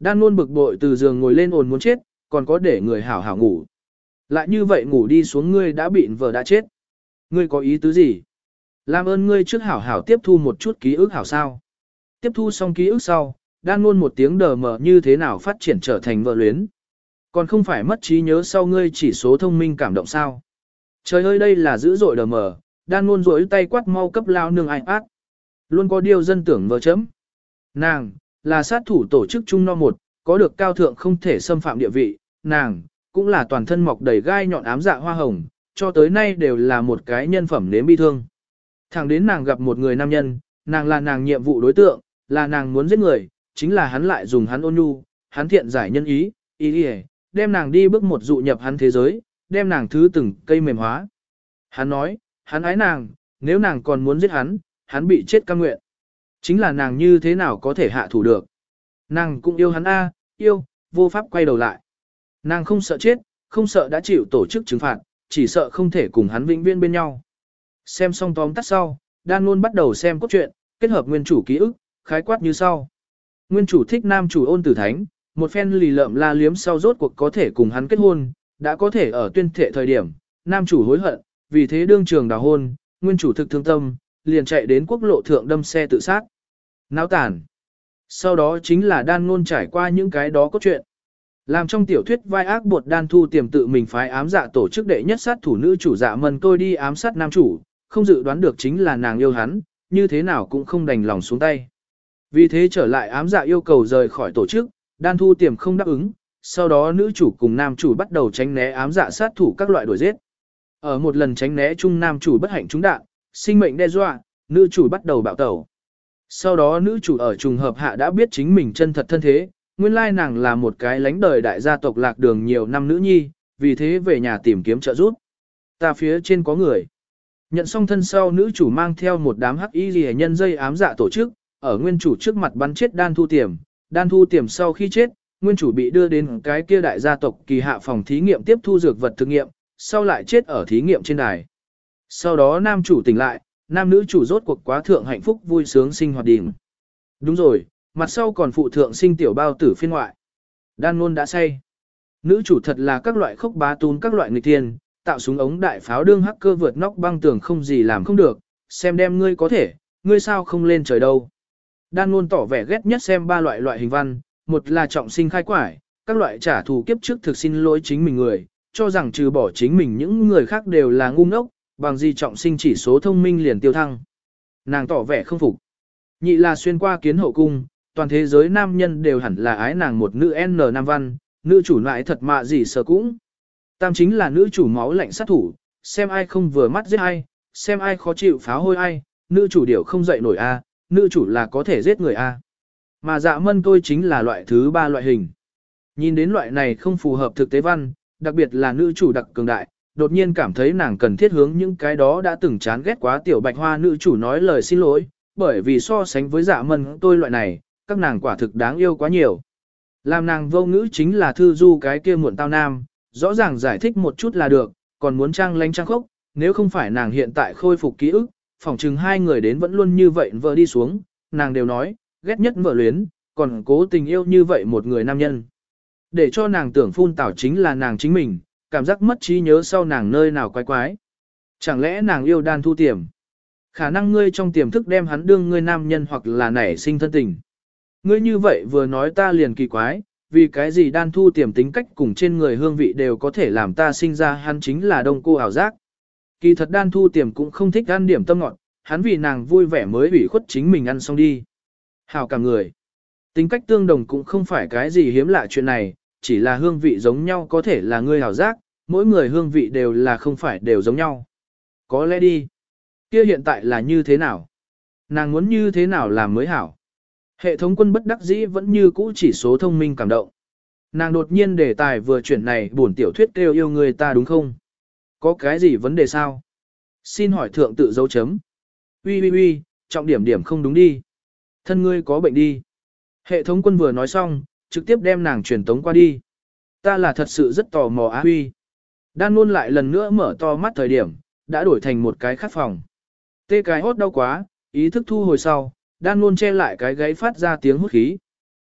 Đan luôn bực bội từ giường ngồi lên ồn muốn chết, còn có để người hảo hảo ngủ. Lại như vậy ngủ đi xuống ngươi đã bị vợ đã chết. Ngươi có ý tứ gì? Làm ơn ngươi trước hảo hảo tiếp thu một chút ký ức hảo sao. Tiếp thu xong ký ức sau, đan luôn một tiếng đờ mờ như thế nào phát triển trở thành vợ luyến. Còn không phải mất trí nhớ sau ngươi chỉ số thông minh cảm động sao. Trời ơi đây là dữ dội đờ mờ, đan luôn rỗi tay quát mau cấp lao nương ai ác. Luôn có điều dân tưởng vợ chấm. Nàng, là sát thủ tổ chức Trung No một, có được cao thượng không thể xâm phạm địa vị, nàng, cũng là toàn thân mọc đầy gai nhọn ám dạ hoa hồng, cho tới nay đều là một cái nhân phẩm nếm bi thương. Thẳng đến nàng gặp một người nam nhân, nàng là nàng nhiệm vụ đối tượng, là nàng muốn giết người, chính là hắn lại dùng hắn ôn nhu, hắn thiện giải nhân ý, ý ý, đem nàng đi bước một dụ nhập hắn thế giới, đem nàng thứ từng cây mềm hóa. Hắn nói, hắn ái nàng, nếu nàng còn muốn giết hắn, hắn bị chết cam nguyện. Chính là nàng như thế nào có thể hạ thủ được. Nàng cũng yêu hắn a, yêu, vô pháp quay đầu lại. Nàng không sợ chết, không sợ đã chịu tổ chức trừng phạt, chỉ sợ không thể cùng hắn vĩnh viễn bên nhau. Xem xong tóm tắt sau, đan luôn bắt đầu xem cốt truyện, kết hợp nguyên chủ ký ức, khái quát như sau. Nguyên chủ thích nam chủ ôn tử thánh, một phen lì lợm la liếm sau rốt cuộc có thể cùng hắn kết hôn, đã có thể ở tuyên thệ thời điểm, nam chủ hối hận, vì thế đương trường đào hôn, nguyên chủ thực thương tâm, liền chạy đến quốc lộ thượng đâm xe tự sát. Náo tàn. Sau đó chính là đan ngôn trải qua những cái đó có chuyện. Làm trong tiểu thuyết vai ác bột đan thu tiềm tự mình phái ám dạ tổ chức đệ nhất sát thủ nữ chủ dạ mần tôi đi ám sát nam chủ, không dự đoán được chính là nàng yêu hắn, như thế nào cũng không đành lòng xuống tay. Vì thế trở lại ám dạ yêu cầu rời khỏi tổ chức, đan thu tiềm không đáp ứng, sau đó nữ chủ cùng nam chủ bắt đầu tránh né ám dạ sát thủ các loại đuổi giết. Ở một lần tránh né chung nam chủ bất hạnh trúng đạn, sinh mệnh đe dọa, nữ chủ bắt đầu bạo tẩu. Sau đó nữ chủ ở trùng hợp hạ đã biết chính mình chân thật thân thế, nguyên lai nàng là một cái lãnh đời đại gia tộc lạc đường nhiều năm nữ nhi, vì thế về nhà tìm kiếm trợ giúp. Ta phía trên có người. Nhận xong thân sau nữ chủ mang theo một đám hắc y rìa nhân dây ám dạ tổ chức, ở nguyên chủ trước mặt bắn chết đan thu tiềm, đan thu tiềm sau khi chết, nguyên chủ bị đưa đến cái kia đại gia tộc kỳ hạ phòng thí nghiệm tiếp thu dược vật thử nghiệm, sau lại chết ở thí nghiệm trên đài. Sau đó nam chủ tỉnh lại, nam nữ chủ rốt cuộc quá thượng hạnh phúc vui sướng sinh hoạt đỉnh. Đúng rồi, mặt sau còn phụ thượng sinh tiểu bao tử phiên ngoại. Đan luôn đã say. Nữ chủ thật là các loại khốc bá tún các loại nghịch thiên, tạo súng ống đại pháo đương hacker vượt nóc băng tường không gì làm không được, xem đem ngươi có thể, ngươi sao không lên trời đâu. Đan luôn tỏ vẻ ghét nhất xem ba loại loại hình văn, một là trọng sinh khai quải, các loại trả thù kiếp trước thực xin lỗi chính mình người, cho rằng trừ bỏ chính mình những người khác đều là ngu ngốc, bằng gì trọng sinh chỉ số thông minh liền tiêu thăng. Nàng tỏ vẻ không phục. Nhị là xuyên qua kiến hậu cung, toàn thế giới nam nhân đều hẳn là ái nàng một nữ N nam văn, nữ chủ lại thật mạ gì sợ cũng. Tam chính là nữ chủ máu lạnh sát thủ, xem ai không vừa mắt giết ai, xem ai khó chịu phá hôi ai, nữ chủ điều không dậy nổi a, nữ chủ là có thể giết người a. Mà dạ mân tôi chính là loại thứ ba loại hình. Nhìn đến loại này không phù hợp thực tế văn, đặc biệt là nữ chủ đặc cường đại, đột nhiên cảm thấy nàng cần thiết hướng những cái đó đã từng chán ghét quá tiểu bạch hoa nữ chủ nói lời xin lỗi, bởi vì so sánh với dạ mân tôi loại này, các nàng quả thực đáng yêu quá nhiều. Làm nàng vô ngữ chính là thư du cái kia muộn tao nam, rõ ràng giải thích một chút là được, còn muốn trang lánh trang khốc, nếu không phải nàng hiện tại khôi phục ký ức, phỏng chừng hai người đến vẫn luôn như vậy vợ đi xuống, nàng đều nói, ghét nhất vợ luyến, còn cố tình yêu như vậy một người nam nhân. Để cho nàng tưởng phun tảo chính là nàng chính mình, cảm giác mất trí nhớ sau nàng nơi nào quái quái. Chẳng lẽ nàng yêu đan thu tiềm? Khả năng ngươi trong tiềm thức đem hắn đương ngươi nam nhân hoặc là nảy sinh thân tình. Ngươi như vậy vừa nói ta liền kỳ quái, vì cái gì đan thu tiềm tính cách cùng trên người hương vị đều có thể làm ta sinh ra hắn chính là đông cô ảo giác. Kỳ thật đan thu tiềm cũng không thích ăn điểm tâm ngọt, hắn vì nàng vui vẻ mới ủy khuất chính mình ăn xong đi. Hào cả người. Tính cách tương đồng cũng không phải cái gì hiếm lạ chuyện này, chỉ là hương vị giống nhau có thể là ngươi hảo giác, mỗi người hương vị đều là không phải đều giống nhau. Có lẽ đi. Kia hiện tại là như thế nào? Nàng muốn như thế nào làm mới hảo? Hệ thống quân bất đắc dĩ vẫn như cũ chỉ số thông minh cảm động. Nàng đột nhiên đề tài vừa chuyển này buồn tiểu thuyết kêu yêu người ta đúng không? Có cái gì vấn đề sao? Xin hỏi thượng tự dấu chấm. Ui ui ui, trọng điểm điểm không đúng đi. Thân ngươi có bệnh đi. Hệ thống quân vừa nói xong, trực tiếp đem nàng truyền tống qua đi. Ta là thật sự rất tò mò á huy. Đan luôn lại lần nữa mở to mắt thời điểm, đã đổi thành một cái khác phòng. Tê cái hốt đau quá, ý thức thu hồi sau, đan luôn che lại cái gáy phát ra tiếng hút khí.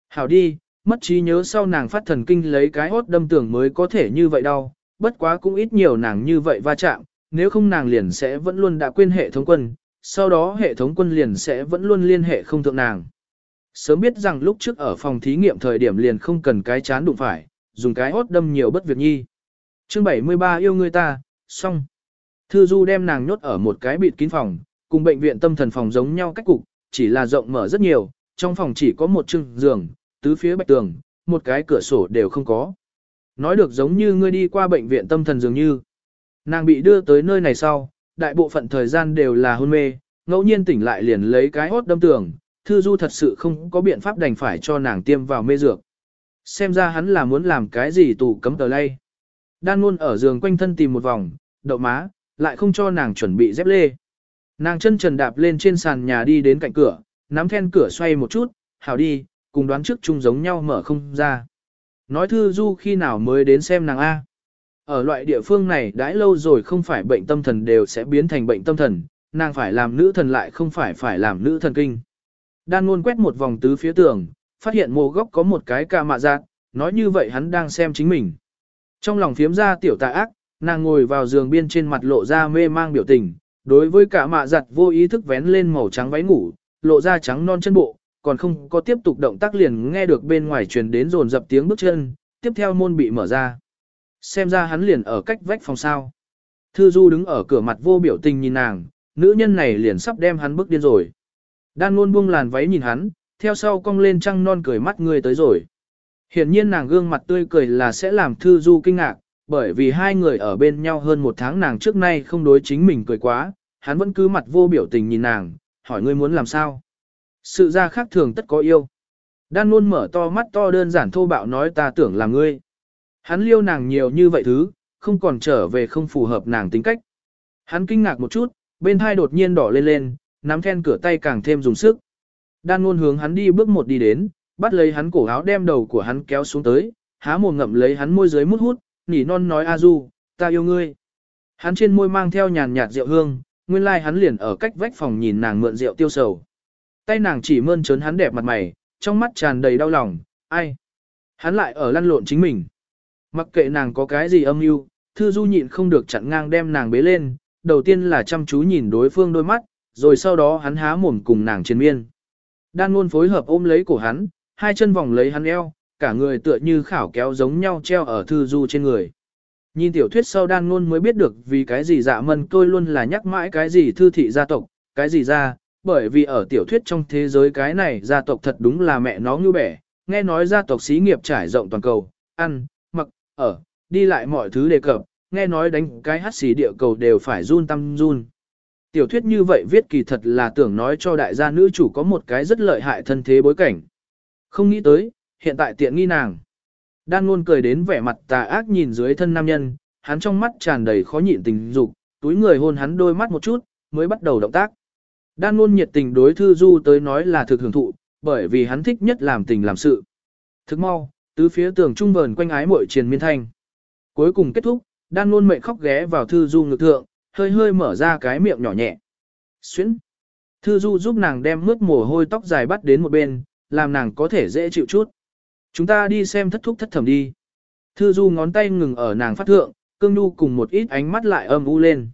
Hảo đi, mất trí nhớ sau nàng phát thần kinh lấy cái hốt đâm tưởng mới có thể như vậy đau, bất quá cũng ít nhiều nàng như vậy va chạm, nếu không nàng liền sẽ vẫn luôn đã quên hệ thống quân, sau đó hệ thống quân liền sẽ vẫn luôn liên hệ không thượng nàng. Sớm biết rằng lúc trước ở phòng thí nghiệm thời điểm liền không cần cái chán đụng phải, dùng cái hốt đâm nhiều bất việc nhi. Chương 73 yêu người ta, xong. Thư Du đem nàng nhốt ở một cái bịt kín phòng, cùng bệnh viện tâm thần phòng giống nhau cách cục, chỉ là rộng mở rất nhiều, trong phòng chỉ có một chừng giường, tứ phía bạch tường, một cái cửa sổ đều không có. Nói được giống như ngươi đi qua bệnh viện tâm thần dường như. Nàng bị đưa tới nơi này sau, đại bộ phận thời gian đều là hôn mê, ngẫu nhiên tỉnh lại liền lấy cái hốt đâm tường, thư du thật sự không có biện pháp đành phải cho nàng tiêm vào mê dược. Xem ra hắn là muốn làm cái gì tù cấm tờ lay. Đan luôn ở giường quanh thân tìm một vòng, đậu má, lại không cho nàng chuẩn bị dép lê. Nàng chân trần đạp lên trên sàn nhà đi đến cạnh cửa, nắm then cửa xoay một chút, hảo đi, cùng đoán trước chung giống nhau mở không ra. Nói thư du khi nào mới đến xem nàng A. Ở loại địa phương này đãi lâu rồi không phải bệnh tâm thần đều sẽ biến thành bệnh tâm thần, nàng phải làm nữ thần lại không phải phải làm nữ thần kinh. Đan luôn quét một vòng tứ phía tường, phát hiện mồ góc có một cái ca mạ giác, nói như vậy hắn đang xem chính mình. Trong lòng phiếm ra tiểu tà ác, nàng ngồi vào giường biên trên mặt lộ ra mê mang biểu tình, đối với cả mạ giặt vô ý thức vén lên màu trắng váy ngủ, lộ ra trắng non chân bộ, còn không có tiếp tục động tác liền nghe được bên ngoài truyền đến rồn dập tiếng bước chân, tiếp theo môn bị mở ra. Xem ra hắn liền ở cách vách phòng sao. Thư Du đứng ở cửa mặt vô biểu tình nhìn nàng, nữ nhân này liền sắp đem hắn bước điên rồi. Đan luôn buông làn váy nhìn hắn, theo sau cong lên trăng non cười mắt người tới rồi. Hiển nhiên nàng gương mặt tươi cười là sẽ làm Thư Du kinh ngạc, bởi vì hai người ở bên nhau hơn một tháng nàng trước nay không đối chính mình cười quá, hắn vẫn cứ mặt vô biểu tình nhìn nàng, hỏi ngươi muốn làm sao. Sự ra khác thường tất có yêu. Đan luôn mở to mắt to đơn giản thô bạo nói ta tưởng là ngươi. Hắn liêu nàng nhiều như vậy thứ, không còn trở về không phù hợp nàng tính cách. Hắn kinh ngạc một chút, bên thai đột nhiên đỏ lên lên, nắm then cửa tay càng thêm dùng sức. Đan luôn hướng hắn đi bước một đi đến, bắt lấy hắn cổ áo đem đầu của hắn kéo xuống tới, há mồm ngậm lấy hắn môi dưới mút hút, nỉ non nói a du, ta yêu ngươi. Hắn trên môi mang theo nhàn nhạt rượu hương, nguyên lai like hắn liền ở cách vách phòng nhìn nàng mượn rượu tiêu sầu. Tay nàng chỉ mơn trớn hắn đẹp mặt mày, trong mắt tràn đầy đau lòng, ai. Hắn lại ở lăn lộn chính mình. Mặc kệ nàng có cái gì âm mưu, thư du nhịn không được chặn ngang đem nàng bế lên, đầu tiên là chăm chú nhìn đối phương đôi mắt, rồi sau đó hắn há mồm cùng nàng trên miên. Đan luôn phối hợp ôm lấy cổ hắn, hai chân vòng lấy hắn eo, cả người tựa như khảo kéo giống nhau treo ở thư du trên người. Nhìn tiểu thuyết sau đan luôn mới biết được vì cái gì dạ mân tôi luôn là nhắc mãi cái gì thư thị gia tộc, cái gì ra, bởi vì ở tiểu thuyết trong thế giới cái này gia tộc thật đúng là mẹ nó như bẻ, nghe nói gia tộc xí nghiệp trải rộng toàn cầu, ăn, mặc, ở, đi lại mọi thứ đề cập, nghe nói đánh cái hát xí địa cầu đều phải run tâm run. Tiểu thuyết như vậy viết kỳ thật là tưởng nói cho đại gia nữ chủ có một cái rất lợi hại thân thế bối cảnh. Không nghĩ tới, hiện tại tiện nghi nàng. Đan luôn cười đến vẻ mặt tà ác nhìn dưới thân nam nhân, hắn trong mắt tràn đầy khó nhịn tình dục, túi người hôn hắn đôi mắt một chút, mới bắt đầu động tác. Đan luôn nhiệt tình đối thư du tới nói là thực hưởng thụ, bởi vì hắn thích nhất làm tình làm sự. Thức mau, tứ phía tường trung vờn quanh ái mội triền miên thanh. Cuối cùng kết thúc, đan luôn mệnh khóc ghé vào thư du ngực thượng, hơi hơi mở ra cái miệng nhỏ nhẹ. Xuyến. Thư du giúp nàng đem mướt mồ hôi tóc dài bắt đến một bên, làm nàng có thể dễ chịu chút. Chúng ta đi xem thất thúc thất thẩm đi. Thư du ngón tay ngừng ở nàng phát thượng, cương nu cùng một ít ánh mắt lại âm u lên.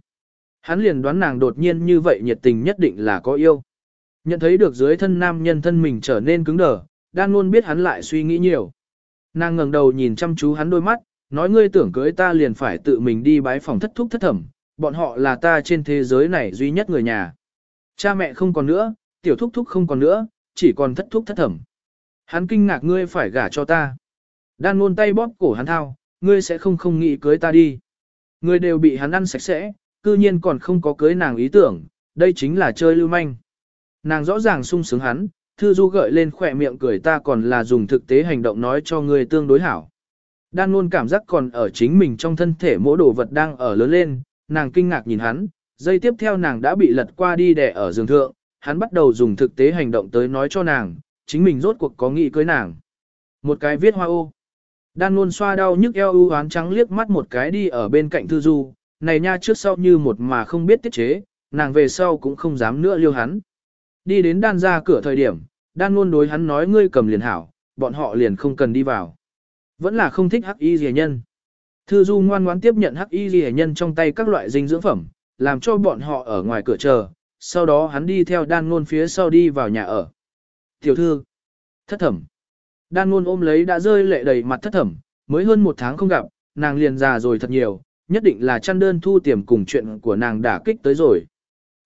Hắn liền đoán nàng đột nhiên như vậy nhiệt tình nhất định là có yêu. Nhận thấy được dưới thân nam nhân thân mình trở nên cứng đờ, đang luôn biết hắn lại suy nghĩ nhiều. Nàng ngẩng đầu nhìn chăm chú hắn đôi mắt, nói ngươi tưởng cưới ta liền phải tự mình đi bái phòng thất thúc thất thẩm, bọn họ là ta trên thế giới này duy nhất người nhà. Cha mẹ không còn nữa, tiểu thúc thúc không còn nữa, chỉ còn thất thúc thất thẩm. Hắn kinh ngạc ngươi phải gả cho ta. Đan luôn tay bóp cổ hắn thao, ngươi sẽ không không nghĩ cưới ta đi. Ngươi đều bị hắn ăn sạch sẽ, cư nhiên còn không có cưới nàng ý tưởng, đây chính là chơi lưu manh. Nàng rõ ràng sung sướng hắn, thư du gợi lên khỏe miệng cười ta còn là dùng thực tế hành động nói cho ngươi tương đối hảo. Đan luôn cảm giác còn ở chính mình trong thân thể mỗi đồ vật đang ở lớn lên, nàng kinh ngạc nhìn hắn, giây tiếp theo nàng đã bị lật qua đi đè ở giường thượng, hắn bắt đầu dùng thực tế hành động tới nói cho nàng, chính mình rốt cuộc có nghĩ cưới nàng. Một cái viết hoa ô. Đan luôn xoa đau nhức eo u hoán trắng liếc mắt một cái đi ở bên cạnh thư du, này nha trước sau như một mà không biết tiết chế, nàng về sau cũng không dám nữa liêu hắn. Đi đến đan ra cửa thời điểm, đan luôn đối hắn nói ngươi cầm liền hảo, bọn họ liền không cần đi vào. Vẫn là không thích hắc y rìa nhân. Thư Du ngoan ngoãn tiếp nhận hắc y rìa nhân trong tay các loại dinh dưỡng phẩm, làm cho bọn họ ở ngoài cửa chờ, sau đó hắn đi theo đan ngôn phía sau đi vào nhà ở. Tiểu thư, thất thẩm. Đan ngôn ôm lấy đã rơi lệ đầy mặt thất thẩm, mới hơn một tháng không gặp, nàng liền già rồi thật nhiều, nhất định là chăn đơn thu tiềm cùng chuyện của nàng đã kích tới rồi.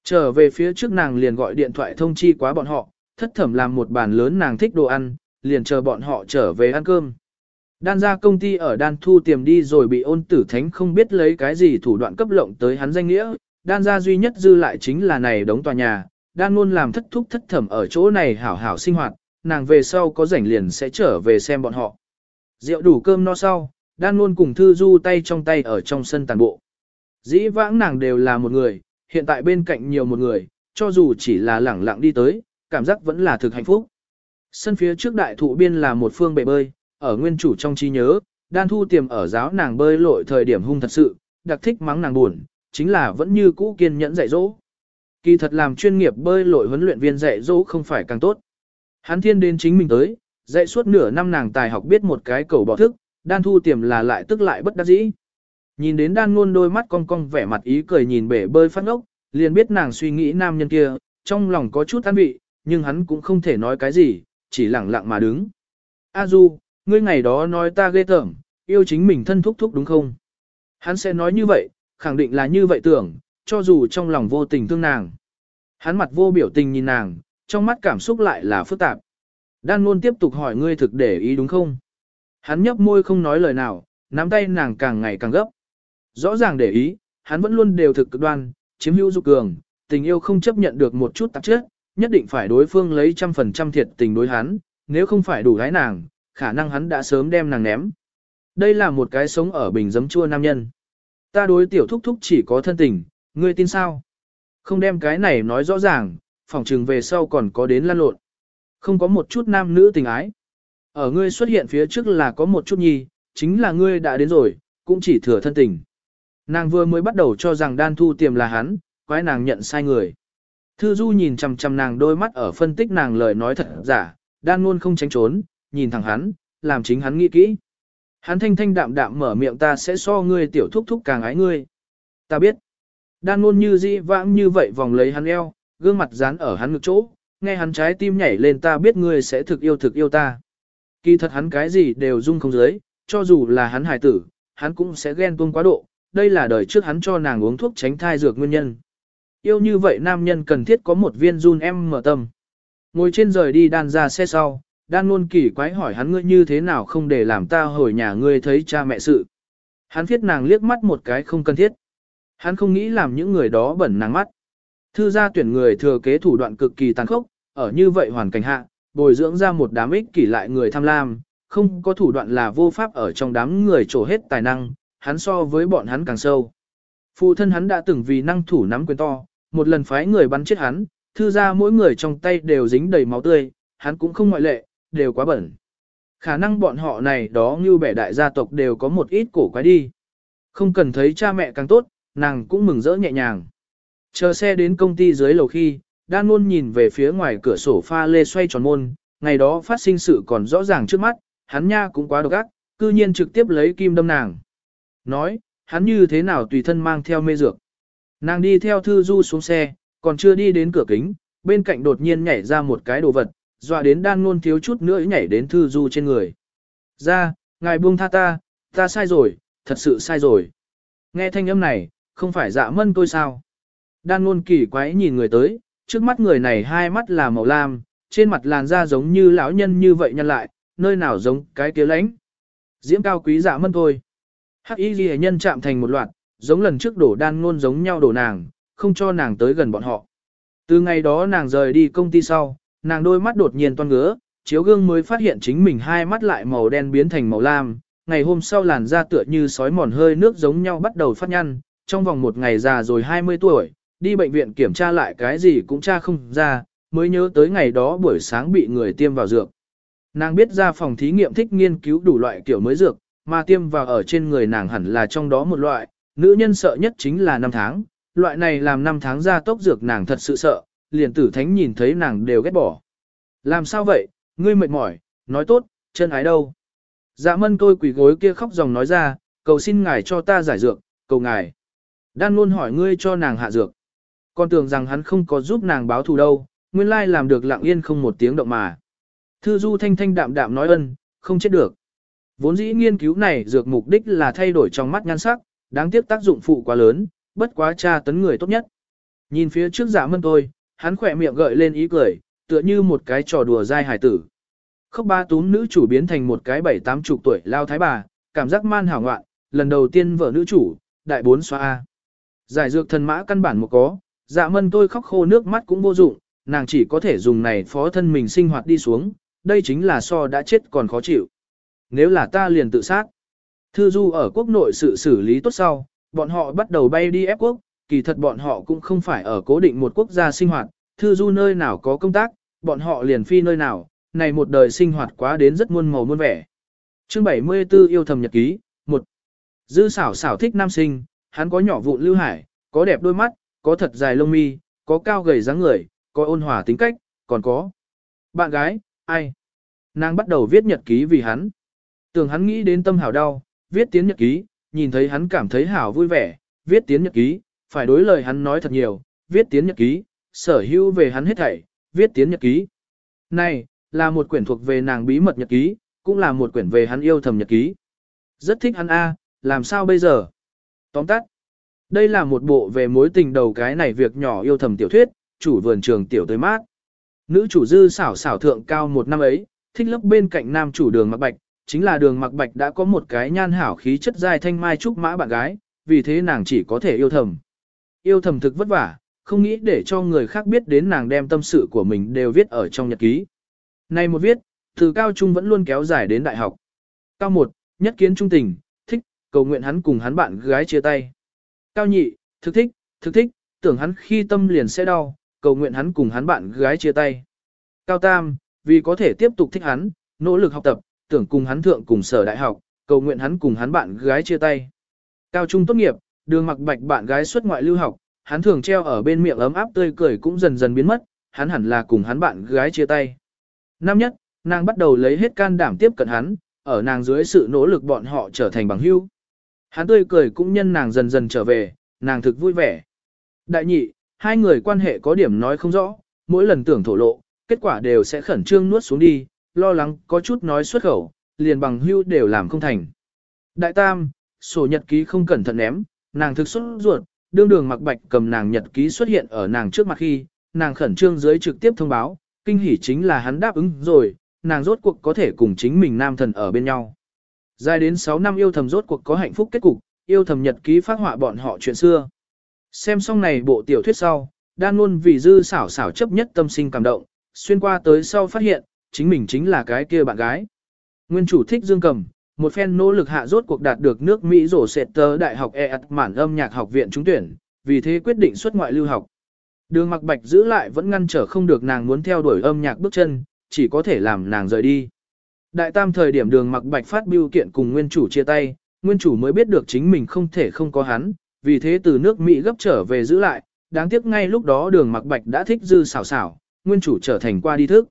Trở về phía trước nàng liền gọi điện thoại thông chi quá bọn họ, thất thẩm làm một bàn lớn nàng thích đồ ăn, liền chờ bọn họ trở về ăn cơm. Đan ra công ty ở đan thu tiềm đi rồi bị ôn tử thánh không biết lấy cái gì thủ đoạn cấp lộng tới hắn danh nghĩa, đan ra duy nhất dư lại chính là này đống tòa nhà, đan luôn làm thất thúc thất thẩm ở chỗ này hảo hảo sinh hoạt, nàng về sau có rảnh liền sẽ trở về xem bọn họ. Rượu đủ cơm no sau, đan luôn cùng thư du tay trong tay ở trong sân tàn bộ. Dĩ vãng nàng đều là một người, hiện tại bên cạnh nhiều một người, cho dù chỉ là lẳng lặng đi tới, cảm giác vẫn là thực hạnh phúc. Sân phía trước đại thụ biên là một phương bể bơi, ở nguyên chủ trong trí nhớ, đan thu tiềm ở giáo nàng bơi lội thời điểm hung thật sự, đặc thích mắng nàng buồn, chính là vẫn như cũ kiên nhẫn dạy dỗ. Kỳ thật làm chuyên nghiệp bơi lội huấn luyện viên dạy dỗ không phải càng tốt. Hắn thiên đến chính mình tới, dạy suốt nửa năm nàng tài học biết một cái cầu bỏ thức, đan thu tiềm là lại tức lại bất đắc dĩ. Nhìn đến đan ngôn đôi mắt cong cong vẻ mặt ý cười nhìn bể bơi phát ngốc, liền biết nàng suy nghĩ nam nhân kia, trong lòng có chút an vị, nhưng hắn cũng không thể nói cái gì, chỉ lặng lặng mà đứng. A Du, ngươi ngày đó nói ta ghê tởm, yêu chính mình thân thúc thúc đúng không? Hắn sẽ nói như vậy, khẳng định là như vậy tưởng, cho dù trong lòng vô tình thương nàng. Hắn mặt vô biểu tình nhìn nàng, trong mắt cảm xúc lại là phức tạp. Đan luôn tiếp tục hỏi ngươi thực để ý đúng không? Hắn nhấp môi không nói lời nào, nắm tay nàng càng ngày càng gấp. Rõ ràng để ý, hắn vẫn luôn đều thực cực đoan, chiếm hữu dục cường, tình yêu không chấp nhận được một chút tạp chất, nhất định phải đối phương lấy trăm phần trăm thiệt tình đối hắn, nếu không phải đủ gái nàng, khả năng hắn đã sớm đem nàng ném. Đây là một cái sống ở bình giấm chua nam nhân. Ta đối tiểu thúc thúc chỉ có thân tình, ngươi tin sao? Không đem cái này nói rõ ràng, phỏng trừng về sau còn có đến lan lộn. Không có một chút nam nữ tình ái. Ở ngươi xuất hiện phía trước là có một chút nhi, chính là ngươi đã đến rồi, cũng chỉ thừa thân tình. Nàng vừa mới bắt đầu cho rằng đan thu tiềm là hắn, quái nàng nhận sai người. Thư Du nhìn chằm chằm nàng đôi mắt ở phân tích nàng lời nói thật giả, đan luôn không tránh trốn, nhìn thẳng hắn, làm chính hắn nghĩ kỹ. Hắn thanh thanh đạm đạm mở miệng ta sẽ so ngươi tiểu thúc thúc càng ái ngươi. Ta biết. Đan luôn như dĩ vãng như vậy vòng lấy hắn eo, gương mặt dán ở hắn ngực chỗ, nghe hắn trái tim nhảy lên ta biết ngươi sẽ thực yêu thực yêu ta. Kỳ thật hắn cái gì đều dung không dưới, cho dù là hắn hài tử, hắn cũng sẽ ghen tuông quá độ, đây là đời trước hắn cho nàng uống thuốc tránh thai dược nguyên nhân. Yêu như vậy nam nhân cần thiết có một viên run em mở tâm. Ngồi trên rời đi đan ra xe sau, đan luôn kỳ quái hỏi hắn ngươi như thế nào không để làm ta hồi nhà ngươi thấy cha mẹ sự. Hắn thiết nàng liếc mắt một cái không cần thiết. Hắn không nghĩ làm những người đó bẩn nàng mắt. Thư gia tuyển người thừa kế thủ đoạn cực kỳ tàn khốc, ở như vậy hoàn cảnh hạ, bồi dưỡng ra một đám ích kỷ lại người tham lam, không có thủ đoạn là vô pháp ở trong đám người trổ hết tài năng, hắn so với bọn hắn càng sâu. Phụ thân hắn đã từng vì năng thủ nắm quyền to, một lần phái người bắn chết hắn, thư gia mỗi người trong tay đều dính đầy máu tươi, hắn cũng không ngoại lệ, đều quá bẩn. Khả năng bọn họ này đó như bẻ đại gia tộc đều có một ít cổ quái đi. Không cần thấy cha mẹ càng tốt, nàng cũng mừng rỡ nhẹ nhàng. Chờ xe đến công ty dưới lầu khi, đan luôn nhìn về phía ngoài cửa sổ pha lê xoay tròn môn, ngày đó phát sinh sự còn rõ ràng trước mắt, hắn nha cũng quá độc ác, cư nhiên trực tiếp lấy kim đâm nàng. Nói, hắn như thế nào tùy thân mang theo mê dược. Nàng đi theo thư du xuống xe, còn chưa đi đến cửa kính, bên cạnh đột nhiên nhảy ra một cái đồ vật, dọa đến đan Nôn thiếu chút nữa nhảy đến thư du trên người. Ra, ngài buông tha ta, ta sai rồi, thật sự sai rồi. Nghe thanh âm này, không phải dạ mân tôi sao. Đan Nôn kỳ quái nhìn người tới, trước mắt người này hai mắt là màu lam, trên mặt làn da giống như lão nhân như vậy nhân lại, nơi nào giống cái kia lãnh. Diễm cao quý dạ mân thôi. Hắc y ghi nhân chạm thành một loạt, giống lần trước đổ đan ngôn giống nhau đổ nàng, không cho nàng tới gần bọn họ. Từ ngày đó nàng rời đi công ty sau, nàng đôi mắt đột nhiên toan ngứa, chiếu gương mới phát hiện chính mình hai mắt lại màu đen biến thành màu lam. Ngày hôm sau làn da tựa như sói mòn hơi nước giống nhau bắt đầu phát nhăn, trong vòng một ngày già rồi 20 tuổi, đi bệnh viện kiểm tra lại cái gì cũng tra không ra, mới nhớ tới ngày đó buổi sáng bị người tiêm vào dược. Nàng biết ra phòng thí nghiệm thích nghiên cứu đủ loại kiểu mới dược, mà tiêm vào ở trên người nàng hẳn là trong đó một loại, nữ nhân sợ nhất chính là năm tháng, loại này làm năm tháng ra tốc dược nàng thật sự sợ, liền tử thánh nhìn thấy nàng đều ghét bỏ. Làm sao vậy, ngươi mệt mỏi, nói tốt, chân ái đâu. Dạ mân tôi quỷ gối kia khóc dòng nói ra, cầu xin ngài cho ta giải dược, cầu ngài. Đan luôn hỏi ngươi cho nàng hạ dược. Con tưởng rằng hắn không có giúp nàng báo thù đâu, nguyên lai làm được lặng yên không một tiếng động mà. Thư du thanh thanh đạm đạm nói ân, không chết được. Vốn dĩ nghiên cứu này dược mục đích là thay đổi trong mắt nhan sắc, đáng tiếc tác dụng phụ quá lớn, bất quá tra tấn người tốt nhất. Nhìn phía trước dạ mân tôi, hắn khỏe miệng gợi lên ý cười, tựa như một cái trò đùa dai hài tử. Khóc ba túm nữ chủ biến thành một cái bảy tám chục tuổi lao thái bà, cảm giác man hảo ngoạn, lần đầu tiên vợ nữ chủ, đại bốn xoa A. Giải dược thần mã căn bản một có, dạ mân tôi khóc khô nước mắt cũng vô dụng, nàng chỉ có thể dùng này phó thân mình sinh hoạt đi xuống, đây chính là so đã chết còn khó chịu. Nếu là ta liền tự sát. Thư du ở quốc nội sự xử lý tốt sau, bọn họ bắt đầu bay đi ép quốc, kỳ thật bọn họ cũng không phải ở cố định một quốc gia sinh hoạt, thư du nơi nào có công tác, bọn họ liền phi nơi nào, này một đời sinh hoạt quá đến rất muôn màu muôn vẻ. Chương 74 yêu thầm nhật ký, 1. Dư xảo xảo thích nam sinh, hắn có nhỏ vụn lưu hải, có đẹp đôi mắt, có thật dài lông mi, có cao gầy dáng người, có ôn hòa tính cách, còn có. Bạn gái, ai? Nàng bắt đầu viết nhật ký vì hắn. Tưởng hắn nghĩ đến tâm hảo đau, viết tiến nhật ký, nhìn thấy hắn cảm thấy hảo vui vẻ, viết tiến nhật ký, phải đối lời hắn nói thật nhiều, viết tiến nhật ký, sở hữu về hắn hết thảy, viết tiến nhật ký. Này, là một quyển thuộc về nàng bí mật nhật ký, cũng là một quyển về hắn yêu thầm nhật ký. Rất thích hắn A, làm sao bây giờ? Tóm tắt. Đây là một bộ về mối tình đầu cái này việc nhỏ yêu thầm tiểu thuyết, chủ vườn trường tiểu tới mát. Nữ chủ dư xảo xảo thượng cao một năm ấy, thích lớp bên cạnh nam chủ đường mặc bạch, chính là đường mặc bạch đã có một cái nhan hảo khí chất dài thanh mai trúc mã bạn gái, vì thế nàng chỉ có thể yêu thầm. Yêu thầm thực vất vả, không nghĩ để cho người khác biết đến nàng đem tâm sự của mình đều viết ở trong nhật ký. Này một viết, từ cao trung vẫn luôn kéo dài đến đại học. Cao một, nhất kiến trung tình, thích, cầu nguyện hắn cùng hắn bạn gái chia tay. Cao nhị, thực thích, thực thích, tưởng hắn khi tâm liền sẽ đau, cầu nguyện hắn cùng hắn bạn gái chia tay. Cao tam, vì có thể tiếp tục thích hắn, nỗ lực học tập, tưởng cùng hắn thượng cùng sở đại học, cầu nguyện hắn cùng hắn bạn gái chia tay. Cao trung tốt nghiệp, đường mặc bạch bạn gái xuất ngoại lưu học, hắn thường treo ở bên miệng ấm áp tươi cười cũng dần dần biến mất, hắn hẳn là cùng hắn bạn gái chia tay. Năm nhất, nàng bắt đầu lấy hết can đảm tiếp cận hắn, ở nàng dưới sự nỗ lực bọn họ trở thành bằng hữu. Hắn tươi cười cũng nhân nàng dần dần trở về, nàng thực vui vẻ. Đại nhị, hai người quan hệ có điểm nói không rõ, mỗi lần tưởng thổ lộ, kết quả đều sẽ khẩn trương nuốt xuống đi, lo lắng có chút nói xuất khẩu, liền bằng hưu đều làm không thành. Đại tam, sổ nhật ký không cẩn thận ném, nàng thực xuất ruột, đương đường mặc bạch cầm nàng nhật ký xuất hiện ở nàng trước mặt khi, nàng khẩn trương dưới trực tiếp thông báo, kinh hỉ chính là hắn đáp ứng rồi, nàng rốt cuộc có thể cùng chính mình nam thần ở bên nhau. Dài đến 6 năm yêu thầm rốt cuộc có hạnh phúc kết cục, yêu thầm nhật ký phát họa bọn họ chuyện xưa. Xem xong này bộ tiểu thuyết sau, đan luôn vì dư xảo xảo chấp nhất tâm sinh cảm động, xuyên qua tới sau phát hiện, chính mình chính là cái kia bạn gái. Nguyên chủ thích dương cầm, một phen nỗ lực hạ rốt cuộc đạt được nước Mỹ rổ sệt tớ đại học EAT mản âm nhạc học viện trúng tuyển, vì thế quyết định xuất ngoại lưu học. Đường mặc bạch giữ lại vẫn ngăn trở không được nàng muốn theo đuổi âm nhạc bước chân, chỉ có thể làm nàng rời đi. Đại tam thời điểm đường mặc bạch phát biểu kiện cùng nguyên chủ chia tay, nguyên chủ mới biết được chính mình không thể không có hắn, vì thế từ nước Mỹ gấp trở về giữ lại, đáng tiếc ngay lúc đó đường mặc bạch đã thích dư xảo xảo, nguyên chủ trở thành qua đi thức.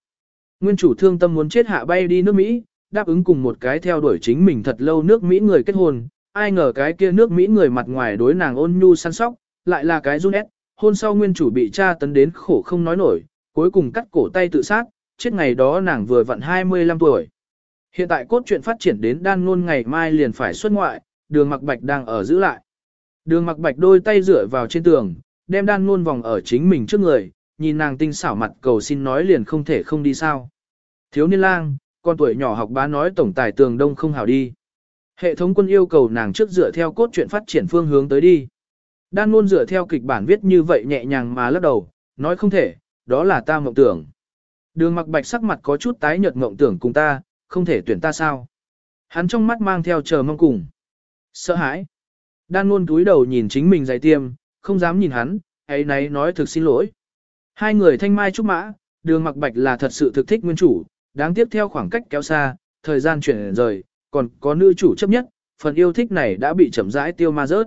Nguyên chủ thương tâm muốn chết hạ bay đi nước Mỹ, đáp ứng cùng một cái theo đuổi chính mình thật lâu nước Mỹ người kết hôn, ai ngờ cái kia nước Mỹ người mặt ngoài đối nàng ôn nhu săn sóc, lại là cái run ép, hôn sau nguyên chủ bị cha tấn đến khổ không nói nổi, cuối cùng cắt cổ tay tự sát, chết ngày đó nàng vừa vặn 25 tuổi. Hiện tại cốt truyện phát triển đến đan ngôn ngày mai liền phải xuất ngoại, đường mặc bạch đang ở giữ lại. Đường mặc bạch đôi tay dựa vào trên tường, đem đan ngôn vòng ở chính mình trước người, nhìn nàng tinh xảo mặt cầu xin nói liền không thể không đi sao. Thiếu niên lang, con tuổi nhỏ học bá nói tổng tài tường đông không hảo đi. Hệ thống quân yêu cầu nàng trước dựa theo cốt truyện phát triển phương hướng tới đi. Đan luôn dựa theo kịch bản viết như vậy nhẹ nhàng mà lắc đầu, nói không thể, đó là ta mộng tưởng. Đường mặc bạch sắc mặt có chút tái nhợt mộng tưởng cùng ta, không thể tuyển ta sao. Hắn trong mắt mang theo chờ mong cùng. Sợ hãi. Đan luôn túi đầu nhìn chính mình dày tiêm, không dám nhìn hắn, ấy nấy nói thực xin lỗi. Hai người thanh mai trúc mã, đường mặc bạch là thật sự thực thích nguyên chủ, đáng tiếc theo khoảng cách kéo xa, thời gian chuyển rời, còn có nữ chủ chấp nhất, phần yêu thích này đã bị chậm rãi tiêu ma rớt.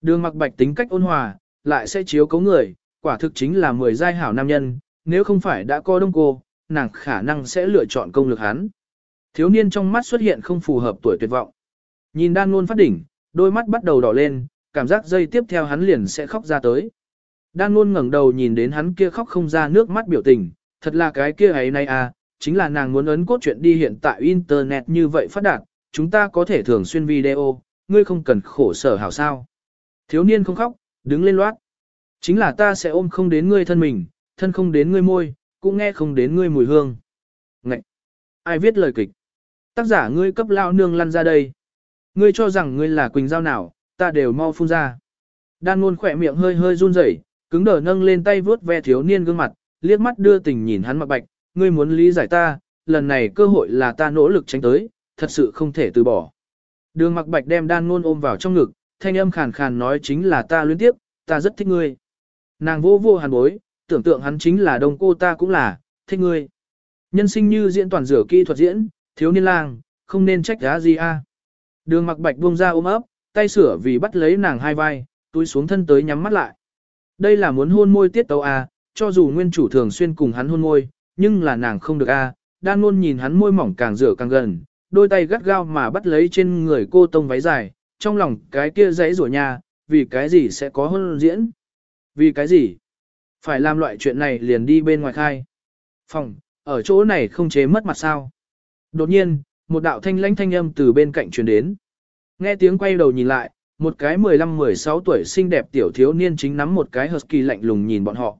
Đường mặc bạch tính cách ôn hòa, lại sẽ chiếu cấu người, quả thực chính là mười giai hảo nam nhân, nếu không phải đã có đông cô, nàng khả năng sẽ lựa chọn công lực hắn. Thiếu niên trong mắt xuất hiện không phù hợp tuổi tuyệt vọng. Nhìn đan luôn phát đỉnh, đôi mắt bắt đầu đỏ lên, cảm giác dây tiếp theo hắn liền sẽ khóc ra tới. Đan luôn ngẩng đầu nhìn đến hắn kia khóc không ra nước mắt biểu tình, thật là cái kia ấy nay à, chính là nàng muốn ấn cốt chuyện đi hiện tại Internet như vậy phát đạt, chúng ta có thể thường xuyên video, ngươi không cần khổ sở hảo sao. Thiếu niên không khóc, đứng lên loát. Chính là ta sẽ ôm không đến ngươi thân mình, thân không đến ngươi môi, cũng nghe không đến ngươi mùi hương. Ngậy! Ai viết lời kịch? Tác giả ngươi cấp lao nương lăn ra đây. Ngươi cho rằng ngươi là Quỳnh Giao nào, ta đều mau phun ra. Đan luôn khỏe miệng hơi hơi run rẩy, cứng đờ nâng lên tay vướt ve thiếu niên gương mặt, liếc mắt đưa tình nhìn hắn mặc bạch, ngươi muốn lý giải ta, lần này cơ hội là ta nỗ lực tránh tới, thật sự không thể từ bỏ. Đường mặc bạch đem đan ngôn ôm vào trong ngực, thanh âm khàn khàn nói chính là ta luyến tiếp, ta rất thích ngươi. Nàng vô vô hàn bối, tưởng tượng hắn chính là đông cô ta cũng là, thích ngươi. Nhân sinh như diễn toàn rửa kỹ thuật diễn, thiếu niên lang, không nên trách giá gì a. Đường mặc bạch buông ra ôm ấp, tay sửa vì bắt lấy nàng hai vai, túi xuống thân tới nhắm mắt lại. Đây là muốn hôn môi tiết tấu a, cho dù nguyên chủ thường xuyên cùng hắn hôn môi, nhưng là nàng không được a. Đan luôn nhìn hắn môi mỏng càng rửa càng gần, đôi tay gắt gao mà bắt lấy trên người cô tông váy dài, trong lòng cái kia dãy rủa nhà, vì cái gì sẽ có hôn diễn? Vì cái gì? Phải làm loại chuyện này liền đi bên ngoài khai. Phòng, ở chỗ này không chế mất mặt sao. Đột nhiên, một đạo thanh lãnh thanh âm từ bên cạnh truyền đến. Nghe tiếng quay đầu nhìn lại, một cái 15-16 tuổi xinh đẹp tiểu thiếu niên chính nắm một cái husky lạnh lùng nhìn bọn họ.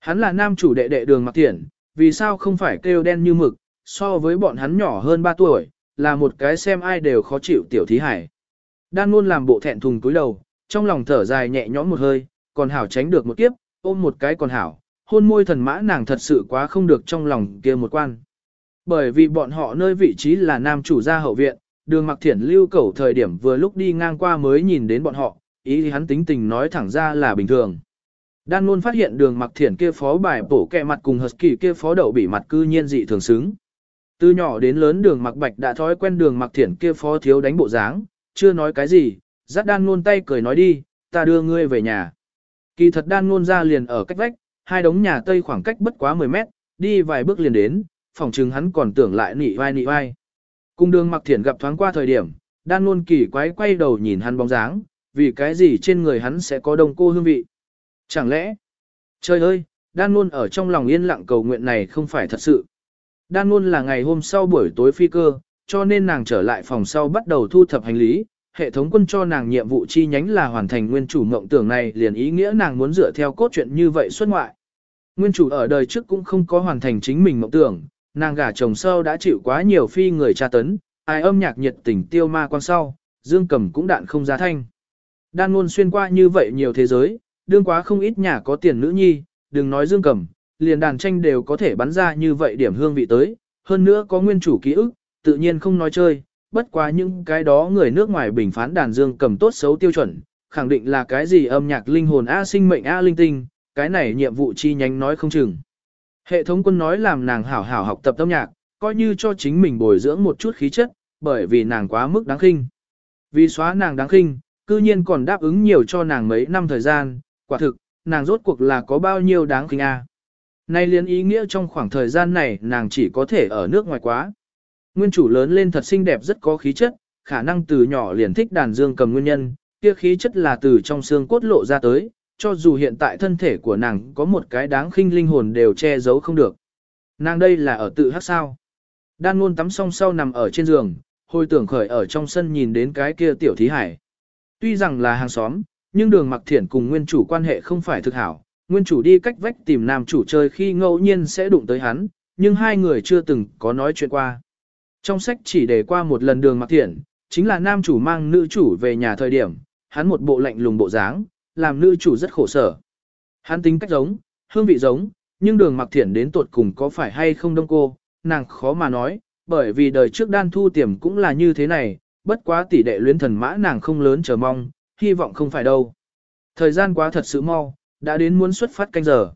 Hắn là nam chủ đệ đệ đường mặc tiện, vì sao không phải kêu đen như mực, so với bọn hắn nhỏ hơn 3 tuổi, là một cái xem ai đều khó chịu tiểu thí hải. Đan luôn làm bộ thẹn thùng cúi đầu, trong lòng thở dài nhẹ nhõm một hơi, còn hảo tránh được một kiếp, ôm một cái còn hảo, hôn môi thần mã nàng thật sự quá không được trong lòng kia một quan. Bởi vì bọn họ nơi vị trí là nam chủ gia hậu viện, đường mặc thiển lưu cầu thời điểm vừa lúc đi ngang qua mới nhìn đến bọn họ, ý thì hắn tính tình nói thẳng ra là bình thường. Đan luôn phát hiện đường mặc thiển kia phó bài bổ kẹ mặt cùng husky kia phó đậu bị mặt cư nhiên dị thường xứng. Từ nhỏ đến lớn đường mặc bạch đã thói quen đường mặc thiển kia phó thiếu đánh bộ dáng, chưa nói cái gì, dắt đan luôn tay cười nói đi, ta đưa ngươi về nhà. Kỳ thật đan luôn ra liền ở cách vách, hai đống nhà tây khoảng cách bất quá 10 mét, đi vài bước liền đến, phòng trừng hắn còn tưởng lại nị vai nị vai. Cùng đường mặc thiển gặp thoáng qua thời điểm, đan luôn kỳ quái quay đầu nhìn hắn bóng dáng, vì cái gì trên người hắn sẽ có đồng cô hương vị. Chẳng lẽ, trời ơi, đan luôn ở trong lòng yên lặng cầu nguyện này không phải thật sự. Đan luôn là ngày hôm sau buổi tối phi cơ, cho nên nàng trở lại phòng sau bắt đầu thu thập hành lý. Hệ thống quân cho nàng nhiệm vụ chi nhánh là hoàn thành nguyên chủ mộng tưởng này liền ý nghĩa nàng muốn dựa theo cốt truyện như vậy xuất ngoại. Nguyên chủ ở đời trước cũng không có hoàn thành chính mình mộng tưởng, nàng gả chồng sau đã chịu quá nhiều phi người tra tấn, ai âm nhạc nhiệt tình tiêu ma quan sau, dương cầm cũng đạn không ra thanh. Đan luôn xuyên qua như vậy nhiều thế giới, đương quá không ít nhà có tiền nữ nhi, đừng nói dương cầm, liền đàn tranh đều có thể bắn ra như vậy điểm hương vị tới, hơn nữa có nguyên chủ ký ức, tự nhiên không nói chơi, bất quá những cái đó người nước ngoài bình phán đàn dương cầm tốt xấu tiêu chuẩn, khẳng định là cái gì âm nhạc linh hồn A sinh mệnh A linh tinh, cái này nhiệm vụ chi nhánh nói không chừng. Hệ thống quân nói làm nàng hảo hảo học tập âm nhạc, coi như cho chính mình bồi dưỡng một chút khí chất, bởi vì nàng quá mức đáng khinh. Vì xóa nàng đáng khinh, cư nhiên còn đáp ứng nhiều cho nàng mấy năm thời gian, quả thực, nàng rốt cuộc là có bao nhiêu đáng khinh a. Nay liên ý nghĩa trong khoảng thời gian này nàng chỉ có thể ở nước ngoài quá. Nguyên chủ lớn lên thật xinh đẹp rất có khí chất, khả năng từ nhỏ liền thích đàn dương cầm nguyên nhân, kia khí chất là từ trong xương cốt lộ ra tới, cho dù hiện tại thân thể của nàng có một cái đáng khinh linh hồn đều che giấu không được. Nàng đây là ở tự hát sao. Đan luôn tắm xong sau nằm ở trên giường, hồi tưởng khởi ở trong sân nhìn đến cái kia tiểu thí hải. Tuy rằng là hàng xóm, nhưng đường mặc thiển cùng nguyên chủ quan hệ không phải thực hảo, nguyên chủ đi cách vách tìm nam chủ chơi khi ngẫu nhiên sẽ đụng tới hắn, nhưng hai người chưa từng có nói chuyện qua. Trong sách chỉ để qua một lần đường mặc Thiển, chính là nam chủ mang nữ chủ về nhà thời điểm, hắn một bộ lạnh lùng bộ dáng, làm nữ chủ rất khổ sở. Hắn tính cách giống, hương vị giống, nhưng đường mặc Thiển đến tuột cùng có phải hay không đông cô, nàng khó mà nói, bởi vì đời trước đan thu tiềm cũng là như thế này, bất quá tỷ đệ luyến thần mã nàng không lớn chờ mong, hy vọng không phải đâu. Thời gian quá thật sự mau, đã đến muốn xuất phát canh giờ.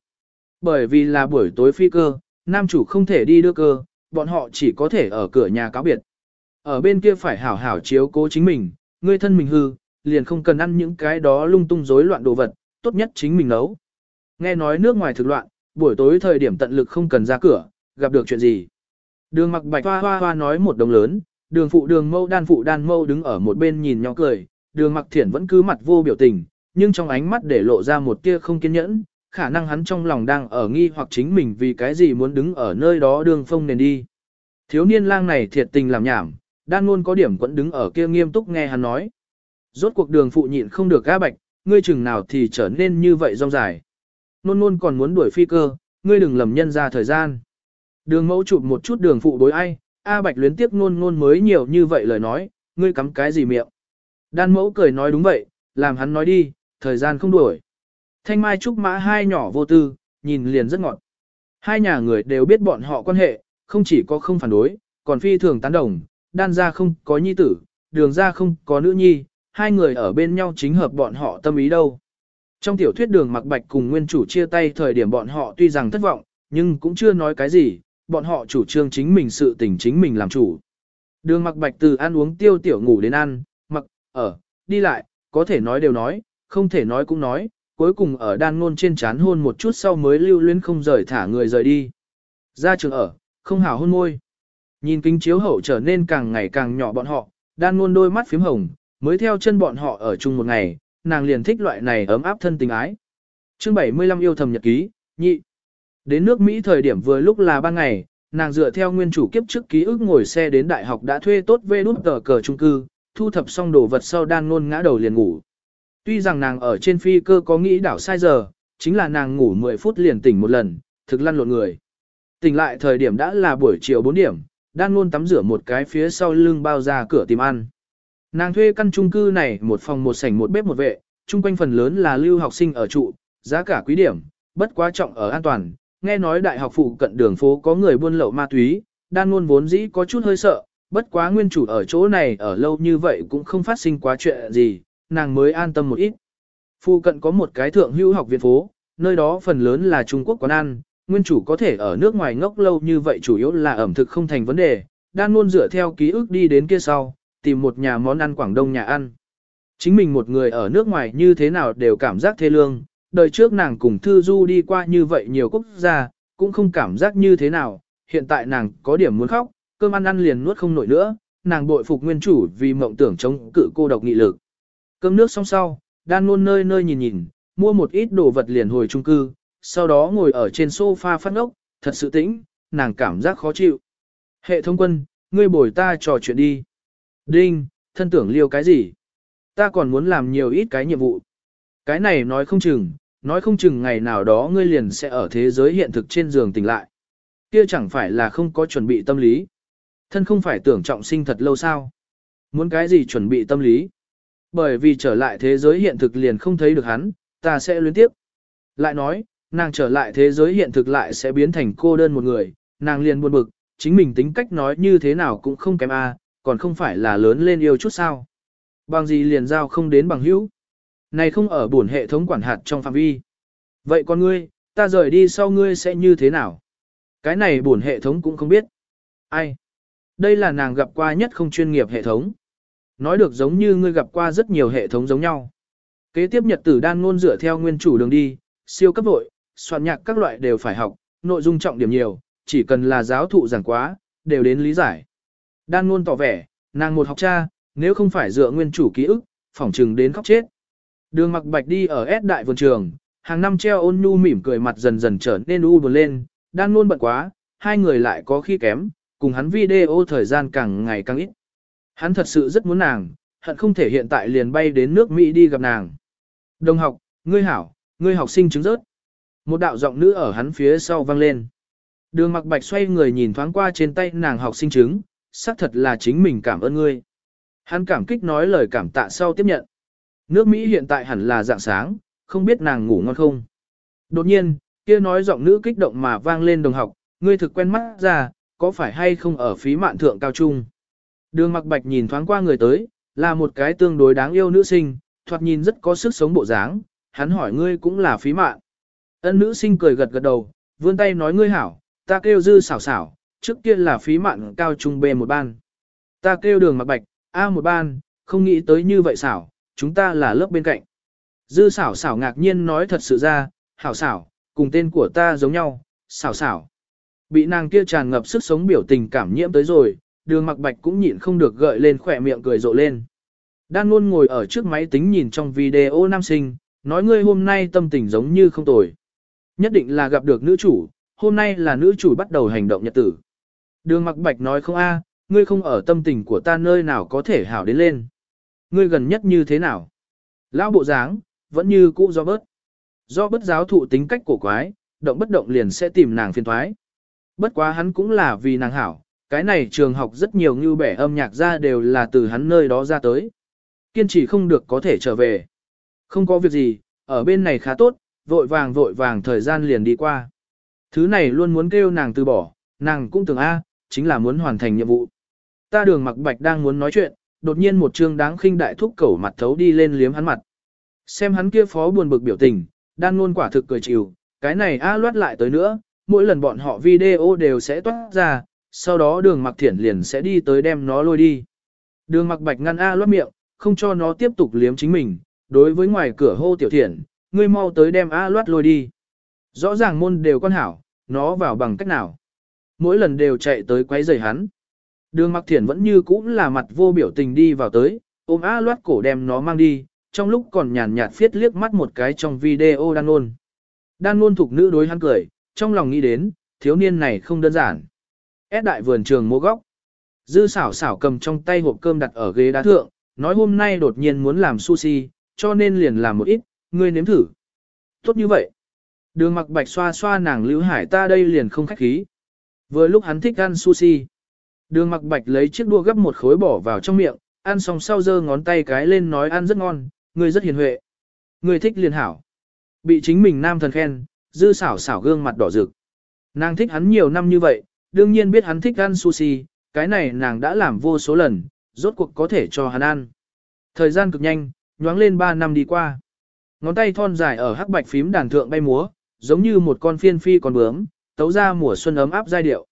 Bởi vì là buổi tối phi cơ, nam chủ không thể đi đưa cơ, bọn họ chỉ có thể ở cửa nhà cáo biệt. Ở bên kia phải hảo hảo chiếu cố chính mình, người thân mình hư, liền không cần ăn những cái đó lung tung rối loạn đồ vật, tốt nhất chính mình nấu. Nghe nói nước ngoài thực loạn, buổi tối thời điểm tận lực không cần ra cửa, gặp được chuyện gì. Đường mặc bạch hoa hoa hoa nói một đồng lớn, đường phụ đường mâu đan phụ đan mâu đứng ở một bên nhìn nhỏ cười, đường mặc thiển vẫn cứ mặt vô biểu tình, nhưng trong ánh mắt để lộ ra một tia không kiên nhẫn, khả năng hắn trong lòng đang ở nghi hoặc chính mình vì cái gì muốn đứng ở nơi đó đường phong nền đi. Thiếu niên lang này thiệt tình làm nhảm, đan luôn có điểm vẫn đứng ở kia nghiêm túc nghe hắn nói. Rốt cuộc đường phụ nhịn không được gã bạch, ngươi chừng nào thì trở nên như vậy rong dài. Nôn nôn còn muốn đuổi phi cơ, ngươi đừng lầm nhân ra thời gian. Đường mẫu chụp một chút đường phụ đối ai, A Bạch luyến tiếc nôn nôn mới nhiều như vậy lời nói, ngươi cắm cái gì miệng. Đan mẫu cười nói đúng vậy, làm hắn nói đi, thời gian không đuổi. Thanh Mai Trúc Mã hai nhỏ vô tư, nhìn liền rất ngọt. Hai nhà người đều biết bọn họ quan hệ, không chỉ có không phản đối, còn phi thường tán đồng, đan ra không có nhi tử, đường ra không có nữ nhi, hai người ở bên nhau chính hợp bọn họ tâm ý đâu. Trong tiểu thuyết đường mặc bạch cùng nguyên chủ chia tay thời điểm bọn họ tuy rằng thất vọng, nhưng cũng chưa nói cái gì, bọn họ chủ trương chính mình sự tình chính mình làm chủ. Đường mặc bạch từ ăn uống tiêu tiểu ngủ đến ăn, ở, đi lại, có thể nói đều nói, không thể nói cũng nói, cuối cùng ở đan ngôn trên chán hôn một chút sau mới lưu luyến không rời thả người rời đi. Ra trường ở, không hảo hôn môi. Nhìn kính chiếu hậu trở nên càng ngày càng nhỏ bọn họ, đan ngôn đôi mắt phím hồng, mới theo chân bọn họ ở chung một ngày, nàng liền thích loại này ấm áp thân tình ái. chương 75 yêu thầm nhật ký, nhị. Đến nước Mỹ thời điểm vừa lúc là ban ngày, nàng dựa theo nguyên chủ kiếp trước ký ức ngồi xe đến đại học đã thuê tốt về nút tờ cờ trung cư, thu thập xong đồ vật sau đan ngôn ngã đầu liền ngủ. Tuy rằng nàng ở trên phi cơ có nghĩ đảo sai giờ, chính là nàng ngủ 10 phút liền tỉnh một lần, thực lăn lộn người. Tỉnh lại thời điểm đã là buổi chiều 4 điểm, đan ngôn tắm rửa một cái phía sau lưng bao ra cửa tìm ăn. Nàng thuê căn chung cư này một phòng một sảnh một bếp một vệ, chung quanh phần lớn là lưu học sinh ở trụ, giá cả quý điểm, bất quá trọng ở an toàn. Nghe nói đại học phụ cận đường phố có người buôn lậu ma túy, đan ngôn vốn dĩ có chút hơi sợ, bất quá nguyên chủ ở chỗ này ở lâu như vậy cũng không phát sinh quá chuyện gì, nàng mới an tâm một ít. Phu cận có một cái thượng hữu học viện phố, nơi đó phần lớn là Trung Quốc quán ăn, nguyên chủ có thể ở nước ngoài ngốc lâu như vậy chủ yếu là ẩm thực không thành vấn đề, đang luôn dựa theo ký ức đi đến kia sau, tìm một nhà món ăn Quảng Đông nhà ăn. Chính mình một người ở nước ngoài như thế nào đều cảm giác thê lương, đời trước nàng cùng Thư Du đi qua như vậy nhiều quốc gia, cũng không cảm giác như thế nào, hiện tại nàng có điểm muốn khóc, cơm ăn ăn liền nuốt không nổi nữa, nàng bội phục nguyên chủ vì mộng tưởng chống cự cô độc nghị lực. Cơm nước xong sau, đan luôn nơi nơi nhìn nhìn, mua một ít đồ vật liền hồi trung cư, sau đó ngồi ở trên sofa phát ngốc, thật sự tĩnh, nàng cảm giác khó chịu. Hệ thống quân, ngươi bồi ta trò chuyện đi. Đinh, thân tưởng liêu cái gì? Ta còn muốn làm nhiều ít cái nhiệm vụ. Cái này nói không chừng, nói không chừng ngày nào đó ngươi liền sẽ ở thế giới hiện thực trên giường tỉnh lại. Kia chẳng phải là không có chuẩn bị tâm lý. Thân không phải tưởng trọng sinh thật lâu sao. Muốn cái gì chuẩn bị tâm lý. Bởi vì trở lại thế giới hiện thực liền không thấy được hắn, ta sẽ luyến tiếp. Lại nói, nàng trở lại thế giới hiện thực lại sẽ biến thành cô đơn một người, nàng liền buồn bực, chính mình tính cách nói như thế nào cũng không kém a, còn không phải là lớn lên yêu chút sao. Bằng gì liền giao không đến bằng hữu. Này không ở bổn hệ thống quản hạt trong phạm vi. Vậy con ngươi, ta rời đi sau ngươi sẽ như thế nào? Cái này bổn hệ thống cũng không biết. Ai? Đây là nàng gặp qua nhất không chuyên nghiệp hệ thống. Nói được giống như ngươi gặp qua rất nhiều hệ thống giống nhau. Kế tiếp nhật tử đan ngôn dựa theo nguyên chủ đường đi, siêu cấp vội, soạn nhạc các loại đều phải học, nội dung trọng điểm nhiều, chỉ cần là giáo thụ giảng quá, đều đến lý giải. Đan ngôn tỏ vẻ, nàng một học cha, nếu không phải dựa nguyên chủ ký ức, phỏng trừng đến khóc chết. Đường mặc bạch đi ở S đại vườn trường, hàng năm treo ôn nhu mỉm cười mặt dần dần trở nên u buồn lên, đan ngôn bận quá, hai người lại có khi kém, cùng hắn video thời gian càng ngày càng ít. Hắn thật sự rất muốn nàng, hận không thể hiện tại liền bay đến nước Mỹ đi gặp nàng. Đồng học, ngươi hảo, ngươi học sinh chứng rớt. Một đạo giọng nữ ở hắn phía sau vang lên. Đường mặc bạch xoay người nhìn thoáng qua trên tay nàng học sinh chứng, xác thật là chính mình cảm ơn ngươi. Hắn cảm kích nói lời cảm tạ sau tiếp nhận. Nước Mỹ hiện tại hẳn là dạng sáng, không biết nàng ngủ ngon không. Đột nhiên, kia nói giọng nữ kích động mà vang lên đồng học, ngươi thực quen mắt ra, có phải hay không ở phí mạn thượng cao trung. Đường mặc bạch nhìn thoáng qua người tới, là một cái tương đối đáng yêu nữ sinh, thoạt nhìn rất có sức sống bộ dáng, hắn hỏi ngươi cũng là phí mạn. Ân nữ sinh cười gật gật đầu, vươn tay nói ngươi hảo, ta kêu dư xảo xảo, trước kia là phí mạn cao trung B một ban. Ta kêu đường mặc bạch, A một ban, không nghĩ tới như vậy xảo, chúng ta là lớp bên cạnh. Dư xảo xảo ngạc nhiên nói thật sự ra, hảo xảo, cùng tên của ta giống nhau, xảo xảo. Bị nàng kia tràn ngập sức sống biểu tình cảm nhiễm tới rồi, đường mặc bạch cũng nhịn không được gợi lên khỏe miệng cười rộ lên. Đan luôn ngồi ở trước máy tính nhìn trong video nam sinh, nói ngươi hôm nay tâm tình giống như không tồi. Nhất định là gặp được nữ chủ, hôm nay là nữ chủ bắt đầu hành động nhật tử. Đường mặc bạch nói không a, ngươi không ở tâm tình của ta nơi nào có thể hảo đến lên. Ngươi gần nhất như thế nào? Lão bộ dáng, vẫn như cũ do bớt. Do bất giáo thụ tính cách cổ quái, động bất động liền sẽ tìm nàng phiền thoái. Bất quá hắn cũng là vì nàng hảo, cái này trường học rất nhiều như bẻ âm nhạc ra đều là từ hắn nơi đó ra tới. Kiên trì không được có thể trở về. Không có việc gì, ở bên này khá tốt, vội vàng vội vàng thời gian liền đi qua. Thứ này luôn muốn kêu nàng từ bỏ, nàng cũng tưởng A, chính là muốn hoàn thành nhiệm vụ. Ta đường mặc bạch đang muốn nói chuyện, đột nhiên một trương đáng khinh đại thúc cẩu mặt thấu đi lên liếm hắn mặt. Xem hắn kia phó buồn bực biểu tình, đang luôn quả thực cười chịu, cái này A loát lại tới nữa, mỗi lần bọn họ video đều sẽ toát ra, sau đó đường mặc thiển liền sẽ đi tới đem nó lôi đi. Đường mặc bạch ngăn A loát miệng, không cho nó tiếp tục liếm chính mình, đối với ngoài cửa hô tiểu thiển, ngươi mau tới đem A loát lôi đi. Rõ ràng môn đều con hảo, nó vào bằng cách nào. Mỗi lần đều chạy tới quấy rầy hắn. Đường mặc thiển vẫn như cũ là mặt vô biểu tình đi vào tới, ôm A loát cổ đem nó mang đi, trong lúc còn nhàn nhạt phiết liếc mắt một cái trong video đang ôn. Đan ôn thuộc nữ đối hắn cười, trong lòng nghĩ đến, thiếu niên này không đơn giản. Ép đại vườn trường mô góc. Dư xảo xảo cầm trong tay hộp cơm đặt ở ghế đá thượng, nói hôm nay đột nhiên muốn làm sushi, cho nên liền làm một ít, ngươi nếm thử. Tốt như vậy. Đường mặc bạch xoa xoa nàng lưu hải ta đây liền không khách khí. Vừa lúc hắn thích ăn sushi. Đường mặc bạch lấy chiếc đua gấp một khối bỏ vào trong miệng, ăn xong sau giơ ngón tay cái lên nói ăn rất ngon, ngươi rất hiền huệ. Ngươi thích liền hảo. Bị chính mình nam thần khen, dư xảo xảo gương mặt đỏ rực. Nàng thích hắn nhiều năm như vậy, đương nhiên biết hắn thích ăn sushi, cái này nàng đã làm vô số lần, rốt cuộc có thể cho hắn ăn. Thời gian cực nhanh, nhoáng lên 3 năm đi qua. Ngón tay thon dài ở hắc bạch phím đàn thượng bay múa, giống như một con phiên phi còn bướm, tấu ra mùa xuân ấm áp giai điệu.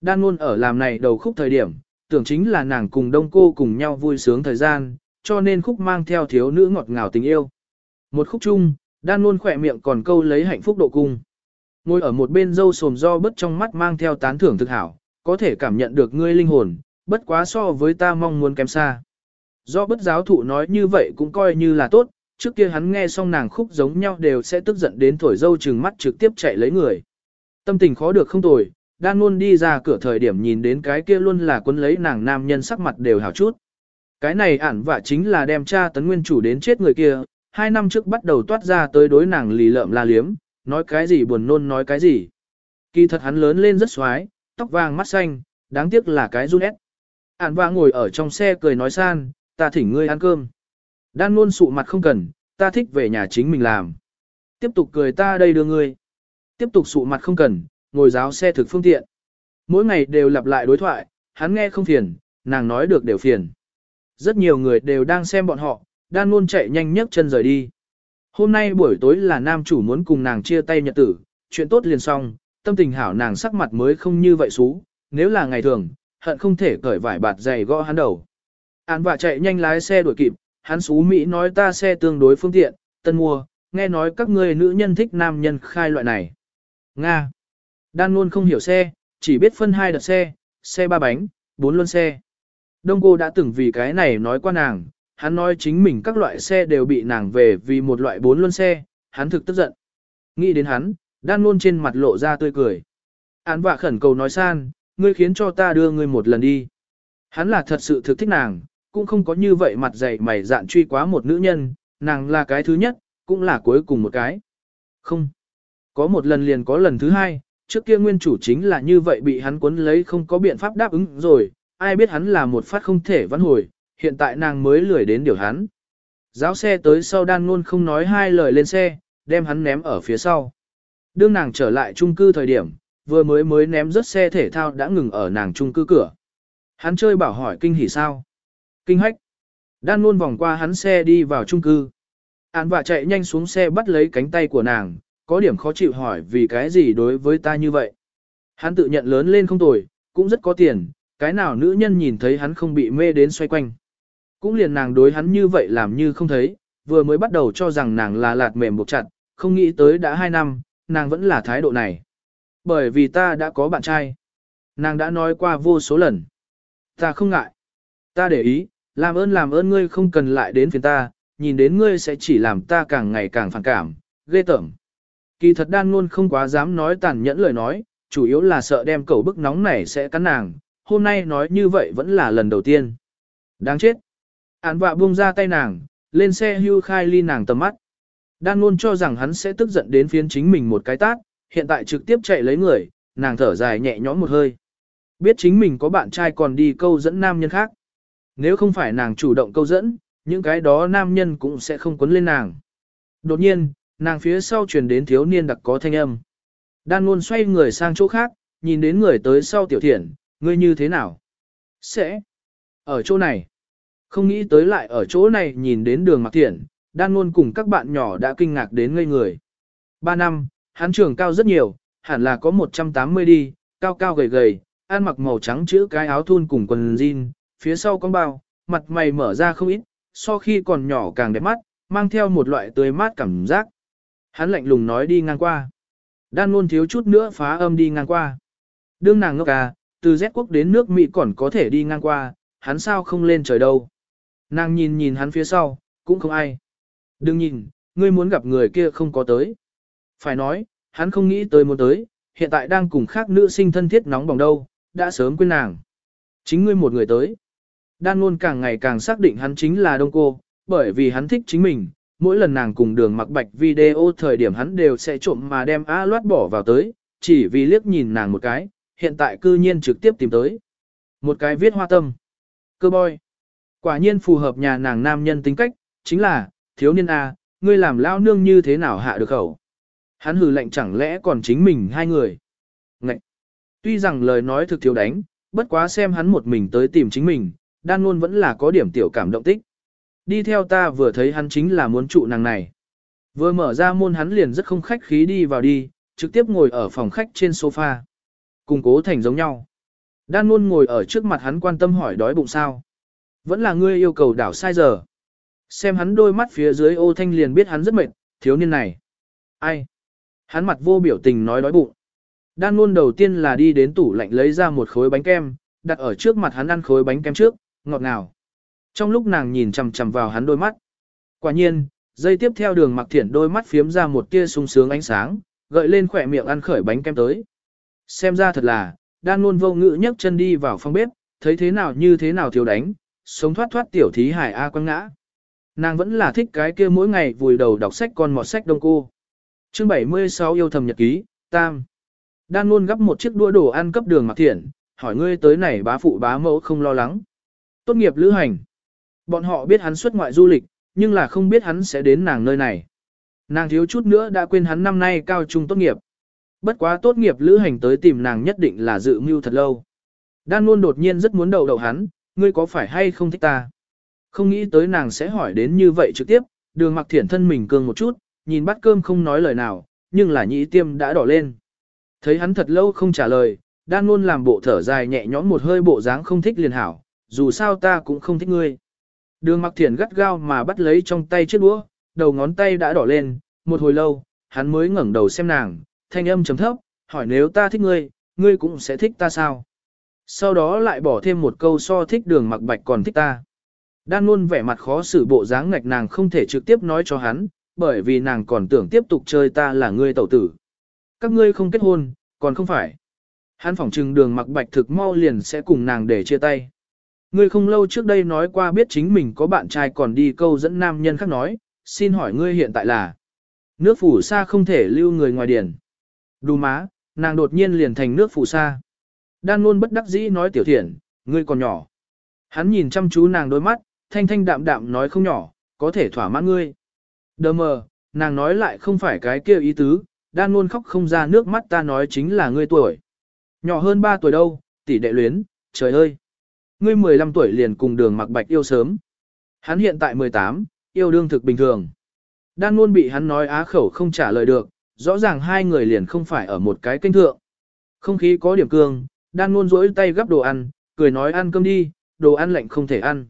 Đan luôn ở làm này đầu khúc thời điểm, tưởng chính là nàng cùng đông cô cùng nhau vui sướng thời gian, cho nên khúc mang theo thiếu nữ ngọt ngào tình yêu. Một khúc chung, đan luôn khỏe miệng còn câu lấy hạnh phúc độ cung. Ngồi ở một bên dâu sồm do bớt trong mắt mang theo tán thưởng thực hảo, có thể cảm nhận được ngươi linh hồn, bất quá so với ta mong muốn kém xa. Do bất giáo thụ nói như vậy cũng coi như là tốt, trước kia hắn nghe xong nàng khúc giống nhau đều sẽ tức giận đến thổi dâu trừng mắt trực tiếp chạy lấy người. Tâm tình khó được không tồi, đang luôn đi ra cửa thời điểm nhìn đến cái kia luôn là quân lấy nàng nam nhân sắc mặt đều hảo chút. Cái này ản vả chính là đem cha tấn nguyên chủ đến chết người kia, hai năm trước bắt đầu toát ra tới đối nàng lì lợm la liếm, nói cái gì buồn nôn nói cái gì. Kỳ thật hắn lớn lên rất xoái, tóc vàng mắt xanh, đáng tiếc là cái run ép. Ản vả ngồi ở trong xe cười nói san, ta thỉnh ngươi ăn cơm. Đan luôn sụ mặt không cần, ta thích về nhà chính mình làm. Tiếp tục cười ta đây đưa ngươi. Tiếp tục sụ mặt không cần, ngồi giáo xe thực phương tiện. Mỗi ngày đều lặp lại đối thoại, hắn nghe không phiền, nàng nói được đều phiền. Rất nhiều người đều đang xem bọn họ, đan luôn chạy nhanh nhấc chân rời đi. Hôm nay buổi tối là nam chủ muốn cùng nàng chia tay nhật tử, chuyện tốt liền xong, tâm tình hảo nàng sắc mặt mới không như vậy xú, nếu là ngày thường, hận không thể cởi vải bạt dày gõ hắn đầu. Án vạ chạy nhanh lái xe đuổi kịp, hắn xú Mỹ nói ta xe tương đối phương tiện, tân mua, nghe nói các ngươi nữ nhân thích nam nhân khai loại này. Nga. Đan luôn không hiểu xe, chỉ biết phân hai đợt xe, xe ba bánh, bốn luân xe. Đông cô đã từng vì cái này nói qua nàng, hắn nói chính mình các loại xe đều bị nàng về vì một loại bốn luân xe, hắn thực tức giận. Nghĩ đến hắn, đan luôn trên mặt lộ ra tươi cười. Án vạ khẩn cầu nói san, ngươi khiến cho ta đưa ngươi một lần đi. Hắn là thật sự thực thích nàng, cũng không có như vậy mặt dày mày dạn truy quá một nữ nhân, nàng là cái thứ nhất, cũng là cuối cùng một cái. Không. Có một lần liền có lần thứ hai, trước kia nguyên chủ chính là như vậy bị hắn cuốn lấy không có biện pháp đáp ứng rồi, ai biết hắn là một phát không thể vãn hồi, hiện tại nàng mới lười đến điều hắn. Giáo xe tới sau đan luôn không nói hai lời lên xe, đem hắn ném ở phía sau. Đương nàng trở lại trung cư thời điểm, vừa mới mới ném rớt xe thể thao đã ngừng ở nàng trung cư cửa. Hắn chơi bảo hỏi kinh hỉ sao. Kinh hách. Đan luôn vòng qua hắn xe đi vào trung cư. Án vạ chạy nhanh xuống xe bắt lấy cánh tay của nàng, có điểm khó chịu hỏi vì cái gì đối với ta như vậy. Hắn tự nhận lớn lên không tồi, cũng rất có tiền, cái nào nữ nhân nhìn thấy hắn không bị mê đến xoay quanh. Cũng liền nàng đối hắn như vậy làm như không thấy, vừa mới bắt đầu cho rằng nàng là lạt mềm buộc chặt, không nghĩ tới đã hai năm, nàng vẫn là thái độ này. Bởi vì ta đã có bạn trai. Nàng đã nói qua vô số lần. Ta không ngại. Ta để ý, làm ơn làm ơn ngươi không cần lại đến phiền ta, nhìn đến ngươi sẽ chỉ làm ta càng ngày càng phản cảm, ghê tởm. Kỳ thật đan luôn không quá dám nói tàn nhẫn lời nói, chủ yếu là sợ đem cầu bức nóng này sẽ cắn nàng, hôm nay nói như vậy vẫn là lần đầu tiên. Đáng chết. Án vạ buông ra tay nàng, lên xe hưu khai ly nàng tầm mắt. Đan luôn cho rằng hắn sẽ tức giận đến phiến chính mình một cái tát, hiện tại trực tiếp chạy lấy người, nàng thở dài nhẹ nhõm một hơi. Biết chính mình có bạn trai còn đi câu dẫn nam nhân khác. Nếu không phải nàng chủ động câu dẫn, những cái đó nam nhân cũng sẽ không quấn lên nàng. Đột nhiên, nàng phía sau truyền đến thiếu niên đặc có thanh âm. Đan luôn xoay người sang chỗ khác, nhìn đến người tới sau tiểu thiện, ngươi như thế nào? Sẽ. Ở chỗ này. Không nghĩ tới lại ở chỗ này nhìn đến đường mặc thiện, đan ngôn cùng các bạn nhỏ đã kinh ngạc đến ngây người. Ba năm, hắn trưởng cao rất nhiều, hẳn là có 180 đi, cao cao gầy gầy, ăn mặc màu trắng chữ cái áo thun cùng quần jean, phía sau con bao, mặt mày mở ra không ít, so khi còn nhỏ càng đẹp mắt, mang theo một loại tươi mát cảm giác. Hắn lạnh lùng nói đi ngang qua. Đan luôn thiếu chút nữa phá âm đi ngang qua. Đương nàng ngốc à, từ Z quốc đến nước Mỹ còn có thể đi ngang qua, hắn sao không lên trời đâu. Nàng nhìn nhìn hắn phía sau, cũng không ai. Đừng nhìn, ngươi muốn gặp người kia không có tới. Phải nói, hắn không nghĩ tới muốn tới, hiện tại đang cùng khác nữ sinh thân thiết nóng bỏng đâu, đã sớm quên nàng. Chính ngươi một người tới. Đan luôn càng ngày càng xác định hắn chính là đông cô, bởi vì hắn thích chính mình, mỗi lần nàng cùng đường mặc bạch video thời điểm hắn đều sẽ trộm mà đem á loát bỏ vào tới, chỉ vì liếc nhìn nàng một cái, hiện tại cư nhiên trực tiếp tìm tới. Một cái viết hoa tâm. Cơ boy. Quả nhiên phù hợp nhà nàng nam nhân tính cách, chính là, thiếu niên A, ngươi làm lao nương như thế nào hạ được khẩu. Hắn hừ lạnh chẳng lẽ còn chính mình hai người. Ngậy. Tuy rằng lời nói thực thiếu đánh, bất quá xem hắn một mình tới tìm chính mình, đan luôn vẫn là có điểm tiểu cảm động tích. Đi theo ta vừa thấy hắn chính là muốn trụ nàng này. Vừa mở ra môn hắn liền rất không khách khí đi vào đi, trực tiếp ngồi ở phòng khách trên sofa. Cùng cố thành giống nhau. Đan luôn ngồi ở trước mặt hắn quan tâm hỏi đói bụng sao. Vẫn là ngươi yêu cầu đảo sai giờ. Xem hắn đôi mắt phía dưới ô thanh liền biết hắn rất mệt, thiếu niên này. Ai? Hắn mặt vô biểu tình nói đói bụng. Đan luôn đầu tiên là đi đến tủ lạnh lấy ra một khối bánh kem, đặt ở trước mặt hắn ăn khối bánh kem trước, ngọt ngào. Trong lúc nàng nhìn chằm chằm vào hắn đôi mắt. Quả nhiên, dây tiếp theo đường mặc thiển đôi mắt phiếm ra một tia sung sướng ánh sáng, gợi lên khỏe miệng ăn khởi bánh kem tới. Xem ra thật là, đan luôn vô ngữ nhấc chân đi vào phòng bếp, thấy thế nào như thế nào thiếu đánh, sống thoát thoát tiểu thí hải A quăng ngã. Nàng vẫn là thích cái kia mỗi ngày vùi đầu đọc sách con mọt sách đông cô. Chương 76 yêu thầm nhật ký, Tam. Đan luôn gấp một chiếc đũa đồ ăn cấp đường mặc thiện, hỏi ngươi tới này bá phụ bá mẫu không lo lắng. Tốt nghiệp lữ hành. Bọn họ biết hắn xuất ngoại du lịch, nhưng là không biết hắn sẽ đến nàng nơi này. Nàng thiếu chút nữa đã quên hắn năm nay cao trung tốt nghiệp. Bất quá tốt nghiệp lữ hành tới tìm nàng nhất định là dự mưu thật lâu. Đan luôn đột nhiên rất muốn đầu đầu hắn, ngươi có phải hay không thích ta? Không nghĩ tới nàng sẽ hỏi đến như vậy trực tiếp, đường mặc thiển thân mình cương một chút, nhìn bát cơm không nói lời nào, nhưng là nhĩ tiêm đã đỏ lên. Thấy hắn thật lâu không trả lời, đang luôn làm bộ thở dài nhẹ nhõm một hơi bộ dáng không thích liền hảo, dù sao ta cũng không thích ngươi. Đường mặc thiển gắt gao mà bắt lấy trong tay chiếc đũa, đầu ngón tay đã đỏ lên, một hồi lâu, hắn mới ngẩng đầu xem nàng, thanh âm trầm thấp, hỏi nếu ta thích ngươi, ngươi cũng sẽ thích ta sao? Sau đó lại bỏ thêm một câu so thích đường mặc bạch còn thích ta. Đan luôn vẻ mặt khó xử bộ dáng ngạch nàng không thể trực tiếp nói cho hắn, bởi vì nàng còn tưởng tiếp tục chơi ta là ngươi tẩu tử. Các ngươi không kết hôn, còn không phải. Hắn phỏng trừng đường mặc bạch thực mau liền sẽ cùng nàng để chia tay. Ngươi không lâu trước đây nói qua biết chính mình có bạn trai còn đi câu dẫn nam nhân khác nói, xin hỏi ngươi hiện tại là nước phủ xa không thể lưu người ngoài điển. Đù má, nàng đột nhiên liền thành nước phủ xa. Đan luôn bất đắc dĩ nói tiểu thiện, ngươi còn nhỏ. Hắn nhìn chăm chú nàng đôi mắt, thanh thanh đạm đạm nói không nhỏ, có thể thỏa mãn ngươi. Đờ mờ, nàng nói lại không phải cái kia ý tứ, đan luôn khóc không ra nước mắt ta nói chính là ngươi tuổi. Nhỏ hơn 3 tuổi đâu, tỷ đệ luyến, trời ơi. Ngươi 15 tuổi liền cùng đường mặc bạch yêu sớm. Hắn hiện tại 18, yêu đương thực bình thường. Đan luôn bị hắn nói á khẩu không trả lời được, rõ ràng hai người liền không phải ở một cái kênh thượng. Không khí có điểm cương, đan ngôn rỗi tay gắp đồ ăn, cười nói ăn cơm đi, đồ ăn lạnh không thể ăn.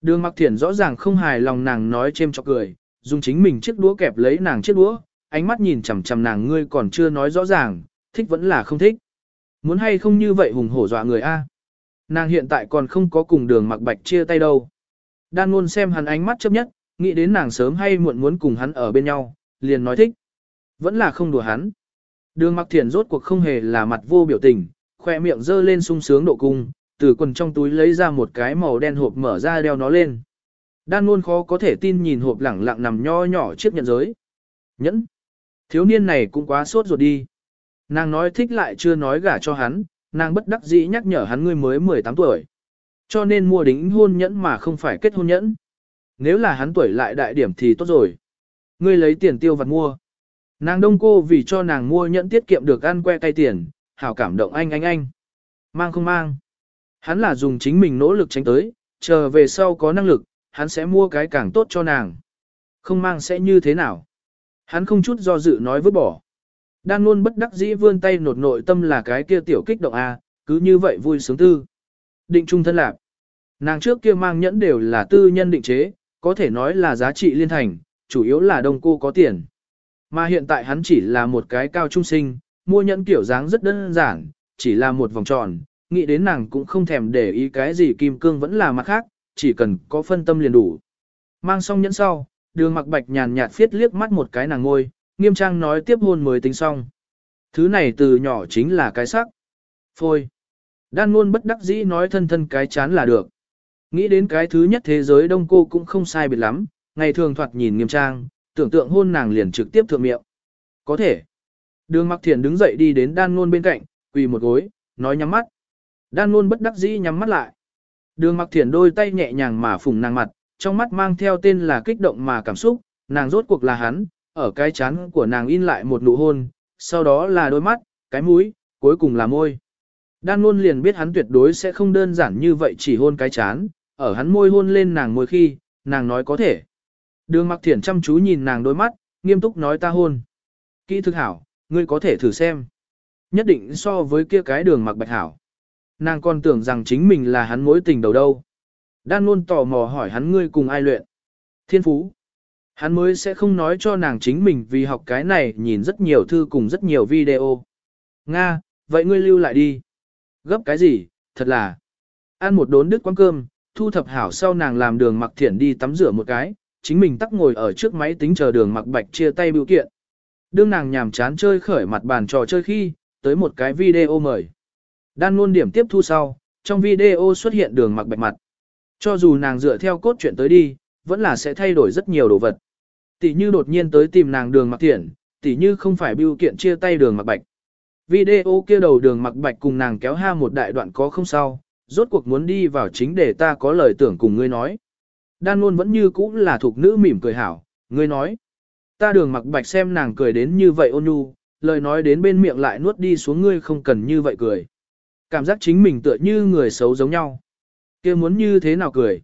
Đường mặc thiển rõ ràng không hài lòng nàng nói chêm cho cười, dùng chính mình chiếc đũa kẹp lấy nàng chiếc đũa, ánh mắt nhìn chằm chằm nàng ngươi còn chưa nói rõ ràng, thích vẫn là không thích. Muốn hay không như vậy hùng hổ dọa người a. Nàng hiện tại còn không có cùng đường mặc bạch chia tay đâu. Đan ngôn xem hắn ánh mắt chấp nhất, nghĩ đến nàng sớm hay muộn muốn cùng hắn ở bên nhau, liền nói thích. Vẫn là không đùa hắn. Đường mặc Thiển rốt cuộc không hề là mặt vô biểu tình, khoe miệng dơ lên sung sướng độ cung, từ quần trong túi lấy ra một cái màu đen hộp mở ra đeo nó lên. Đan luôn khó có thể tin nhìn hộp lẳng lặng nằm nho nhỏ chiếc nhận giới. Nhẫn. Thiếu niên này cũng quá sốt ruột đi. Nàng nói thích lại chưa nói gả cho hắn, nàng bất đắc dĩ nhắc nhở hắn ngươi mới 18 tuổi. Cho nên mua đính hôn nhẫn mà không phải kết hôn nhẫn. Nếu là hắn tuổi lại đại điểm thì tốt rồi. Ngươi lấy tiền tiêu vặt mua. Nàng đông cô vì cho nàng mua nhẫn tiết kiệm được ăn que cay tiền, hảo cảm động anh anh anh. Mang không mang. Hắn là dùng chính mình nỗ lực tránh tới, chờ về sau có năng lực, hắn sẽ mua cái càng tốt cho nàng. Không mang sẽ như thế nào? Hắn không chút do dự nói vứt bỏ. Đan luôn bất đắc dĩ vươn tay nột nội tâm là cái kia tiểu kích động A, cứ như vậy vui sướng tư. Định trung thân lạc. Nàng trước kia mang nhẫn đều là tư nhân định chế, có thể nói là giá trị liên thành, chủ yếu là đông cô có tiền. Mà hiện tại hắn chỉ là một cái cao trung sinh, mua nhẫn kiểu dáng rất đơn giản, chỉ là một vòng tròn, nghĩ đến nàng cũng không thèm để ý cái gì kim cương vẫn là mặt khác, chỉ cần có phân tâm liền đủ. Mang xong nhẫn sau, đường mặc bạch nhàn nhạt phiết liếc mắt một cái nàng ngôi, nghiêm trang nói tiếp hôn mới tính xong. Thứ này từ nhỏ chính là cái sắc. Phôi. Đan luôn bất đắc dĩ nói thân thân cái chán là được. Nghĩ đến cái thứ nhất thế giới đông cô cũng không sai biệt lắm, ngày thường thoạt nhìn nghiêm trang, tưởng tượng hôn nàng liền trực tiếp thượng miệng. Có thể. Đường mặc thiền đứng dậy đi đến đan Nôn bên cạnh, quỳ một gối, nói nhắm mắt. Đan Nôn bất đắc dĩ nhắm mắt lại. Đường mặc thiền đôi tay nhẹ nhàng mà phủng nàng mặt, trong mắt mang theo tên là kích động mà cảm xúc, nàng rốt cuộc là hắn, ở cái chán của nàng in lại một nụ hôn, sau đó là đôi mắt, cái mũi, cuối cùng là môi. Đan Nôn liền biết hắn tuyệt đối sẽ không đơn giản như vậy chỉ hôn cái chán, ở hắn môi hôn lên nàng môi khi, nàng nói có thể. Đường mặc thiển chăm chú nhìn nàng đôi mắt, nghiêm túc nói ta hôn. Kỹ thực hảo, ngươi có thể thử xem. Nhất định so với kia cái đường mặc bạch hảo. Nàng còn tưởng rằng chính mình là hắn mối tình đầu đâu. Đan luôn tò mò hỏi hắn ngươi cùng ai luyện. Thiên phú. Hắn mới sẽ không nói cho nàng chính mình vì học cái này nhìn rất nhiều thư cùng rất nhiều video. Nga, vậy ngươi lưu lại đi. Gấp cái gì, thật là. Ăn một đốn đứt quán cơm, thu thập hảo sau nàng làm đường mặc thiển đi tắm rửa một cái, chính mình tắc ngồi ở trước máy tính chờ đường mặc bạch chia tay biểu kiện. Đương nàng nhàm chán chơi khởi mặt bàn trò chơi khi, tới một cái video mời. Đan luôn điểm tiếp thu sau, trong video xuất hiện đường mặc bạch mặt. Cho dù nàng dựa theo cốt truyện tới đi, vẫn là sẽ thay đổi rất nhiều đồ vật. Tỷ như đột nhiên tới tìm nàng đường mặc tiện, tỷ như không phải biêu kiện chia tay đường mặc bạch. Video kia đầu đường mặc bạch cùng nàng kéo ha một đại đoạn có không sao, rốt cuộc muốn đi vào chính để ta có lời tưởng cùng ngươi nói. Đan luôn vẫn như cũ là thuộc nữ mỉm cười hảo, ngươi nói. Ta đường mặc bạch xem nàng cười đến như vậy ôn nhu, lời nói đến bên miệng lại nuốt đi xuống ngươi không cần như vậy cười. Cảm giác chính mình tựa như người xấu giống nhau. kia muốn như thế nào cười?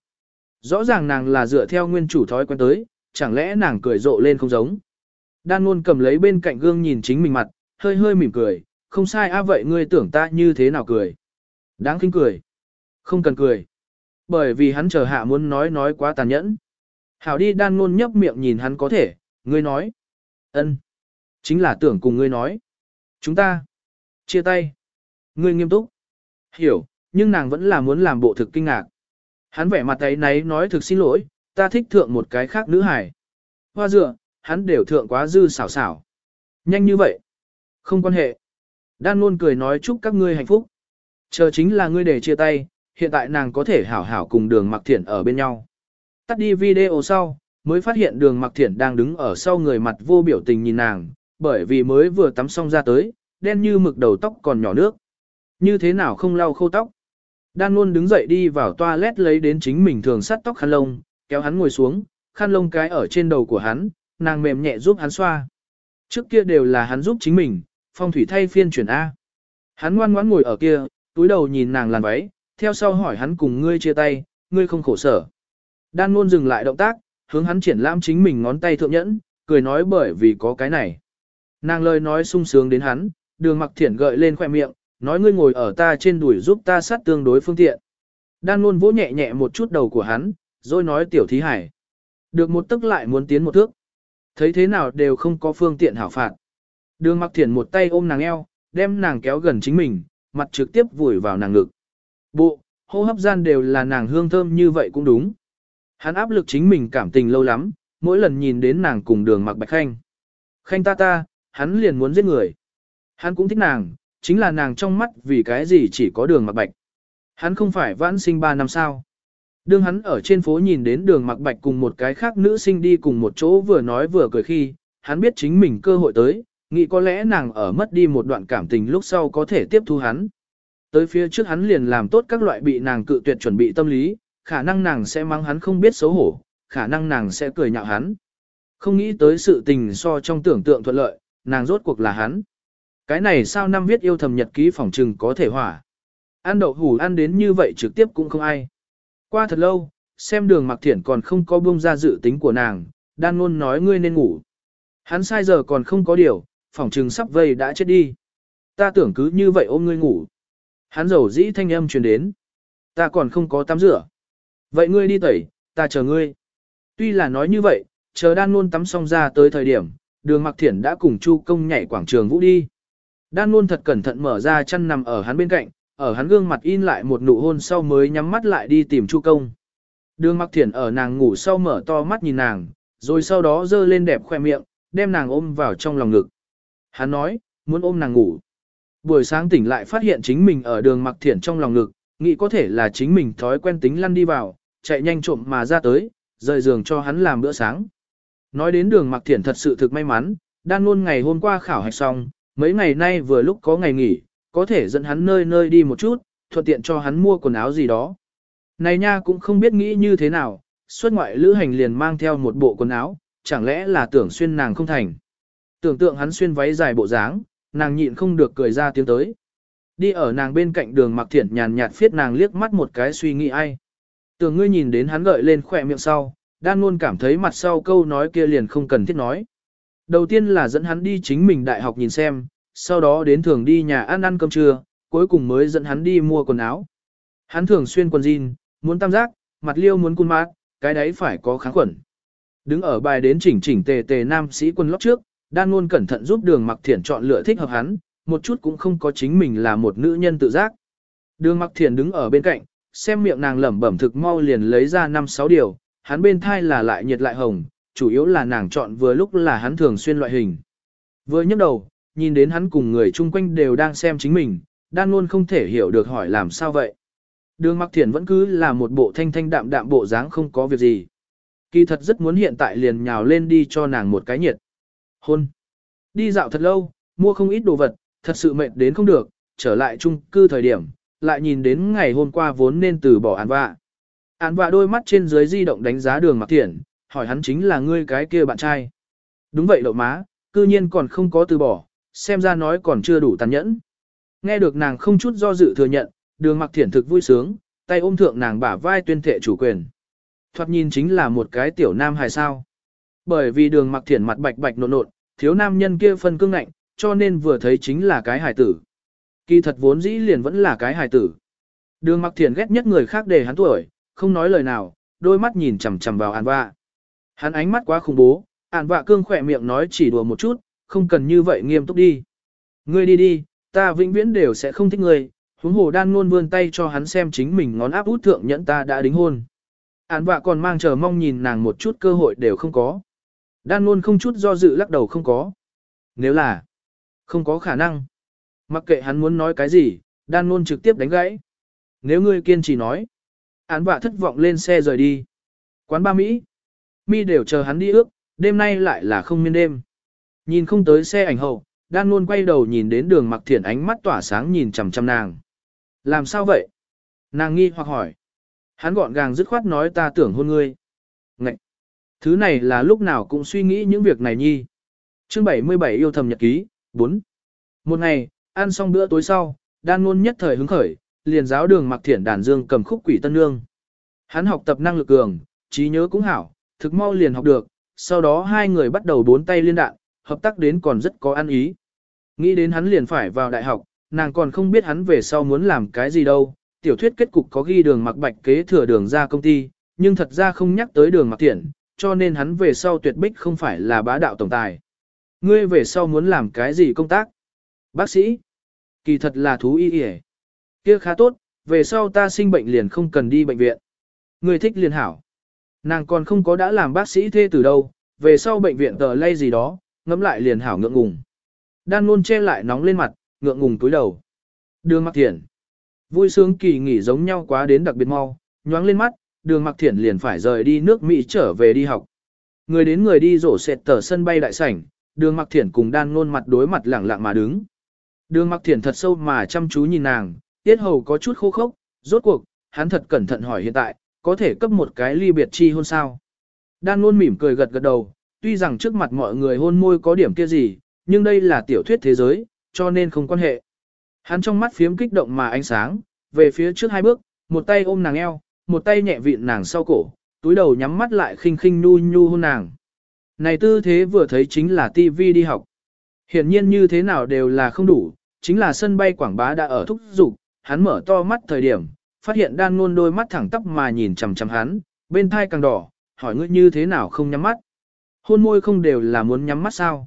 Rõ ràng nàng là dựa theo nguyên chủ thói quen tới, chẳng lẽ nàng cười rộ lên không giống. Đan luôn cầm lấy bên cạnh gương nhìn chính mình mặt, hơi hơi mỉm cười, không sai a vậy ngươi tưởng ta như thế nào cười. Đáng khinh cười. Không cần cười. Bởi vì hắn chờ hạ muốn nói nói quá tàn nhẫn. Hảo đi đan luôn nhấp miệng nhìn hắn có thể, ngươi nói. ân, Chính là tưởng cùng ngươi nói. Chúng ta. Chia tay. Ngươi nghiêm túc. Hiểu, nhưng nàng vẫn là muốn làm bộ thực kinh ngạc. Hắn vẻ mặt ấy náy nói thực xin lỗi, ta thích thượng một cái khác nữ hải. Hoa dựa, hắn đều thượng quá dư xảo xảo. Nhanh như vậy. Không quan hệ. Đan luôn cười nói chúc các ngươi hạnh phúc. Chờ chính là ngươi để chia tay, hiện tại nàng có thể hảo hảo cùng đường mặc thiện ở bên nhau. Tắt đi video sau, mới phát hiện đường mặc thiện đang đứng ở sau người mặt vô biểu tình nhìn nàng, bởi vì mới vừa tắm xong ra tới, đen như mực đầu tóc còn nhỏ nước. Như thế nào không lau khô tóc? Đan luôn đứng dậy đi vào toilet lấy đến chính mình thường sắt tóc khăn lông, kéo hắn ngồi xuống, khăn lông cái ở trên đầu của hắn, nàng mềm nhẹ giúp hắn xoa. Trước kia đều là hắn giúp chính mình, phong thủy thay phiên chuyển A. Hắn ngoan ngoãn ngồi ở kia, túi đầu nhìn nàng làn váy, theo sau hỏi hắn cùng ngươi chia tay, ngươi không khổ sở. Đan luôn dừng lại động tác, hướng hắn triển lãm chính mình ngón tay thượng nhẫn, cười nói bởi vì có cái này. Nàng lời nói sung sướng đến hắn, đường mặc thiển gợi lên khoe miệng, nói ngươi ngồi ở ta trên đùi giúp ta sát tương đối phương tiện. Đan luôn vỗ nhẹ nhẹ một chút đầu của hắn, rồi nói tiểu thí hải. Được một tức lại muốn tiến một thước. Thấy thế nào đều không có phương tiện hảo phạt. Đường mặc thiển một tay ôm nàng eo, đem nàng kéo gần chính mình, mặt trực tiếp vùi vào nàng ngực. Bộ, hô hấp gian đều là nàng hương thơm như vậy cũng đúng. Hắn áp lực chính mình cảm tình lâu lắm, mỗi lần nhìn đến nàng cùng đường mặc bạch khanh. Khanh ta ta, hắn liền muốn giết người. Hắn cũng thích nàng, chính là nàng trong mắt vì cái gì chỉ có đường mặc bạch. Hắn không phải vãn sinh ba năm sao. Đương hắn ở trên phố nhìn đến đường mặc bạch cùng một cái khác nữ sinh đi cùng một chỗ vừa nói vừa cười khi, hắn biết chính mình cơ hội tới, nghĩ có lẽ nàng ở mất đi một đoạn cảm tình lúc sau có thể tiếp thu hắn. Tới phía trước hắn liền làm tốt các loại bị nàng cự tuyệt chuẩn bị tâm lý, khả năng nàng sẽ mắng hắn không biết xấu hổ, khả năng nàng sẽ cười nhạo hắn. Không nghĩ tới sự tình so trong tưởng tượng thuận lợi, nàng rốt cuộc là hắn. Cái này sao năm viết yêu thầm nhật ký phỏng trừng có thể hỏa. Ăn đậu hủ ăn đến như vậy trực tiếp cũng không ai. Qua thật lâu, xem đường mặc thiển còn không có buông ra dự tính của nàng, đan luôn nói ngươi nên ngủ. Hắn sai giờ còn không có điều, phỏng trừng sắp vây đã chết đi. Ta tưởng cứ như vậy ôm ngươi ngủ. Hắn rầu dĩ thanh âm truyền đến. Ta còn không có tắm rửa. Vậy ngươi đi tẩy, ta chờ ngươi. Tuy là nói như vậy, chờ đan luôn tắm xong ra tới thời điểm, đường mặc thiển đã cùng chu công nhảy quảng trường vũ đi. Đan luôn thật cẩn thận mở ra chân nằm ở hắn bên cạnh, ở hắn gương mặt in lại một nụ hôn sau mới nhắm mắt lại đi tìm chu công. Đường mặc thiển ở nàng ngủ sau mở to mắt nhìn nàng, rồi sau đó dơ lên đẹp khoe miệng, đem nàng ôm vào trong lòng ngực. Hắn nói, muốn ôm nàng ngủ. Buổi sáng tỉnh lại phát hiện chính mình ở đường mặc thiển trong lòng ngực, nghĩ có thể là chính mình thói quen tính lăn đi vào, chạy nhanh trộm mà ra tới, rời giường cho hắn làm bữa sáng. Nói đến đường mặc thiển thật sự thực may mắn, đang luôn ngày hôm qua khảo hạch xong, mấy ngày nay vừa lúc có ngày nghỉ, có thể dẫn hắn nơi nơi đi một chút, thuận tiện cho hắn mua quần áo gì đó. Này nha cũng không biết nghĩ như thế nào, xuất ngoại lữ hành liền mang theo một bộ quần áo, chẳng lẽ là tưởng xuyên nàng không thành. Tưởng tượng hắn xuyên váy dài bộ dáng, nàng nhịn không được cười ra tiếng tới. Đi ở nàng bên cạnh đường mặc Thiển nhàn nhạt phiết nàng liếc mắt một cái suy nghĩ ai. Tưởng ngươi nhìn đến hắn gợi lên khỏe miệng sau, đan luôn cảm thấy mặt sau câu nói kia liền không cần thiết nói. Đầu tiên là dẫn hắn đi chính mình đại học nhìn xem, sau đó đến thường đi nhà ăn ăn cơm trưa, cuối cùng mới dẫn hắn đi mua quần áo. Hắn thường xuyên quần jean, muốn tam giác, mặt liêu muốn cun mát, cái đấy phải có kháng khuẩn. Đứng ở bài đến chỉnh chỉnh tề tề nam sĩ quân lóc trước, đan luôn cẩn thận giúp đường mặc thiển chọn lựa thích hợp hắn, một chút cũng không có chính mình là một nữ nhân tự giác. Đường mặc thiển đứng ở bên cạnh, xem miệng nàng lẩm bẩm thực mau liền lấy ra năm sáu điều, hắn bên thai là lại nhiệt lại hồng, chủ yếu là nàng chọn vừa lúc là hắn thường xuyên loại hình. Vừa nhấc đầu, nhìn đến hắn cùng người chung quanh đều đang xem chính mình, đang luôn không thể hiểu được hỏi làm sao vậy. Đường mặc thiển vẫn cứ là một bộ thanh thanh đạm đạm bộ dáng không có việc gì. Kỳ thật rất muốn hiện tại liền nhào lên đi cho nàng một cái nhiệt. Hôn. Đi dạo thật lâu, mua không ít đồ vật, thật sự mệt đến không được, trở lại chung cư thời điểm, lại nhìn đến ngày hôm qua vốn nên từ bỏ án vạ. Án vạ đôi mắt trên dưới di động đánh giá đường mặc thiển, hỏi hắn chính là ngươi cái kia bạn trai. Đúng vậy đậu má, cư nhiên còn không có từ bỏ, xem ra nói còn chưa đủ tàn nhẫn. Nghe được nàng không chút do dự thừa nhận, đường mặc thiển thực vui sướng, tay ôm thượng nàng bả vai tuyên thệ chủ quyền. Thoạt nhìn chính là một cái tiểu nam hài sao. Bởi vì đường mặc thiển mặt bạch bạch nộn nộn, thiếu nam nhân kia phân cương ngạnh, cho nên vừa thấy chính là cái hài tử. Kỳ thật vốn dĩ liền vẫn là cái hài tử. Đường mặc thiển ghét nhất người khác để hắn tuổi, không nói lời nào, đôi mắt nhìn chằm chằm vào an vạ. Hắn ánh mắt quá khủng bố, an vạ cương khỏe miệng nói chỉ đùa một chút, không cần như vậy nghiêm túc đi. Ngươi đi đi, ta vĩnh viễn đều sẽ không thích ngươi, huống hồ đan luôn vươn tay cho hắn xem chính mình ngón áp út thượng nhẫn ta đã đính hôn. Án vạ còn mang chờ mong nhìn nàng một chút cơ hội đều không có. Đan luôn không chút do dự lắc đầu không có. Nếu là, không có khả năng. Mặc kệ hắn muốn nói cái gì, đan Nôn trực tiếp đánh gãy. Nếu ngươi kiên trì nói, án vạ thất vọng lên xe rời đi. Quán ba Mỹ, mi đều chờ hắn đi ước, đêm nay lại là không miên đêm. Nhìn không tới xe ảnh hậu, đan Nôn quay đầu nhìn đến đường mặc thiện ánh mắt tỏa sáng nhìn chằm chằm nàng. Làm sao vậy? Nàng nghi hoặc hỏi. Hắn gọn gàng dứt khoát nói ta tưởng hôn ngươi. Ngậy! Thứ này là lúc nào cũng suy nghĩ những việc này nhi. Chương 77 yêu thầm nhật ký, 4. Một ngày, ăn xong bữa tối sau, đan luôn nhất thời hứng khởi, liền giáo đường mặc Thiển đàn dương cầm khúc quỷ tân nương. Hắn học tập năng lực cường, trí nhớ cũng hảo, thực mau liền học được, sau đó hai người bắt đầu bốn tay liên đạn, hợp tác đến còn rất có ăn ý. Nghĩ đến hắn liền phải vào đại học, nàng còn không biết hắn về sau muốn làm cái gì đâu. Tiểu thuyết kết cục có ghi đường mặc bạch kế thừa đường ra công ty, nhưng thật ra không nhắc tới đường mặc Thiển, cho nên hắn về sau tuyệt bích không phải là bá đạo tổng tài. Ngươi về sau muốn làm cái gì công tác? Bác sĩ, Kỳ thật là thú y y Kia khá tốt, về sau ta sinh bệnh liền không cần đi bệnh viện. Người thích liền hảo. Nàng còn không có đã làm bác sĩ thê từ đâu, về sau bệnh viện tờ lay gì đó, ngẫm lại liền hảo ngượng ngùng. Đan luôn che lại nóng lên mặt, ngượng ngùng túi đầu. Đường mặc thiện. Vui sướng kỳ nghỉ giống nhau quá đến đặc biệt mau, nhoáng lên mắt, đường mặc thiện liền phải rời đi nước Mỹ trở về đi học. Người đến người đi rổ xẹt tờ sân bay đại sảnh, đường mặc thiện cùng đan luôn mặt đối mặt lẳng lặng mà đứng. Đường mặc thiển thật sâu mà chăm chú nhìn nàng, tiết hầu có chút khô khốc, rốt cuộc, hắn thật cẩn thận hỏi hiện tại, có thể cấp một cái ly biệt chi hôn sao. Đan luôn mỉm cười gật gật đầu, tuy rằng trước mặt mọi người hôn môi có điểm kia gì, nhưng đây là tiểu thuyết thế giới, cho nên không quan hệ. Hắn trong mắt phiếm kích động mà ánh sáng, về phía trước hai bước, một tay ôm nàng eo, một tay nhẹ vịn nàng sau cổ, túi đầu nhắm mắt lại khinh khinh nu nhu hôn nàng. Này tư thế vừa thấy chính là tivi đi học. Hiển nhiên như thế nào đều là không đủ, chính là sân bay quảng bá đã ở thúc dục hắn mở to mắt thời điểm, phát hiện đan ngôn đôi mắt thẳng tóc mà nhìn chằm chằm hắn, bên thai càng đỏ, hỏi ngươi như thế nào không nhắm mắt. Hôn môi không đều là muốn nhắm mắt sao.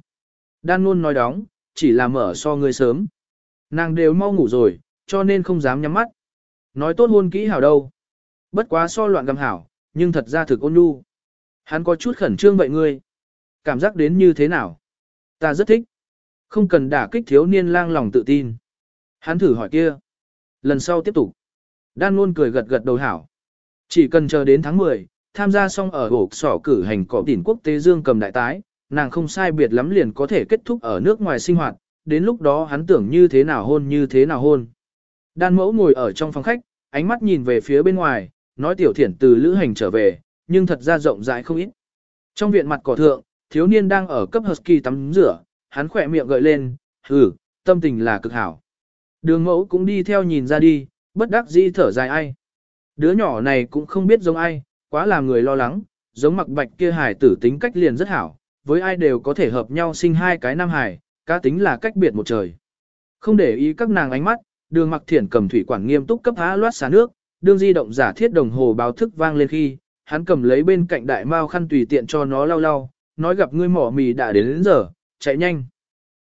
Đan ngôn nói đóng, chỉ là mở so ngươi sớm. Nàng đều mau ngủ rồi, cho nên không dám nhắm mắt. Nói tốt hôn kỹ hảo đâu. Bất quá so loạn gầm hảo, nhưng thật ra thực ôn nhu. Hắn có chút khẩn trương vậy ngươi. Cảm giác đến như thế nào? Ta rất thích. Không cần đả kích thiếu niên lang lòng tự tin. Hắn thử hỏi kia. Lần sau tiếp tục. Đan luôn cười gật gật đầu hảo. Chỉ cần chờ đến tháng 10, tham gia xong ở ổ sỏ cử hành cọ tỉnh quốc tế dương cầm đại tái, nàng không sai biệt lắm liền có thể kết thúc ở nước ngoài sinh hoạt, đến lúc đó hắn tưởng như thế nào hôn như thế nào hôn. Đan mẫu ngồi ở trong phòng khách, ánh mắt nhìn về phía bên ngoài, nói tiểu thiển từ lữ hành trở về, nhưng thật ra rộng rãi không ít. Trong viện mặt cỏ thượng, thiếu niên đang ở cấp husky tắm rửa, hắn khỏe miệng gợi lên, hừ, tâm tình là cực hảo. Đường mẫu cũng đi theo nhìn ra đi, bất đắc dĩ thở dài ai. Đứa nhỏ này cũng không biết giống ai, quá làm người lo lắng, giống mặc bạch kia hải tử tính cách liền rất hảo, với ai đều có thể hợp nhau sinh hai cái nam hải, cá tính là cách biệt một trời. Không để ý các nàng ánh mắt, đường mặc thiển cầm thủy quản nghiêm túc cấp há loát xả nước, đương di động giả thiết đồng hồ báo thức vang lên khi, hắn cầm lấy bên cạnh đại mao khăn tùy tiện cho nó lau lau, nói gặp ngươi mỏ mì đã đến, đến giờ, chạy nhanh.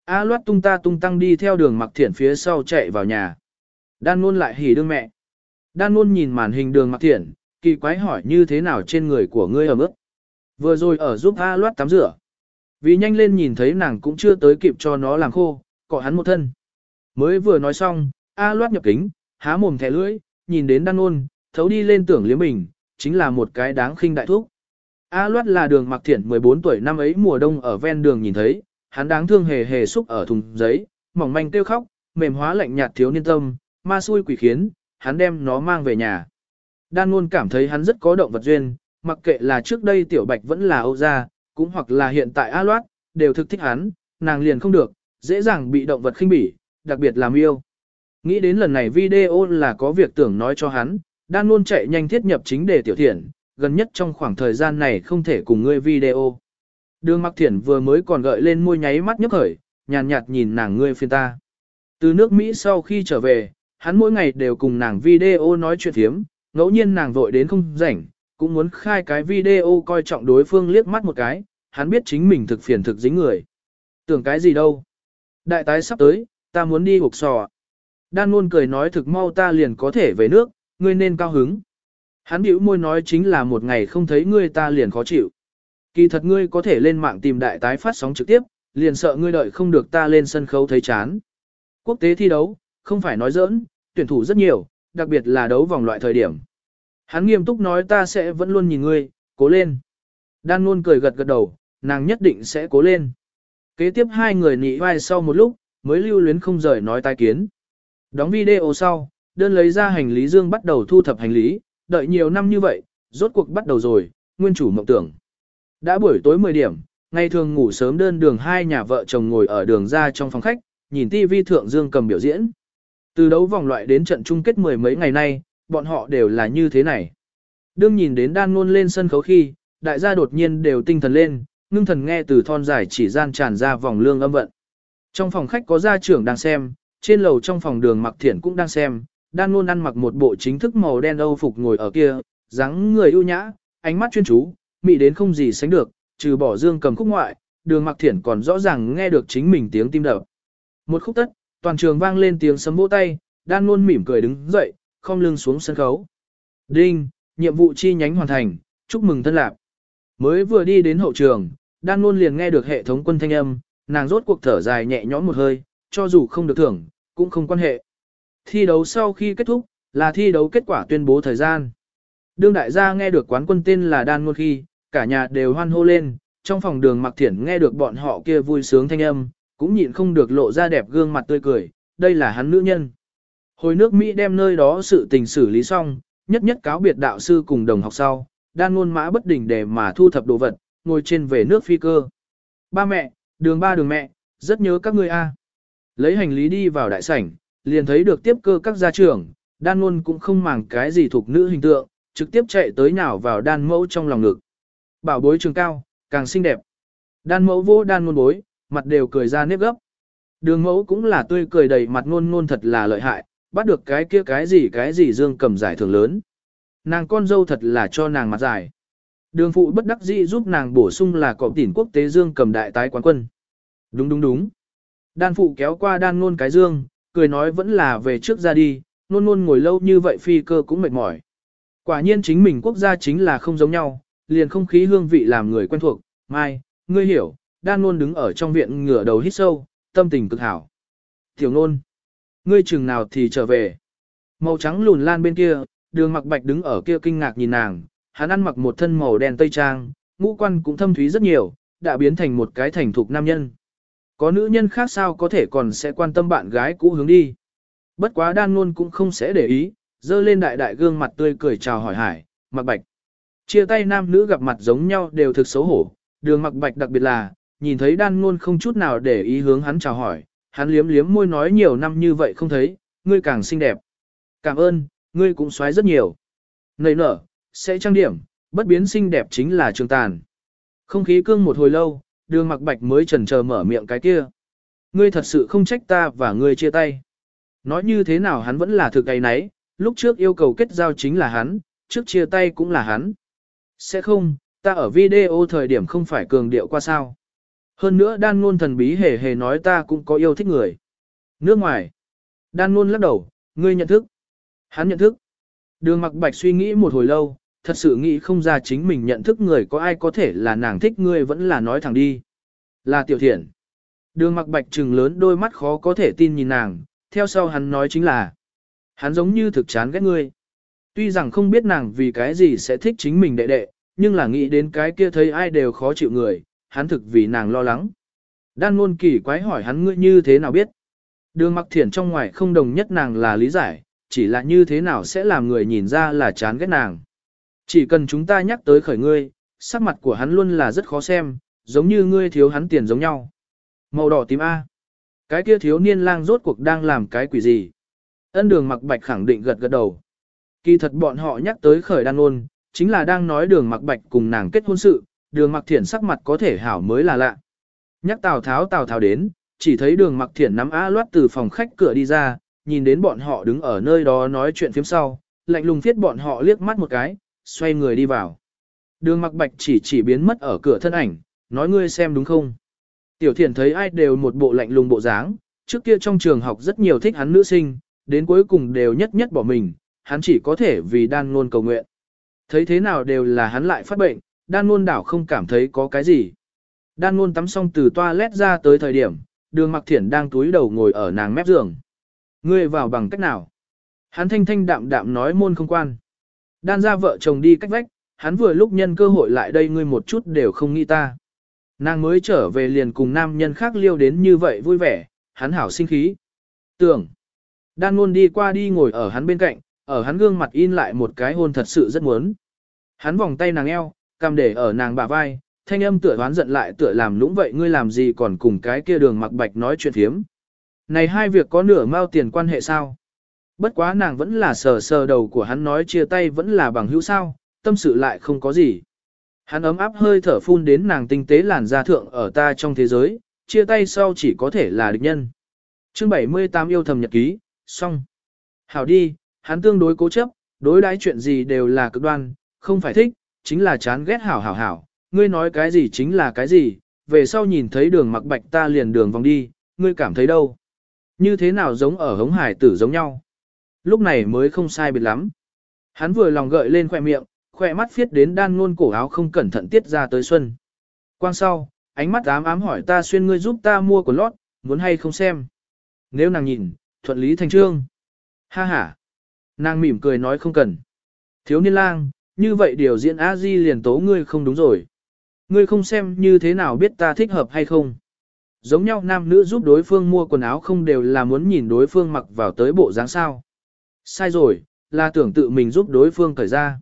A loát tung ta tung tăng đi theo đường mặc thiện phía sau chạy vào nhà. Đan luôn lại hỉ đương mẹ. Đan luôn nhìn màn hình đường mặc thiện kỳ quái hỏi như thế nào trên người của ngươi ở mức. Vừa rồi ở giúp A loát tắm rửa. Vì nhanh lên nhìn thấy nàng cũng chưa tới kịp cho nó làm khô, cọ hắn một thân. Mới vừa nói xong, A loát nhập kính, há mồm thẻ lưỡi, nhìn đến đan ôn, thấu đi lên tưởng liếm mình, chính là một cái đáng khinh đại thúc. A loát là đường mặc thiện 14 tuổi năm ấy mùa đông ở ven đường nhìn thấy, hắn đáng thương hề hề xúc ở thùng giấy, mỏng manh kêu khóc, mềm hóa lạnh nhạt thiếu niên tâm, ma xui quỷ khiến, hắn đem nó mang về nhà. Đan luôn cảm thấy hắn rất có động vật duyên, mặc kệ là trước đây tiểu bạch vẫn là Âu gia, cũng hoặc là hiện tại A loát, đều thực thích hắn, nàng liền không được, dễ dàng bị động vật khinh bỉ, đặc biệt làm yêu. Nghĩ đến lần này video là có việc tưởng nói cho hắn, Đan luôn chạy nhanh thiết nhập chính đề tiểu thiện, gần nhất trong khoảng thời gian này không thể cùng ngươi video. Đường mặc thiển vừa mới còn gợi lên môi nháy mắt nhấp khởi, nhàn nhạt, nhìn nàng ngươi phiên ta. Từ nước Mỹ sau khi trở về, hắn mỗi ngày đều cùng nàng video nói chuyện thiếm, ngẫu nhiên nàng vội đến không rảnh, cũng muốn khai cái video coi trọng đối phương liếc mắt một cái, hắn biết chính mình thực phiền thực dính người. Tưởng cái gì đâu. Đại tái sắp tới, ta muốn đi hộp sò. Đan luôn cười nói thực mau ta liền có thể về nước, ngươi nên cao hứng. Hắn bĩu môi nói chính là một ngày không thấy ngươi ta liền khó chịu. Kỳ thật ngươi có thể lên mạng tìm đại tái phát sóng trực tiếp, liền sợ ngươi đợi không được ta lên sân khấu thấy chán. Quốc tế thi đấu, không phải nói giỡn, tuyển thủ rất nhiều, đặc biệt là đấu vòng loại thời điểm. Hắn nghiêm túc nói ta sẽ vẫn luôn nhìn ngươi, cố lên. Đan luôn cười gật gật đầu, nàng nhất định sẽ cố lên. Kế tiếp hai người nị vai sau một lúc, mới lưu luyến không rời nói tai kiến. Đóng video sau, đơn lấy ra hành lý dương bắt đầu thu thập hành lý, đợi nhiều năm như vậy, rốt cuộc bắt đầu rồi, nguyên chủ mộng tưởng. Đã buổi tối 10 điểm, ngày thường ngủ sớm đơn đường hai nhà vợ chồng ngồi ở đường ra trong phòng khách, nhìn TV thượng dương cầm biểu diễn. Từ đấu vòng loại đến trận chung kết mười mấy ngày nay, bọn họ đều là như thế này. Đương nhìn đến đan ngôn lên sân khấu khi, đại gia đột nhiên đều tinh thần lên, ngưng thần nghe từ thon dài chỉ gian tràn ra vòng lương âm vận. Trong phòng khách có gia trưởng đang xem, trên lầu trong phòng đường mặc thiển cũng đang xem, đan luôn ăn mặc một bộ chính thức màu đen âu phục ngồi ở kia, dáng người ưu nhã, ánh mắt chuyên chú, mị đến không gì sánh được, trừ bỏ dương cầm khúc ngoại, đường mặc thiển còn rõ ràng nghe được chính mình tiếng tim đập. Một khúc tất, Toàn trường vang lên tiếng sấm vỗ tay, đan luôn mỉm cười đứng dậy, không lưng xuống sân khấu. Đinh, nhiệm vụ chi nhánh hoàn thành, chúc mừng thân lạc. Mới vừa đi đến hậu trường, đan luôn liền nghe được hệ thống quân thanh âm, nàng rốt cuộc thở dài nhẹ nhõm một hơi, cho dù không được thưởng, cũng không quan hệ. Thi đấu sau khi kết thúc, là thi đấu kết quả tuyên bố thời gian. Đương đại gia nghe được quán quân tên là đan ngôn khi, cả nhà đều hoan hô lên, trong phòng đường mặc thiển nghe được bọn họ kia vui sướng thanh âm, cũng nhịn không được lộ ra đẹp gương mặt tươi cười, đây là hắn nữ nhân. Hồi nước Mỹ đem nơi đó sự tình xử lý xong, nhất nhất cáo biệt đạo sư cùng đồng học sau, đan ngôn mã bất đỉnh để mà thu thập đồ vật, ngồi trên về nước phi cơ. Ba mẹ, đường ba đường mẹ, rất nhớ các ngươi a. Lấy hành lý đi vào đại sảnh, liền thấy được tiếp cơ các gia trưởng, đan ngôn cũng không màng cái gì thuộc nữ hình tượng, trực tiếp chạy tới nhào vào đan mẫu trong lòng ngực. Bảo bối trường cao, càng xinh đẹp. Đan mẫu vô đan ngôn bối, mặt đều cười ra nếp gấp. Đường mẫu cũng là tươi cười đầy mặt ngôn ngôn thật là lợi hại, bắt được cái kia cái gì cái gì dương cầm giải thưởng lớn. Nàng con dâu thật là cho nàng mặt dài. Đường phụ bất đắc dĩ giúp nàng bổ sung là cọp tỉnh quốc tế dương cầm đại tái quán quân. Đúng đúng đúng. Đan phụ kéo qua đan ngôn cái dương, cười nói vẫn là về trước ra đi, ngôn ngôn ngồi lâu như vậy phi cơ cũng mệt mỏi. Quả nhiên chính mình quốc gia chính là không giống nhau, liền không khí hương vị làm người quen thuộc, mai, ngươi hiểu, đan luôn đứng ở trong viện ngửa đầu hít sâu, tâm tình cực hảo. Tiểu nôn, ngươi chừng nào thì trở về. Màu trắng lùn lan bên kia, đường mặc bạch đứng ở kia kinh ngạc nhìn nàng, hắn ăn mặc một thân màu đen tây trang, ngũ quan cũng thâm thúy rất nhiều, đã biến thành một cái thành thục nam nhân. Có nữ nhân khác sao có thể còn sẽ quan tâm bạn gái cũ hướng đi. Bất quá đan luôn cũng không sẽ để ý, dơ lên đại đại gương mặt tươi cười chào hỏi hải, mặc bạch. Chia tay nam nữ gặp mặt giống nhau đều thực xấu hổ, đường mặc bạch đặc biệt là, nhìn thấy đan ngôn không chút nào để ý hướng hắn chào hỏi, hắn liếm liếm môi nói nhiều năm như vậy không thấy, ngươi càng xinh đẹp. Cảm ơn, ngươi cũng xoáy rất nhiều. Nầy nở, sẽ trang điểm, bất biến xinh đẹp chính là trường tàn. Không khí cương một hồi lâu, đường mặc bạch mới chần chờ mở miệng cái kia. Ngươi thật sự không trách ta và ngươi chia tay. Nói như thế nào hắn vẫn là thực cái nấy, lúc trước yêu cầu kết giao chính là hắn, trước chia tay cũng là hắn. Sẽ không, ta ở video thời điểm không phải cường điệu qua sao. Hơn nữa đan ngôn thần bí hề hề nói ta cũng có yêu thích người. Nước ngoài. Đan ngôn lắc đầu, ngươi nhận thức. Hắn nhận thức. Đường mặc bạch suy nghĩ một hồi lâu, thật sự nghĩ không ra chính mình nhận thức người có ai có thể là nàng thích ngươi vẫn là nói thẳng đi. Là tiểu thiện. Đường mặc bạch trừng lớn đôi mắt khó có thể tin nhìn nàng, theo sau hắn nói chính là. Hắn giống như thực chán ghét ngươi. Tuy rằng không biết nàng vì cái gì sẽ thích chính mình đệ đệ, nhưng là nghĩ đến cái kia thấy ai đều khó chịu người, hắn thực vì nàng lo lắng. Đan ngôn kỳ quái hỏi hắn ngươi như thế nào biết. Đường mặc thiển trong ngoài không đồng nhất nàng là lý giải, chỉ là như thế nào sẽ làm người nhìn ra là chán ghét nàng. Chỉ cần chúng ta nhắc tới khởi ngươi, sắc mặt của hắn luôn là rất khó xem, giống như ngươi thiếu hắn tiền giống nhau. Màu đỏ tím A. Cái kia thiếu niên lang rốt cuộc đang làm cái quỷ gì? Ân đường mặc bạch khẳng định gật gật đầu. Kỳ thật bọn họ nhắc tới khởi đan ôn, chính là đang nói đường mặc bạch cùng nàng kết hôn sự, đường mặc thiển sắc mặt có thể hảo mới là lạ. Nhắc Tào Tháo Tào Tháo đến, chỉ thấy đường mặc thiển nắm á loát từ phòng khách cửa đi ra, nhìn đến bọn họ đứng ở nơi đó nói chuyện phía sau, lạnh lùng thiết bọn họ liếc mắt một cái, xoay người đi vào. Đường mặc bạch chỉ chỉ biến mất ở cửa thân ảnh, nói ngươi xem đúng không. Tiểu thiển thấy ai đều một bộ lạnh lùng bộ dáng, trước kia trong trường học rất nhiều thích hắn nữ sinh, đến cuối cùng đều nhất nhất bỏ mình, hắn chỉ có thể vì đan ngôn cầu nguyện. Thấy thế nào đều là hắn lại phát bệnh, đan ngôn đảo không cảm thấy có cái gì. Đan ngôn tắm xong từ toilet ra tới thời điểm, đường mặc thiển đang túi đầu ngồi ở nàng mép giường. Ngươi vào bằng cách nào? Hắn thanh thanh đạm đạm nói môn không quan. Đan ra vợ chồng đi cách vách, hắn vừa lúc nhân cơ hội lại đây ngươi một chút đều không nghĩ ta. Nàng mới trở về liền cùng nam nhân khác liêu đến như vậy vui vẻ, hắn hảo sinh khí. Tưởng. Đan ngôn đi qua đi ngồi ở hắn bên cạnh, ở hắn gương mặt in lại một cái hôn thật sự rất muốn. Hắn vòng tay nàng eo, cầm để ở nàng bả vai, thanh âm tựa đoán giận lại tựa làm lũng vậy ngươi làm gì còn cùng cái kia đường mặc bạch nói chuyện thiếm. Này hai việc có nửa mao tiền quan hệ sao? Bất quá nàng vẫn là sờ sờ đầu của hắn nói chia tay vẫn là bằng hữu sao, tâm sự lại không có gì. Hắn ấm áp hơi thở phun đến nàng tinh tế làn da thượng ở ta trong thế giới, chia tay sau chỉ có thể là địch nhân. Chương 78 yêu thầm nhật ký, xong. Hảo đi, hắn tương đối cố chấp, đối đãi chuyện gì đều là cực đoan, không phải thích, chính là chán ghét hảo hảo hảo, ngươi nói cái gì chính là cái gì, về sau nhìn thấy đường mặc bạch ta liền đường vòng đi, ngươi cảm thấy đâu. Như thế nào giống ở hống hải tử giống nhau. Lúc này mới không sai biệt lắm. Hắn vừa lòng gợi lên khoe miệng, khoe mắt phiết đến đan ngôn cổ áo không cẩn thận tiết ra tới xuân. Quang sau, ánh mắt ám ám hỏi ta xuyên ngươi giúp ta mua quần lót, muốn hay không xem. Nếu nàng nhìn, thuận lý thành trương. Ha ha. Nàng mỉm cười nói không cần. Thiếu niên lang, như vậy điều diễn a di liền tố ngươi không đúng rồi. Ngươi không xem như thế nào biết ta thích hợp hay không. Giống nhau nam nữ giúp đối phương mua quần áo không đều là muốn nhìn đối phương mặc vào tới bộ dáng sao. Sai rồi, là tưởng tự mình giúp đối phương cởi ra.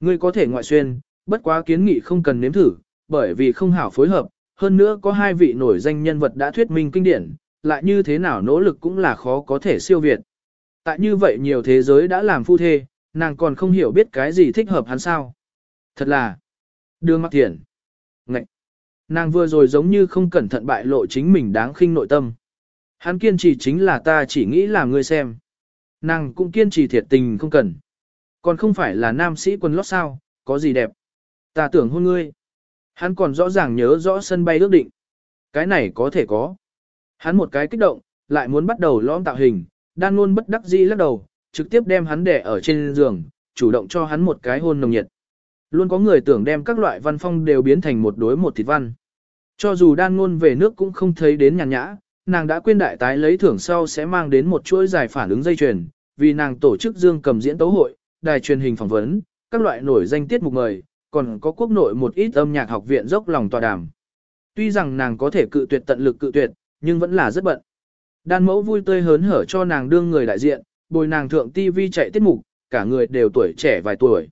Ngươi có thể ngoại xuyên, bất quá kiến nghị không cần nếm thử, bởi vì không hảo phối hợp, hơn nữa có hai vị nổi danh nhân vật đã thuyết minh kinh điển, lại như thế nào nỗ lực cũng là khó có thể siêu việt. Tại như vậy nhiều thế giới đã làm phu thê, nàng còn không hiểu biết cái gì thích hợp hắn sao. Thật là, đường mặc thiện. Ngậy! Nàng vừa rồi giống như không cẩn thận bại lộ chính mình đáng khinh nội tâm. Hắn kiên trì chính là ta chỉ nghĩ là ngươi xem. Nàng cũng kiên trì thiệt tình không cần. Còn không phải là nam sĩ quân lót sao, có gì đẹp. Ta tưởng hôn ngươi. Hắn còn rõ ràng nhớ rõ sân bay ước định. Cái này có thể có. Hắn một cái kích động, lại muốn bắt đầu lõm tạo hình, đan luôn bất đắc dĩ lắc đầu, trực tiếp đem hắn đè ở trên giường, chủ động cho hắn một cái hôn nồng nhiệt. Luôn có người tưởng đem các loại văn phong đều biến thành một đối một thịt văn. Cho dù đan ngôn về nước cũng không thấy đến nhàn nhã, nàng đã quên đại tái lấy thưởng sau sẽ mang đến một chuỗi dài phản ứng dây chuyền, vì nàng tổ chức dương cầm diễn tấu hội, đài truyền hình phỏng vấn, các loại nổi danh tiết mục mời, còn có quốc nội một ít âm nhạc học viện dốc lòng tòa đàm. Tuy rằng nàng có thể cự tuyệt tận lực cự tuyệt, nhưng vẫn là rất bận. Đan mẫu vui tươi hớn hở cho nàng đương người đại diện, bồi nàng thượng TV chạy tiết mục, cả người đều tuổi trẻ vài tuổi.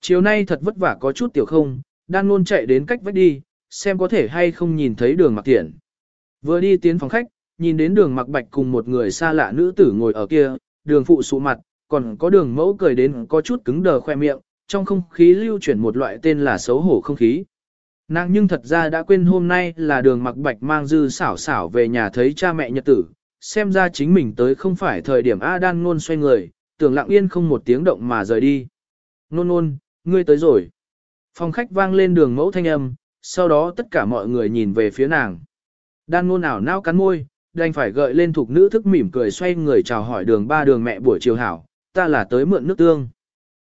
Chiều nay thật vất vả có chút tiểu không, đan luôn chạy đến cách vách đi, xem có thể hay không nhìn thấy đường mặc tiện. Vừa đi tiến phòng khách, nhìn đến đường mặc bạch cùng một người xa lạ nữ tử ngồi ở kia, đường phụ sụ mặt, còn có đường mẫu cười đến có chút cứng đờ khoe miệng, trong không khí lưu chuyển một loại tên là xấu hổ không khí. Nàng nhưng thật ra đã quên hôm nay là đường mặc bạch mang dư xảo xảo về nhà thấy cha mẹ nhật tử, xem ra chính mình tới không phải thời điểm A đan ngôn xoay người, tưởng lặng yên không một tiếng động mà rời đi. Nôn nôn, ngươi tới rồi. Phòng khách vang lên đường mẫu thanh âm, sau đó tất cả mọi người nhìn về phía nàng. Đan ngôn ảo nao cắn môi, đành phải gợi lên thuộc nữ thức mỉm cười xoay người chào hỏi đường ba đường mẹ buổi chiều hảo, ta là tới mượn nước tương.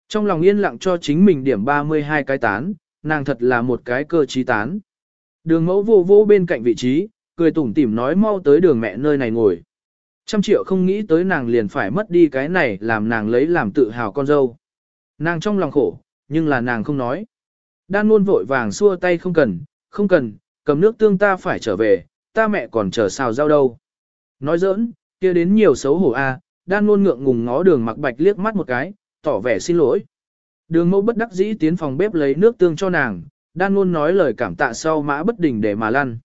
Trong lòng yên lặng cho chính mình điểm 32 cái tán, nàng thật là một cái cơ trí tán. Đường mẫu vô vô bên cạnh vị trí, cười tủm tỉm nói mau tới đường mẹ nơi này ngồi. Trăm triệu không nghĩ tới nàng liền phải mất đi cái này làm nàng lấy làm tự hào con dâu. Nàng trong lòng khổ, nhưng là nàng không nói. Đan luôn vội vàng xua tay không cần, không cần, cầm nước tương ta phải trở về, ta mẹ còn chờ xào rau đâu. Nói giỡn, kia đến nhiều xấu hổ a, đan luôn ngượng ngùng ngó đường mặc bạch liếc mắt một cái, tỏ vẻ xin lỗi. Đường mẫu bất đắc dĩ tiến phòng bếp lấy nước tương cho nàng, đan luôn nói lời cảm tạ sau mã bất đình để mà lăn.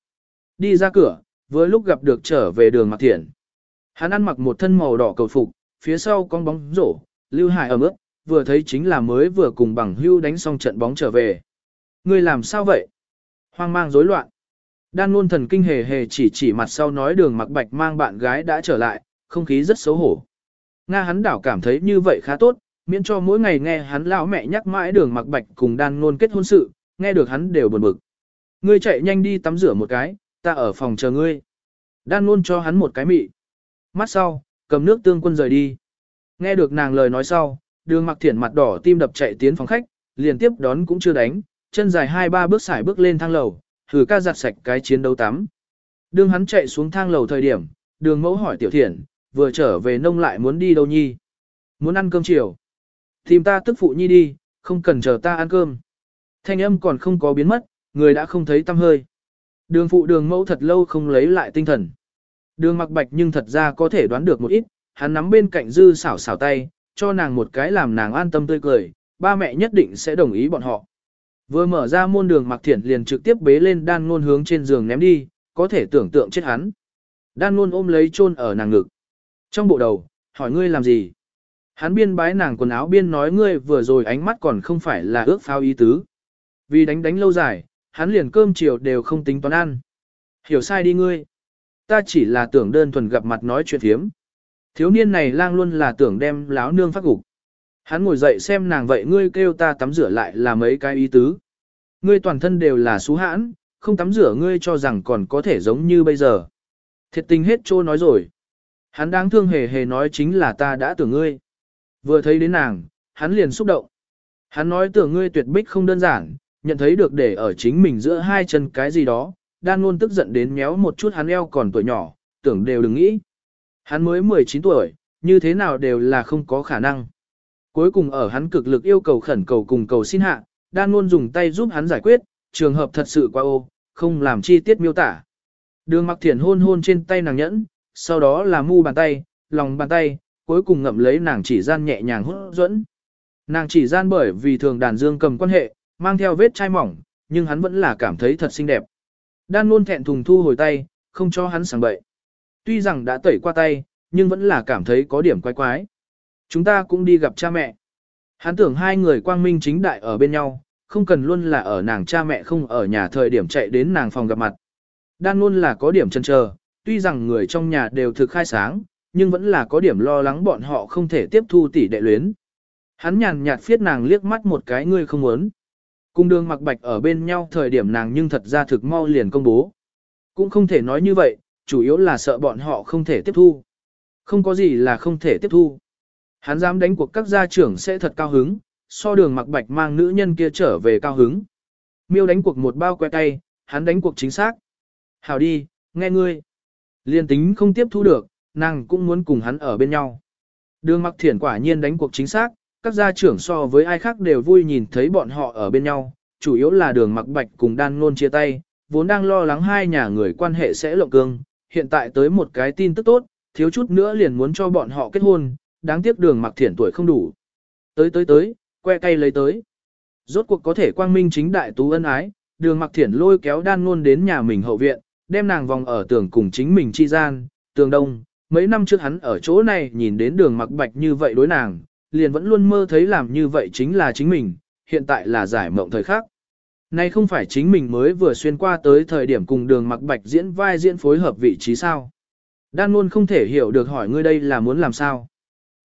Đi ra cửa, vừa lúc gặp được trở về đường mặc thiện. Hắn ăn mặc một thân màu đỏ cầu phục, phía sau con bóng rổ, lưu hải ở ướp, vừa thấy chính là mới vừa cùng bằng hưu đánh xong trận bóng trở về. Người làm sao vậy? Hoang mang rối loạn. Đan luôn thần kinh hề hề chỉ chỉ mặt sau nói đường mặc bạch mang bạn gái đã trở lại, không khí rất xấu hổ. Nga hắn đảo cảm thấy như vậy khá tốt, miễn cho mỗi ngày nghe hắn lão mẹ nhắc mãi đường mặc bạch cùng đan luôn kết hôn sự, nghe được hắn đều buồn bực. Ngươi chạy nhanh đi tắm rửa một cái, ta ở phòng chờ ngươi. Đan luôn cho hắn một cái mị. Mắt sau, cầm nước tương quân rời đi. Nghe được nàng lời nói sau, đường mặc thiển mặt đỏ tim đập chạy tiến phòng khách, liền tiếp đón cũng chưa đánh, chân dài hai ba bước xài bước lên thang lầu, thử ca giặt sạch cái chiến đấu tắm. Đường hắn chạy xuống thang lầu thời điểm, đường mẫu hỏi tiểu thiển, vừa trở về nông lại muốn đi đâu nhi. Muốn ăn cơm chiều. Tìm ta tức phụ nhi đi, không cần chờ ta ăn cơm. Thanh âm còn không có biến mất, người đã không thấy tâm hơi. Đường phụ đường mẫu thật lâu không lấy lại tinh thần. Đường mặc bạch nhưng thật ra có thể đoán được một ít, hắn nắm bên cạnh dư xảo xảo tay, cho nàng một cái làm nàng an tâm tươi cười, ba mẹ nhất định sẽ đồng ý bọn họ. Vừa mở ra môn đường mặc thiển liền trực tiếp bế lên đan ngôn hướng trên giường ném đi, có thể tưởng tượng chết hắn. Đan ngôn ôm lấy chôn ở nàng ngực. Trong bộ đầu, hỏi ngươi làm gì? Hắn biên bái nàng quần áo biên nói ngươi vừa rồi ánh mắt còn không phải là ước phao ý tứ. Vì đánh đánh lâu dài, hắn liền cơm chiều đều không tính toán ăn. Hiểu sai đi ngươi. Ta chỉ là tưởng đơn thuần gặp mặt nói chuyện thiếm. Thiếu niên này lang luôn là tưởng đem láo nương phát gục. Hắn ngồi dậy xem nàng vậy ngươi kêu ta tắm rửa lại là mấy cái ý tứ. Ngươi toàn thân đều là xú hãn, không tắm rửa ngươi cho rằng còn có thể giống như bây giờ. Thiệt tình hết trô nói rồi. Hắn đáng thương hề hề nói chính là ta đã tưởng ngươi. Vừa thấy đến nàng, hắn liền xúc động. Hắn nói tưởng ngươi tuyệt bích không đơn giản, nhận thấy được để ở chính mình giữa hai chân cái gì đó, đan luôn tức giận đến méo một chút hắn eo còn tuổi nhỏ, tưởng đều đừng nghĩ. Hắn mới 19 tuổi, như thế nào đều là không có khả năng. Cuối cùng ở hắn cực lực yêu cầu khẩn cầu cùng cầu xin hạ, đan luôn dùng tay giúp hắn giải quyết, trường hợp thật sự quá ô, không làm chi tiết miêu tả. Đường mặc Thiền hôn hôn trên tay nàng nhẫn, sau đó là mu bàn tay, lòng bàn tay, cuối cùng ngậm lấy nàng chỉ gian nhẹ nhàng hút dẫn. Nàng chỉ gian bởi vì thường đàn dương cầm quan hệ, mang theo vết chai mỏng, nhưng hắn vẫn là cảm thấy thật xinh đẹp. Đan luôn thẹn thùng thu hồi tay, không cho hắn sảng bậy. Tuy rằng đã tẩy qua tay, nhưng vẫn là cảm thấy có điểm quái quái. Chúng ta cũng đi gặp cha mẹ. Hắn tưởng hai người quang minh chính đại ở bên nhau, không cần luôn là ở nàng cha mẹ không ở nhà thời điểm chạy đến nàng phòng gặp mặt. Đan luôn là có điểm chân chờ, tuy rằng người trong nhà đều thực khai sáng, nhưng vẫn là có điểm lo lắng bọn họ không thể tiếp thu tỷ đệ luyến. Hắn nhàn nhạt phiết nàng liếc mắt một cái ngươi không muốn. Cung đường mặc bạch ở bên nhau thời điểm nàng nhưng thật ra thực mau liền công bố. Cũng không thể nói như vậy, chủ yếu là sợ bọn họ không thể tiếp thu. Không có gì là không thể tiếp thu. Hắn dám đánh cuộc các gia trưởng sẽ thật cao hứng, so đường mặc bạch mang nữ nhân kia trở về cao hứng. Miêu đánh cuộc một bao que tay, hắn đánh cuộc chính xác. Hảo đi, nghe ngươi. Liên tính không tiếp thu được, nàng cũng muốn cùng hắn ở bên nhau. Đường mặc thiển quả nhiên đánh cuộc chính xác, các gia trưởng so với ai khác đều vui nhìn thấy bọn họ ở bên nhau, chủ yếu là đường mặc bạch cùng đan ngôn chia tay, vốn đang lo lắng hai nhà người quan hệ sẽ lộng cương, hiện tại tới một cái tin tức tốt, thiếu chút nữa liền muốn cho bọn họ kết hôn, đáng tiếc đường mặc thiển tuổi không đủ. Tới tới tới, que cây lấy tới. Rốt cuộc có thể quang minh chính đại tú ân ái, đường mặc thiển lôi kéo đan ngôn đến nhà mình hậu viện, đem nàng vòng ở tường cùng chính mình chi gian, tường đông. Mấy năm trước hắn ở chỗ này nhìn đến đường mặc bạch như vậy đối nàng, liền vẫn luôn mơ thấy làm như vậy chính là chính mình, hiện tại là giải mộng thời khắc. Nay không phải chính mình mới vừa xuyên qua tới thời điểm cùng đường mặc bạch diễn vai diễn phối hợp vị trí sao. Đan luôn không thể hiểu được hỏi ngươi đây là muốn làm sao.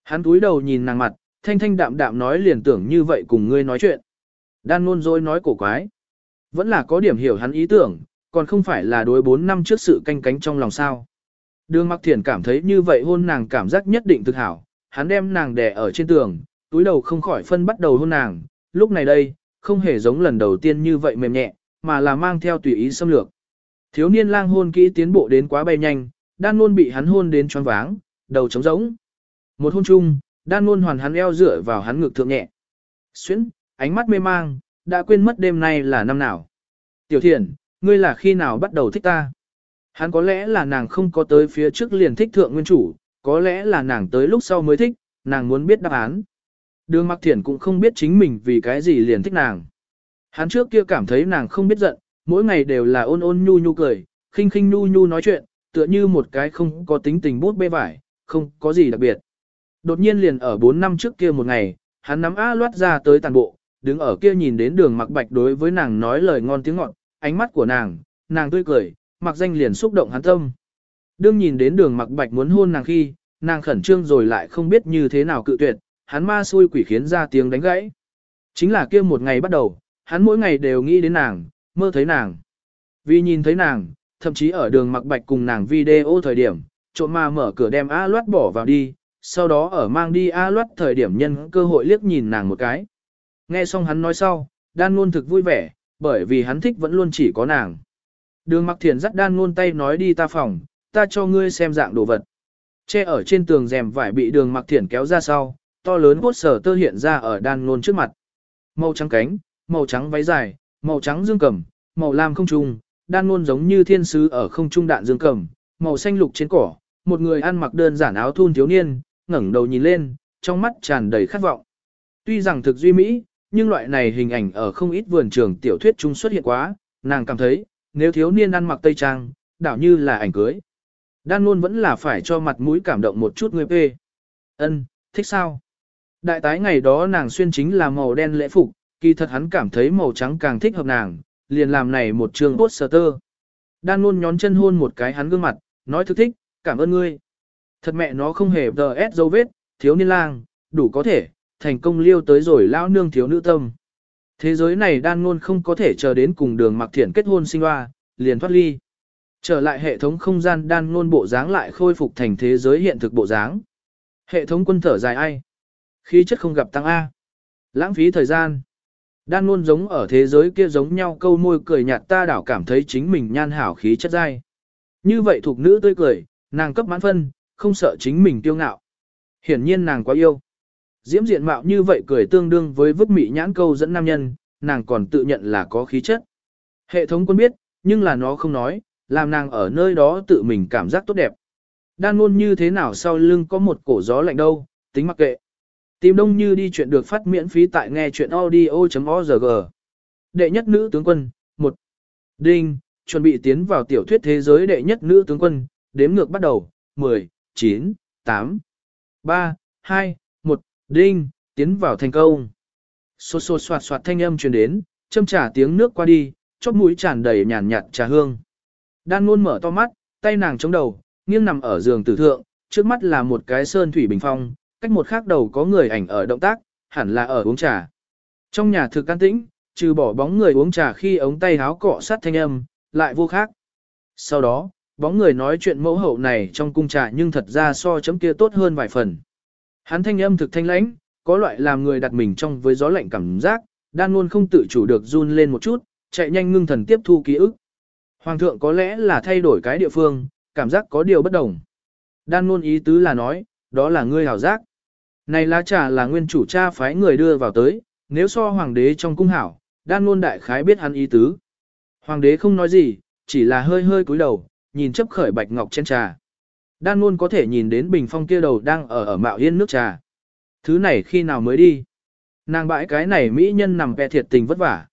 Hắn túi đầu nhìn nàng mặt, thanh thanh đạm đạm nói liền tưởng như vậy cùng ngươi nói chuyện. Đan luôn rồi nói cổ quái. Vẫn là có điểm hiểu hắn ý tưởng, còn không phải là đối 4 năm trước sự canh cánh trong lòng sao. Đường mặc thiền cảm thấy như vậy hôn nàng cảm giác nhất định thực hảo, hắn đem nàng đè ở trên tường, túi đầu không khỏi phân bắt đầu hôn nàng, lúc này đây, không hề giống lần đầu tiên như vậy mềm nhẹ, mà là mang theo tùy ý xâm lược. Thiếu niên lang hôn kỹ tiến bộ đến quá bay nhanh, đan luôn bị hắn hôn đến choáng váng, đầu trống rỗng. Một hôn chung, đan luôn hoàn hắn eo dựa vào hắn ngực thượng nhẹ. Xuyến, ánh mắt mê mang, đã quên mất đêm nay là năm nào. Tiểu thiện, ngươi là khi nào bắt đầu thích ta? Hắn có lẽ là nàng không có tới phía trước liền thích thượng nguyên chủ, có lẽ là nàng tới lúc sau mới thích, nàng muốn biết đáp án. Đường Mặc Thiển cũng không biết chính mình vì cái gì liền thích nàng. Hắn trước kia cảm thấy nàng không biết giận, mỗi ngày đều là ôn ôn nhu nhu cười, khinh khinh nhu nhu nói chuyện, tựa như một cái không có tính tình bút bê vải, không có gì đặc biệt. Đột nhiên liền ở 4 năm trước kia một ngày, hắn nắm á loát ra tới tàn bộ, đứng ở kia nhìn đến đường mặc bạch đối với nàng nói lời ngon tiếng ngọt, ánh mắt của nàng, nàng tươi cười, mặc danh liền xúc động hắn tâm. Đương nhìn đến đường mặc bạch muốn hôn nàng khi, nàng khẩn trương rồi lại không biết như thế nào cự tuyệt, hắn ma xui quỷ khiến ra tiếng đánh gãy. Chính là kia một ngày bắt đầu, hắn mỗi ngày đều nghĩ đến nàng, mơ thấy nàng. Vì nhìn thấy nàng, thậm chí ở đường mặc bạch cùng nàng video thời điểm, trộm ma mở cửa đem A loát bỏ vào đi, sau đó ở mang đi A loát thời điểm nhân cơ hội liếc nhìn nàng một cái. Nghe xong hắn nói sau, đan luôn thực vui vẻ, bởi vì hắn thích vẫn luôn chỉ có nàng. Đường mặc thiền dắt đan luôn tay nói đi ta phòng, ta cho ngươi xem dạng đồ vật. Che ở trên tường rèm vải bị đường mặc thiển kéo ra sau, to lớn cốt sở tơ hiện ra ở đan nôn trước mặt. Màu trắng cánh, màu trắng váy dài, màu trắng dương cầm, màu lam không trung, đan nôn giống như thiên sứ ở không trung đạn dương cầm, màu xanh lục trên cỏ, một người ăn mặc đơn giản áo thun thiếu niên, ngẩng đầu nhìn lên, trong mắt tràn đầy khát vọng. Tuy rằng thực duy mỹ, nhưng loại này hình ảnh ở không ít vườn trường tiểu thuyết chúng xuất hiện quá, nàng cảm thấy, nếu thiếu niên ăn mặc tây trang, đảo như là ảnh cưới. Đan luôn vẫn là phải cho mặt mũi cảm động một chút người phê. Ân, thích sao? Đại tái ngày đó nàng xuyên chính là màu đen lễ phục, kỳ thật hắn cảm thấy màu trắng càng thích hợp nàng, liền làm này một trường poster. Đan luôn nhón chân hôn một cái hắn gương mặt, nói thực thích, cảm ơn ngươi. Thật mẹ nó không hề DS dấu vết, thiếu niên lang, đủ có thể, thành công liêu tới rồi lão nương thiếu nữ tâm. Thế giới này đan luôn không có thể chờ đến cùng đường mặc thiện kết hôn sinh hoa, liền thoát ly. Trở lại hệ thống không gian đan ngôn bộ dáng lại khôi phục thành thế giới hiện thực bộ dáng. Hệ thống quân thở dài ai? Khí chất không gặp tăng A. Lãng phí thời gian. Đan ngôn giống ở thế giới kia giống nhau câu môi cười nhạt ta đảo cảm thấy chính mình nhan hảo khí chất dai. Như vậy thuộc nữ tươi cười, nàng cấp mãn phân, không sợ chính mình tiêu ngạo. Hiển nhiên nàng quá yêu. Diễm diện mạo như vậy cười tương đương với vứt mị nhãn câu dẫn nam nhân, nàng còn tự nhận là có khí chất. Hệ thống quân biết, nhưng là nó không nói, làm nàng ở nơi đó tự mình cảm giác tốt đẹp. Đan ngôn như thế nào sau lưng có một cổ gió lạnh đâu, tính mặc kệ. Tìm đông như đi chuyện được phát miễn phí tại nghe chuyện audio.org. Đệ nhất nữ tướng quân, 1. Đinh, chuẩn bị tiến vào tiểu thuyết thế giới đệ nhất nữ tướng quân, đếm ngược bắt đầu, 10, 9, 8, 3, 2, 1, đinh, tiến vào thành công. Xô xô soạt soạt thanh âm truyền đến, châm trả tiếng nước qua đi, chóp mũi tràn đầy nhàn nhạt trà hương. Đan luôn mở to mắt, tay nàng chống đầu, nghiêng nằm ở giường tử thượng, trước mắt là một cái sơn thủy bình phong, cách một khác đầu có người ảnh ở động tác, hẳn là ở uống trà. Trong nhà thực can tĩnh, trừ bỏ bóng người uống trà khi ống tay háo cọ sát thanh âm, lại vô khác. Sau đó, bóng người nói chuyện mẫu hậu này trong cung trà nhưng thật ra so chấm kia tốt hơn vài phần. Hắn thanh âm thực thanh lãnh, có loại làm người đặt mình trong với gió lạnh cảm giác, đan luôn không tự chủ được run lên một chút, chạy nhanh ngưng thần tiếp thu ký ức. Hoàng thượng có lẽ là thay đổi cái địa phương, cảm giác có điều bất đồng. Đan Nôn ý tứ là nói, đó là ngươi hảo giác. Này lá trà là nguyên chủ cha phái người đưa vào tới, nếu so hoàng đế trong cung hảo, đan Nôn đại khái biết hắn ý tứ. Hoàng đế không nói gì, chỉ là hơi hơi cúi đầu, nhìn chấp khởi bạch ngọc trên trà. Đan Nôn có thể nhìn đến bình phong kia đầu đang ở ở mạo yên nước trà. Thứ này khi nào mới đi? Nàng bãi cái này mỹ nhân nằm bè thiệt tình vất vả.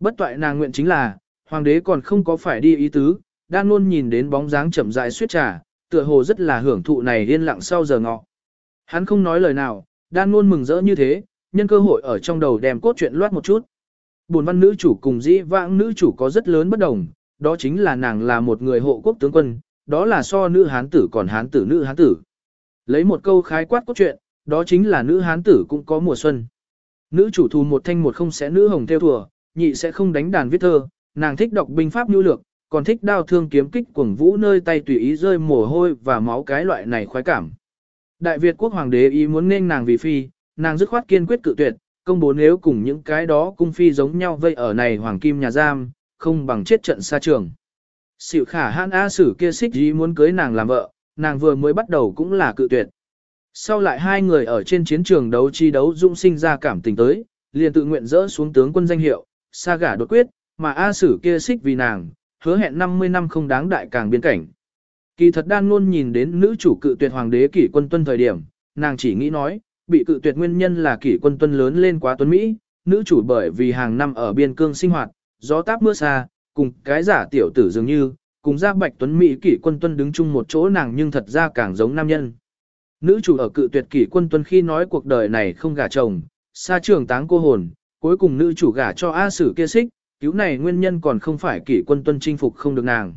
Bất toại nàng nguyện chính là, hoàng đế còn không có phải đi ý tứ, đan luôn nhìn đến bóng dáng chậm rãi suyết trà, tựa hồ rất là hưởng thụ này yên lặng sau giờ ngọ. Hắn không nói lời nào, đan luôn mừng rỡ như thế, nhân cơ hội ở trong đầu đem cốt truyện loát một chút. Buồn văn nữ chủ cùng dĩ vãng nữ chủ có rất lớn bất đồng, đó chính là nàng là một người hộ quốc tướng quân, đó là so nữ hán tử còn hán tử nữ hán tử. Lấy một câu khái quát cốt truyện, đó chính là nữ hán tử cũng có mùa xuân. Nữ chủ thù một thanh một không sẽ nữ hồng theo thùa, nhị sẽ không đánh đàn viết thơ, nàng thích đọc binh pháp nhu lược, còn thích đao thương kiếm kích cuồng vũ nơi tay tùy ý rơi mồ hôi và máu cái loại này khoái cảm. Đại Việt quốc hoàng đế ý muốn nên nàng vì phi, nàng dứt khoát kiên quyết cự tuyệt, công bố nếu cùng những cái đó cung phi giống nhau vây ở này hoàng kim nhà giam, không bằng chết trận xa trường. Sự khả hãn A sử kia xích ý muốn cưới nàng làm vợ, nàng vừa mới bắt đầu cũng là cự tuyệt. Sau lại hai người ở trên chiến trường đấu chi đấu dũng sinh ra cảm tình tới, liền tự nguyện dỡ xuống tướng quân danh hiệu, xa gả đột quyết, mà A sử kia xích vì nàng, hứa hẹn 50 năm không đáng đại càng biên cảnh. Kỳ thật đan luôn nhìn đến nữ chủ cự tuyệt hoàng đế kỷ quân tuân thời điểm, nàng chỉ nghĩ nói, bị cự tuyệt nguyên nhân là kỷ quân tuân lớn lên quá tuấn Mỹ, nữ chủ bởi vì hàng năm ở biên cương sinh hoạt, gió táp mưa xa, cùng cái giả tiểu tử dường như, cùng ra bạch tuấn Mỹ kỷ quân tuân đứng chung một chỗ nàng nhưng thật ra càng giống nam nhân. Nữ chủ ở cự tuyệt kỷ quân tuân khi nói cuộc đời này không gả chồng, xa trường táng cô hồn, cuối cùng nữ chủ gả cho A sử kia xích, cứu này nguyên nhân còn không phải kỷ quân tuân chinh phục không được nàng.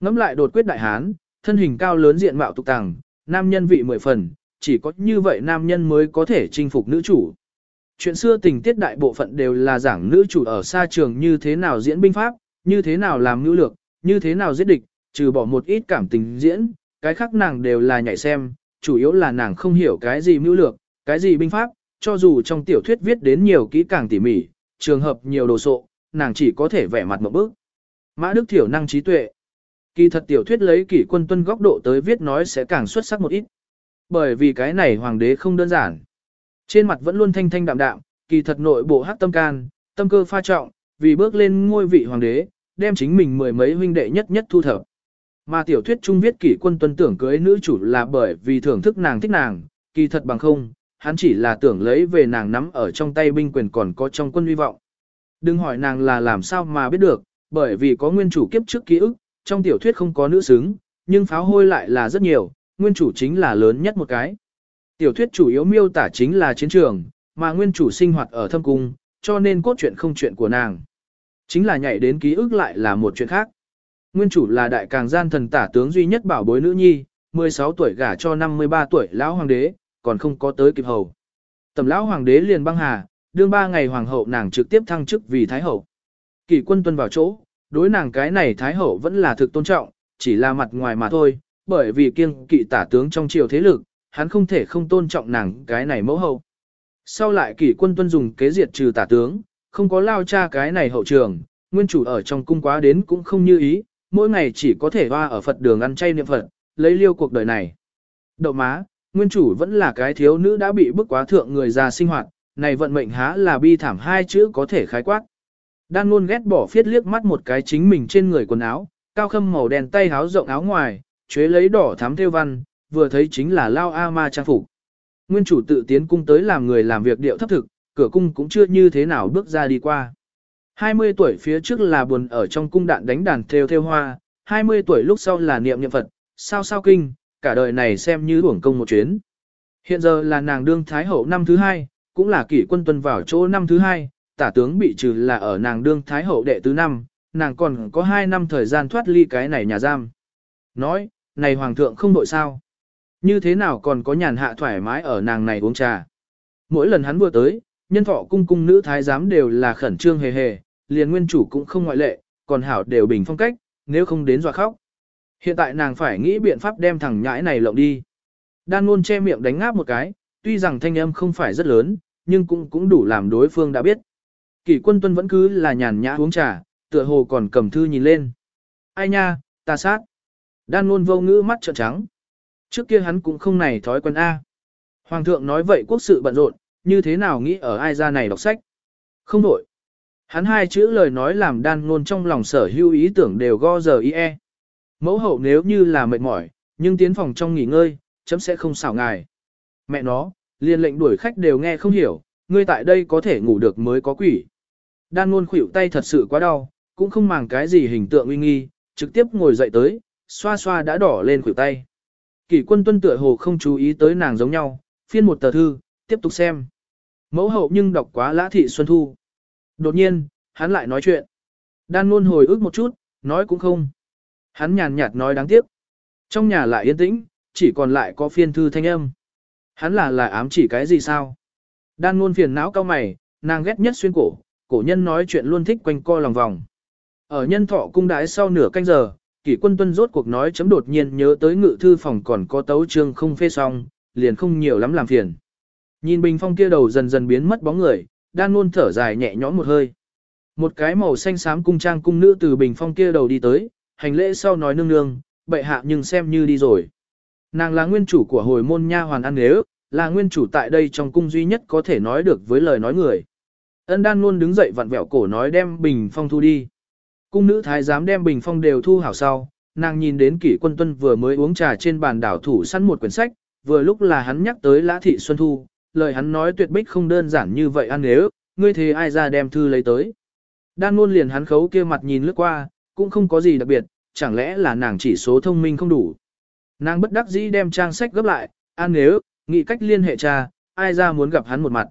Ngắm lại đột quyết đại hán, thân hình cao lớn diện mạo tục tàng, nam nhân vị mười phần, chỉ có như vậy nam nhân mới có thể chinh phục nữ chủ. Chuyện xưa tình tiết đại bộ phận đều là giảng nữ chủ ở xa trường như thế nào diễn binh pháp, như thế nào làm nữ lược, như thế nào giết địch, trừ bỏ một ít cảm tình diễn, cái khác nàng đều là nhảy xem, chủ yếu là nàng không hiểu cái gì mưu lược, cái gì binh pháp, cho dù trong tiểu thuyết viết đến nhiều kỹ càng tỉ mỉ, trường hợp nhiều đồ sộ, nàng chỉ có thể vẻ mặt một bước. Mã Đức Thiểu năng trí tuệ. Kỳ thật tiểu thuyết lấy kỷ quân tuân góc độ tới viết nói sẽ càng xuất sắc một ít. Bởi vì cái này hoàng đế không đơn giản. Trên mặt vẫn luôn thanh thanh đạm đạm, kỳ thật nội bộ hát tâm can, tâm cơ pha trọng, vì bước lên ngôi vị hoàng đế, đem chính mình mười mấy huynh đệ nhất nhất thu thập. Mà tiểu thuyết trung viết kỷ quân tuân tưởng cưới nữ chủ là bởi vì thưởng thức nàng thích nàng, kỳ thật bằng không, hắn chỉ là tưởng lấy về nàng nắm ở trong tay binh quyền còn có trong quân hy vọng. Đừng hỏi nàng là làm sao mà biết được, bởi vì có nguyên chủ kiếp trước ký ức, trong tiểu thuyết không có nữ xứng, nhưng pháo hôi lại là rất nhiều, nguyên chủ chính là lớn nhất một cái. Tiểu thuyết chủ yếu miêu tả chính là chiến trường, mà nguyên chủ sinh hoạt ở thâm cung, cho nên cốt truyện không chuyện của nàng. Chính là nhảy đến ký ức lại là một chuyện khác. Nguyên chủ là đại càng gian thần tả tướng duy nhất bảo bối nữ nhi, 16 tuổi gả cho 53 tuổi lão hoàng đế, còn không có tới kịp hầu. Tầm lão hoàng đế liền băng hà, đương ba ngày hoàng hậu nàng trực tiếp thăng chức vì thái hậu. Kỷ quân tuân vào chỗ, đối nàng cái này thái hậu vẫn là thực tôn trọng, chỉ là mặt ngoài mà thôi, bởi vì kiêng kỵ tả tướng trong triều thế lực, hắn không thể không tôn trọng nàng cái này mẫu hậu. Sau lại kỷ quân tuân dùng kế diệt trừ tả tướng, không có lao cha cái này hậu trường, nguyên chủ ở trong cung quá đến cũng không như ý, mỗi ngày chỉ có thể hoa ở Phật đường ăn chay niệm Phật, lấy liêu cuộc đời này. Đậu má, nguyên chủ vẫn là cái thiếu nữ đã bị bức quá thượng người già sinh hoạt, này vận mệnh há là bi thảm hai chữ có thể khái quát. Đan luôn ghét bỏ phiết liếc mắt một cái chính mình trên người quần áo, cao khâm màu đen tay áo rộng áo ngoài, chế lấy đỏ thắm theo văn, vừa thấy chính là lao A ma trang phục. Nguyên chủ tự tiến cung tới làm người làm việc điệu thấp thực, cửa cung cũng chưa như thế nào bước ra đi qua. 20 tuổi phía trước là buồn ở trong cung đạn đánh đàn theo theo hoa, 20 tuổi lúc sau là niệm niệm Phật, sao sao kinh, cả đời này xem như uổng công một chuyến. Hiện giờ là nàng đương Thái Hậu năm thứ hai, cũng là kỷ quân tuân vào chỗ năm thứ hai, tả tướng bị trừ là ở nàng đương Thái Hậu đệ tứ năm, nàng còn có hai năm thời gian thoát ly cái này nhà giam. Nói, này Hoàng thượng không đội sao? Như thế nào còn có nhàn hạ thoải mái ở nàng này uống trà? Mỗi lần hắn vừa tới, nhân thọ cung cung nữ thái giám đều là khẩn trương hề hề, liền nguyên chủ cũng không ngoại lệ, còn hảo đều bình phong cách, nếu không đến dọa khóc. Hiện tại nàng phải nghĩ biện pháp đem thằng nhãi này lộng đi. Đan ngôn che miệng đánh ngáp một cái, tuy rằng thanh âm không phải rất lớn, nhưng cũng cũng đủ làm đối phương đã biết. Kỷ quân tuân vẫn cứ là nhàn nhã uống trà, tựa hồ còn cầm thư nhìn lên. Ai nha, ta sát. Đan luôn vô ngữ mắt trợn trắng. Trước kia hắn cũng không này thói quen A. Hoàng thượng nói vậy quốc sự bận rộn, như thế nào nghĩ ở ai ra này đọc sách. Không đổi. Hắn hai chữ lời nói làm đan ngôn trong lòng sở hữu ý tưởng đều go giờ y e. Mẫu hậu nếu như là mệt mỏi, nhưng tiến phòng trong nghỉ ngơi, chấm sẽ không xảo ngài. Mẹ nó, liền lệnh đuổi khách đều nghe không hiểu, ngươi tại đây có thể ngủ được mới có quỷ. Đan ngôn khuỷu tay thật sự quá đau, cũng không màng cái gì hình tượng uy nghi, trực tiếp ngồi dậy tới, xoa xoa đã đỏ lên khuỷu tay. Kỷ quân tuân tựa hồ không chú ý tới nàng giống nhau, phiên một tờ thư, tiếp tục xem. Mẫu hậu nhưng đọc quá lã thị Xuân Thu. Đột nhiên, hắn lại nói chuyện. Đan luôn hồi ức một chút, nói cũng không. Hắn nhàn nhạt nói đáng tiếc. Trong nhà lại yên tĩnh, chỉ còn lại có phiên thư thanh âm. Hắn là là ám chỉ cái gì sao? Đan ngôn phiền não cao mày, nàng ghét nhất xuyên cổ, cổ nhân nói chuyện luôn thích quanh co lòng vòng. Ở nhân thọ cung đái sau nửa canh giờ, kỷ quân tuân rốt cuộc nói chấm đột nhiên nhớ tới ngự thư phòng còn có tấu chương không phê xong, liền không nhiều lắm làm phiền. Nhìn bình phong kia đầu dần dần biến mất bóng người, đan ngôn thở dài nhẹ nhõm một hơi. Một cái màu xanh xám cung trang cung nữ từ bình phong kia đầu đi tới, hành lễ sau nói nương nương, bệ hạ nhưng xem như đi rồi. Nàng là nguyên chủ của hồi môn nha hoàn ăn nếu, là nguyên chủ tại đây trong cung duy nhất có thể nói được với lời nói người. Ân đan luôn đứng dậy vặn vẹo cổ nói đem bình phong thu đi. Cung nữ thái giám đem bình phong đều thu hảo sau, nàng nhìn đến kỷ quân tuân vừa mới uống trà trên bàn đảo thủ săn một quyển sách, vừa lúc là hắn nhắc tới lã thị xuân thu, lời hắn nói tuyệt bích không đơn giản như vậy ăn nếu, ngươi thế ai ra đem thư lấy tới. Đan luôn liền hắn khấu kia mặt nhìn lướt qua, cũng không có gì đặc biệt, chẳng lẽ là nàng chỉ số thông minh không đủ. Nàng bất đắc dĩ đem trang sách gấp lại, An nếu, nghĩ cách liên hệ cha, ai ra muốn gặp hắn một mặt.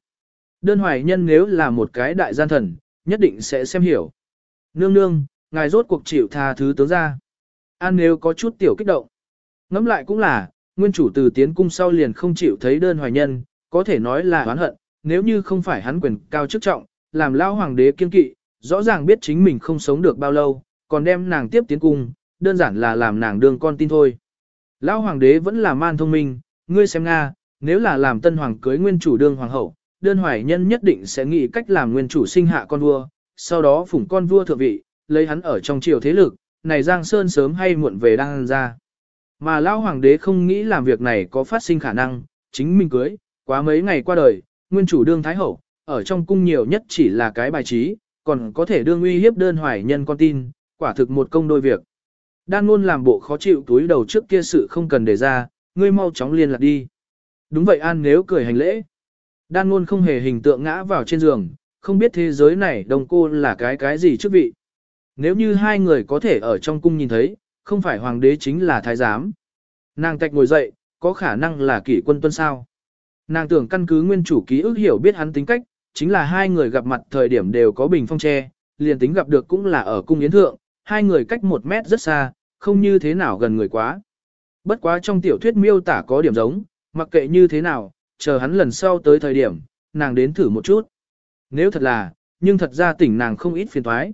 Đơn hoài nhân nếu là một cái đại gian thần, nhất định sẽ xem hiểu. Nương nương, ngài rốt cuộc chịu tha thứ tướng ra. An nếu có chút tiểu kích động. Ngẫm lại cũng là, nguyên chủ từ tiến cung sau liền không chịu thấy đơn hoài nhân, có thể nói là oán hận, nếu như không phải hắn quyền cao chức trọng, làm lao hoàng đế kiên kỵ, rõ ràng biết chính mình không sống được bao lâu, còn đem nàng tiếp tiến cung, đơn giản là làm nàng đương con tin thôi. Lão hoàng đế vẫn là man thông minh, ngươi xem Nga, nếu là làm tân hoàng cưới nguyên chủ đương hoàng hậu, đơn hoài nhân nhất định sẽ nghĩ cách làm nguyên chủ sinh hạ con vua, sau đó phủng con vua thượng vị, lấy hắn ở trong triều thế lực, này Giang Sơn sớm hay muộn về đang ra. Mà lão hoàng đế không nghĩ làm việc này có phát sinh khả năng, chính mình cưới, Quá mấy ngày qua đời, nguyên chủ đương thái hậu, ở trong cung nhiều nhất chỉ là cái bài trí, còn có thể đương uy hiếp đơn hoài nhân con tin, quả thực một công đôi việc. Đan luôn làm bộ khó chịu túi đầu trước kia sự không cần để ra, ngươi mau chóng liên lạc đi. Đúng vậy An nếu cười hành lễ. Đan luôn không hề hình tượng ngã vào trên giường, không biết thế giới này đồng cô là cái cái gì chức vị. Nếu như hai người có thể ở trong cung nhìn thấy, không phải hoàng đế chính là thái giám. Nàng tạch ngồi dậy, có khả năng là kỷ quân tuân sao. Nàng tưởng căn cứ nguyên chủ ký ức hiểu biết hắn tính cách, chính là hai người gặp mặt thời điểm đều có bình phong tre, liền tính gặp được cũng là ở cung yến thượng, hai người cách một mét rất xa, không như thế nào gần người quá. Bất quá trong tiểu thuyết miêu tả có điểm giống, mặc kệ như thế nào, chờ hắn lần sau tới thời điểm, nàng đến thử một chút. Nếu thật là, nhưng thật ra tỉnh nàng không ít phiền thoái.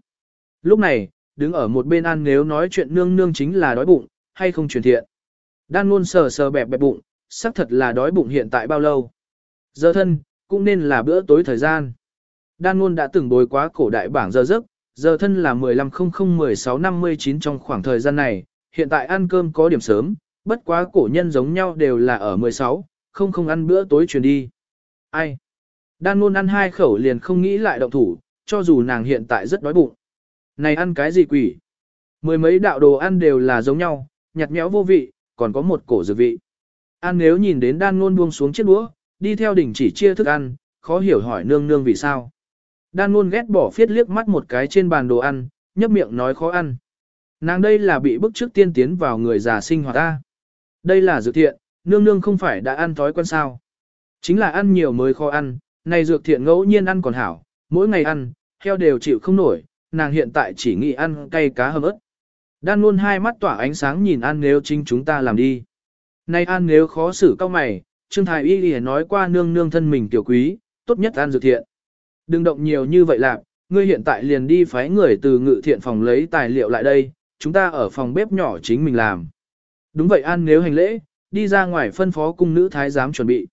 Lúc này, đứng ở một bên ăn nếu nói chuyện nương nương chính là đói bụng, hay không truyền thiện. Đan luôn sờ sờ bẹp bẹp bụng, xác thật là đói bụng hiện tại bao lâu. Giờ thân, cũng nên là bữa tối thời gian. Đan luôn đã từng bồi quá cổ đại bảng giờ giấc, giờ thân là 15001659 trong khoảng thời gian này, hiện tại ăn cơm có điểm sớm, bất quá cổ nhân giống nhau đều là ở 16, không không ăn bữa tối chuyển đi. Ai? Đan luôn ăn hai khẩu liền không nghĩ lại động thủ, cho dù nàng hiện tại rất đói bụng. Này ăn cái gì quỷ? Mười mấy đạo đồ ăn đều là giống nhau, nhạt nhẽo vô vị, còn có một cổ dược vị. Ăn nếu nhìn đến đan luôn buông xuống chiếc đũa, đi theo đỉnh chỉ chia thức ăn, khó hiểu hỏi nương nương vì sao. Đan luôn ghét bỏ phiết liếc mắt một cái trên bàn đồ ăn, nhấp miệng nói khó ăn. Nàng đây là bị bức trước tiên tiến vào người già sinh hoạt ta. Đây là dược thiện, nương nương không phải đã ăn thói quen sao. Chính là ăn nhiều mới khó ăn, này dược thiện ngẫu nhiên ăn còn hảo, mỗi ngày ăn, heo đều chịu không nổi, nàng hiện tại chỉ nghĩ ăn cay cá hầm ớt. Đan luôn hai mắt tỏa ánh sáng nhìn ăn nếu chính chúng ta làm đi. Nay ăn nếu khó xử cao mày, Trương Thái Y lì nói qua nương nương thân mình tiểu quý, tốt nhất ăn dược thiện. Đừng động nhiều như vậy lạc, ngươi hiện tại liền đi phái người từ ngự thiện phòng lấy tài liệu lại đây, chúng ta ở phòng bếp nhỏ chính mình làm. Đúng vậy an nếu hành lễ, đi ra ngoài phân phó cung nữ thái giám chuẩn bị.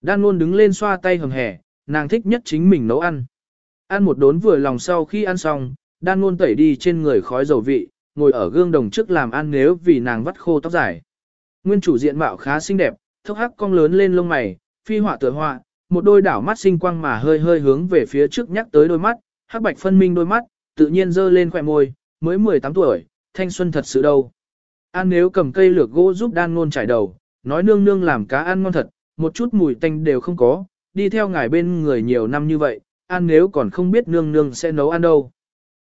Đan luôn đứng lên xoa tay hầm hẻ, nàng thích nhất chính mình nấu ăn. Ăn một đốn vừa lòng sau khi ăn xong, đan luôn tẩy đi trên người khói dầu vị, ngồi ở gương đồng trước làm ăn nếu vì nàng vắt khô tóc dài. Nguyên chủ diện mạo khá xinh đẹp, thốc hắc cong lớn lên lông mày, phi họa tựa họa, một đôi đảo mắt sinh quang mà hơi hơi hướng về phía trước nhắc tới đôi mắt, hắc bạch phân minh đôi mắt, tự nhiên dơ lên khỏe môi, mới 18 tuổi, thanh xuân thật sự đâu. An nếu cầm cây lược gỗ giúp đan ngôn trải đầu, nói nương nương làm cá ăn ngon thật, một chút mùi tanh đều không có, đi theo ngài bên người nhiều năm như vậy, an nếu còn không biết nương nương sẽ nấu ăn đâu.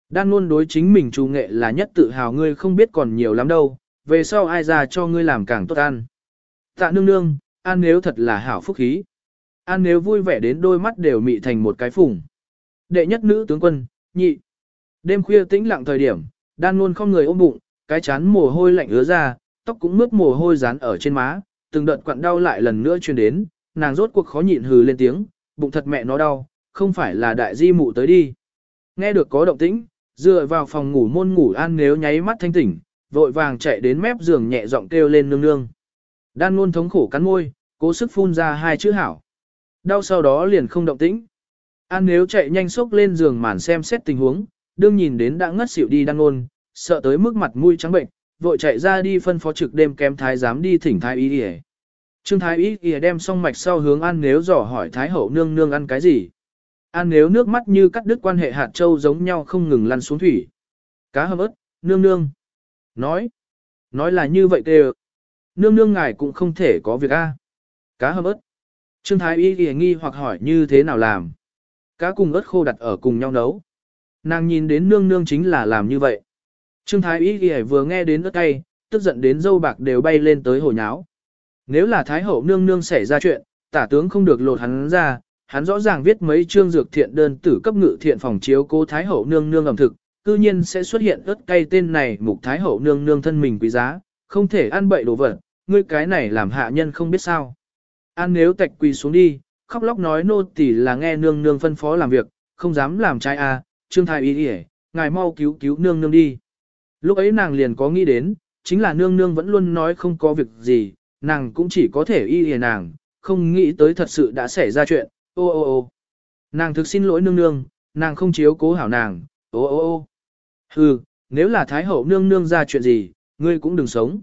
Đan ngôn đối chính mình trù nghệ là nhất tự hào ngươi không biết còn nhiều lắm đâu, về sau ai ra cho ngươi làm càng tốt ăn. Tạ nương nương, an nếu thật là hảo phúc khí. An nếu vui vẻ đến đôi mắt đều mị thành một cái phùng. Đệ nhất nữ tướng quân, nhị. Đêm khuya tĩnh lặng thời điểm, đan luôn không người ôm bụng, cái chán mồ hôi lạnh ứa ra, tóc cũng mướt mồ hôi dán ở trên má, từng đợt quặn đau lại lần nữa truyền đến, nàng rốt cuộc khó nhịn hừ lên tiếng, bụng thật mẹ nó đau, không phải là đại di mụ tới đi. Nghe được có động tĩnh, dựa vào phòng ngủ môn ngủ an nếu nháy mắt thanh tỉnh, vội vàng chạy đến mép giường nhẹ giọng kêu lên nương nương. Đan luôn thống khổ cắn môi, cố sức phun ra hai chữ hảo. Đau sau đó liền không động tĩnh. An nếu chạy nhanh sốc lên giường màn xem xét tình huống, đương nhìn đến đã ngất xỉu đi đang ngôn, sợ tới mức mặt mũi trắng bệnh, vội chạy ra đi phân phó trực đêm kém thái giám đi thỉnh thái y đi Trương thái y y đem xong mạch sau hướng an nếu dò hỏi thái hậu nương nương ăn cái gì. An nếu nước mắt như cắt đứt quan hệ hạt châu giống nhau không ngừng lăn xuống thủy. Cá hầm ớt, nương nương. Nói. Nói là như vậy kìa. Nương nương ngài cũng không thể có việc a. Cá hầm ớt. Trương thái y ghi nghi hoặc hỏi như thế nào làm. Cá cùng ớt khô đặt ở cùng nhau nấu. Nàng nhìn đến nương nương chính là làm như vậy. Trương Thái Y ghi vừa nghe đến ớt cay, tức giận đến dâu bạc đều bay lên tới hồ nháo. Nếu là Thái Hậu nương nương xảy ra chuyện, tả tướng không được lột hắn ra, hắn rõ ràng viết mấy chương dược thiện đơn tử cấp ngự thiện phòng chiếu cố Thái Hậu nương nương ẩm thực, cư nhiên sẽ xuất hiện ớt cay tên này mục Thái Hậu nương nương thân mình quý giá, không thể ăn bậy đồ vật, ngươi cái này làm hạ nhân không biết sao. An nếu tạch quỳ xuống đi, khóc lóc nói nô tỳ là nghe nương nương phân phó làm việc, không dám làm trai a, à, Trương Thái Y Y, ngài mau cứu cứu nương nương đi. Lúc ấy nàng liền có nghĩ đến, chính là nương nương vẫn luôn nói không có việc gì, nàng cũng chỉ có thể y hề nàng, không nghĩ tới thật sự đã xảy ra chuyện, ô ô ô. Nàng thực xin lỗi nương nương, nàng không chiếu cố hảo nàng, ô ô ô. Hừ, nếu là thái hậu nương nương ra chuyện gì, ngươi cũng đừng sống.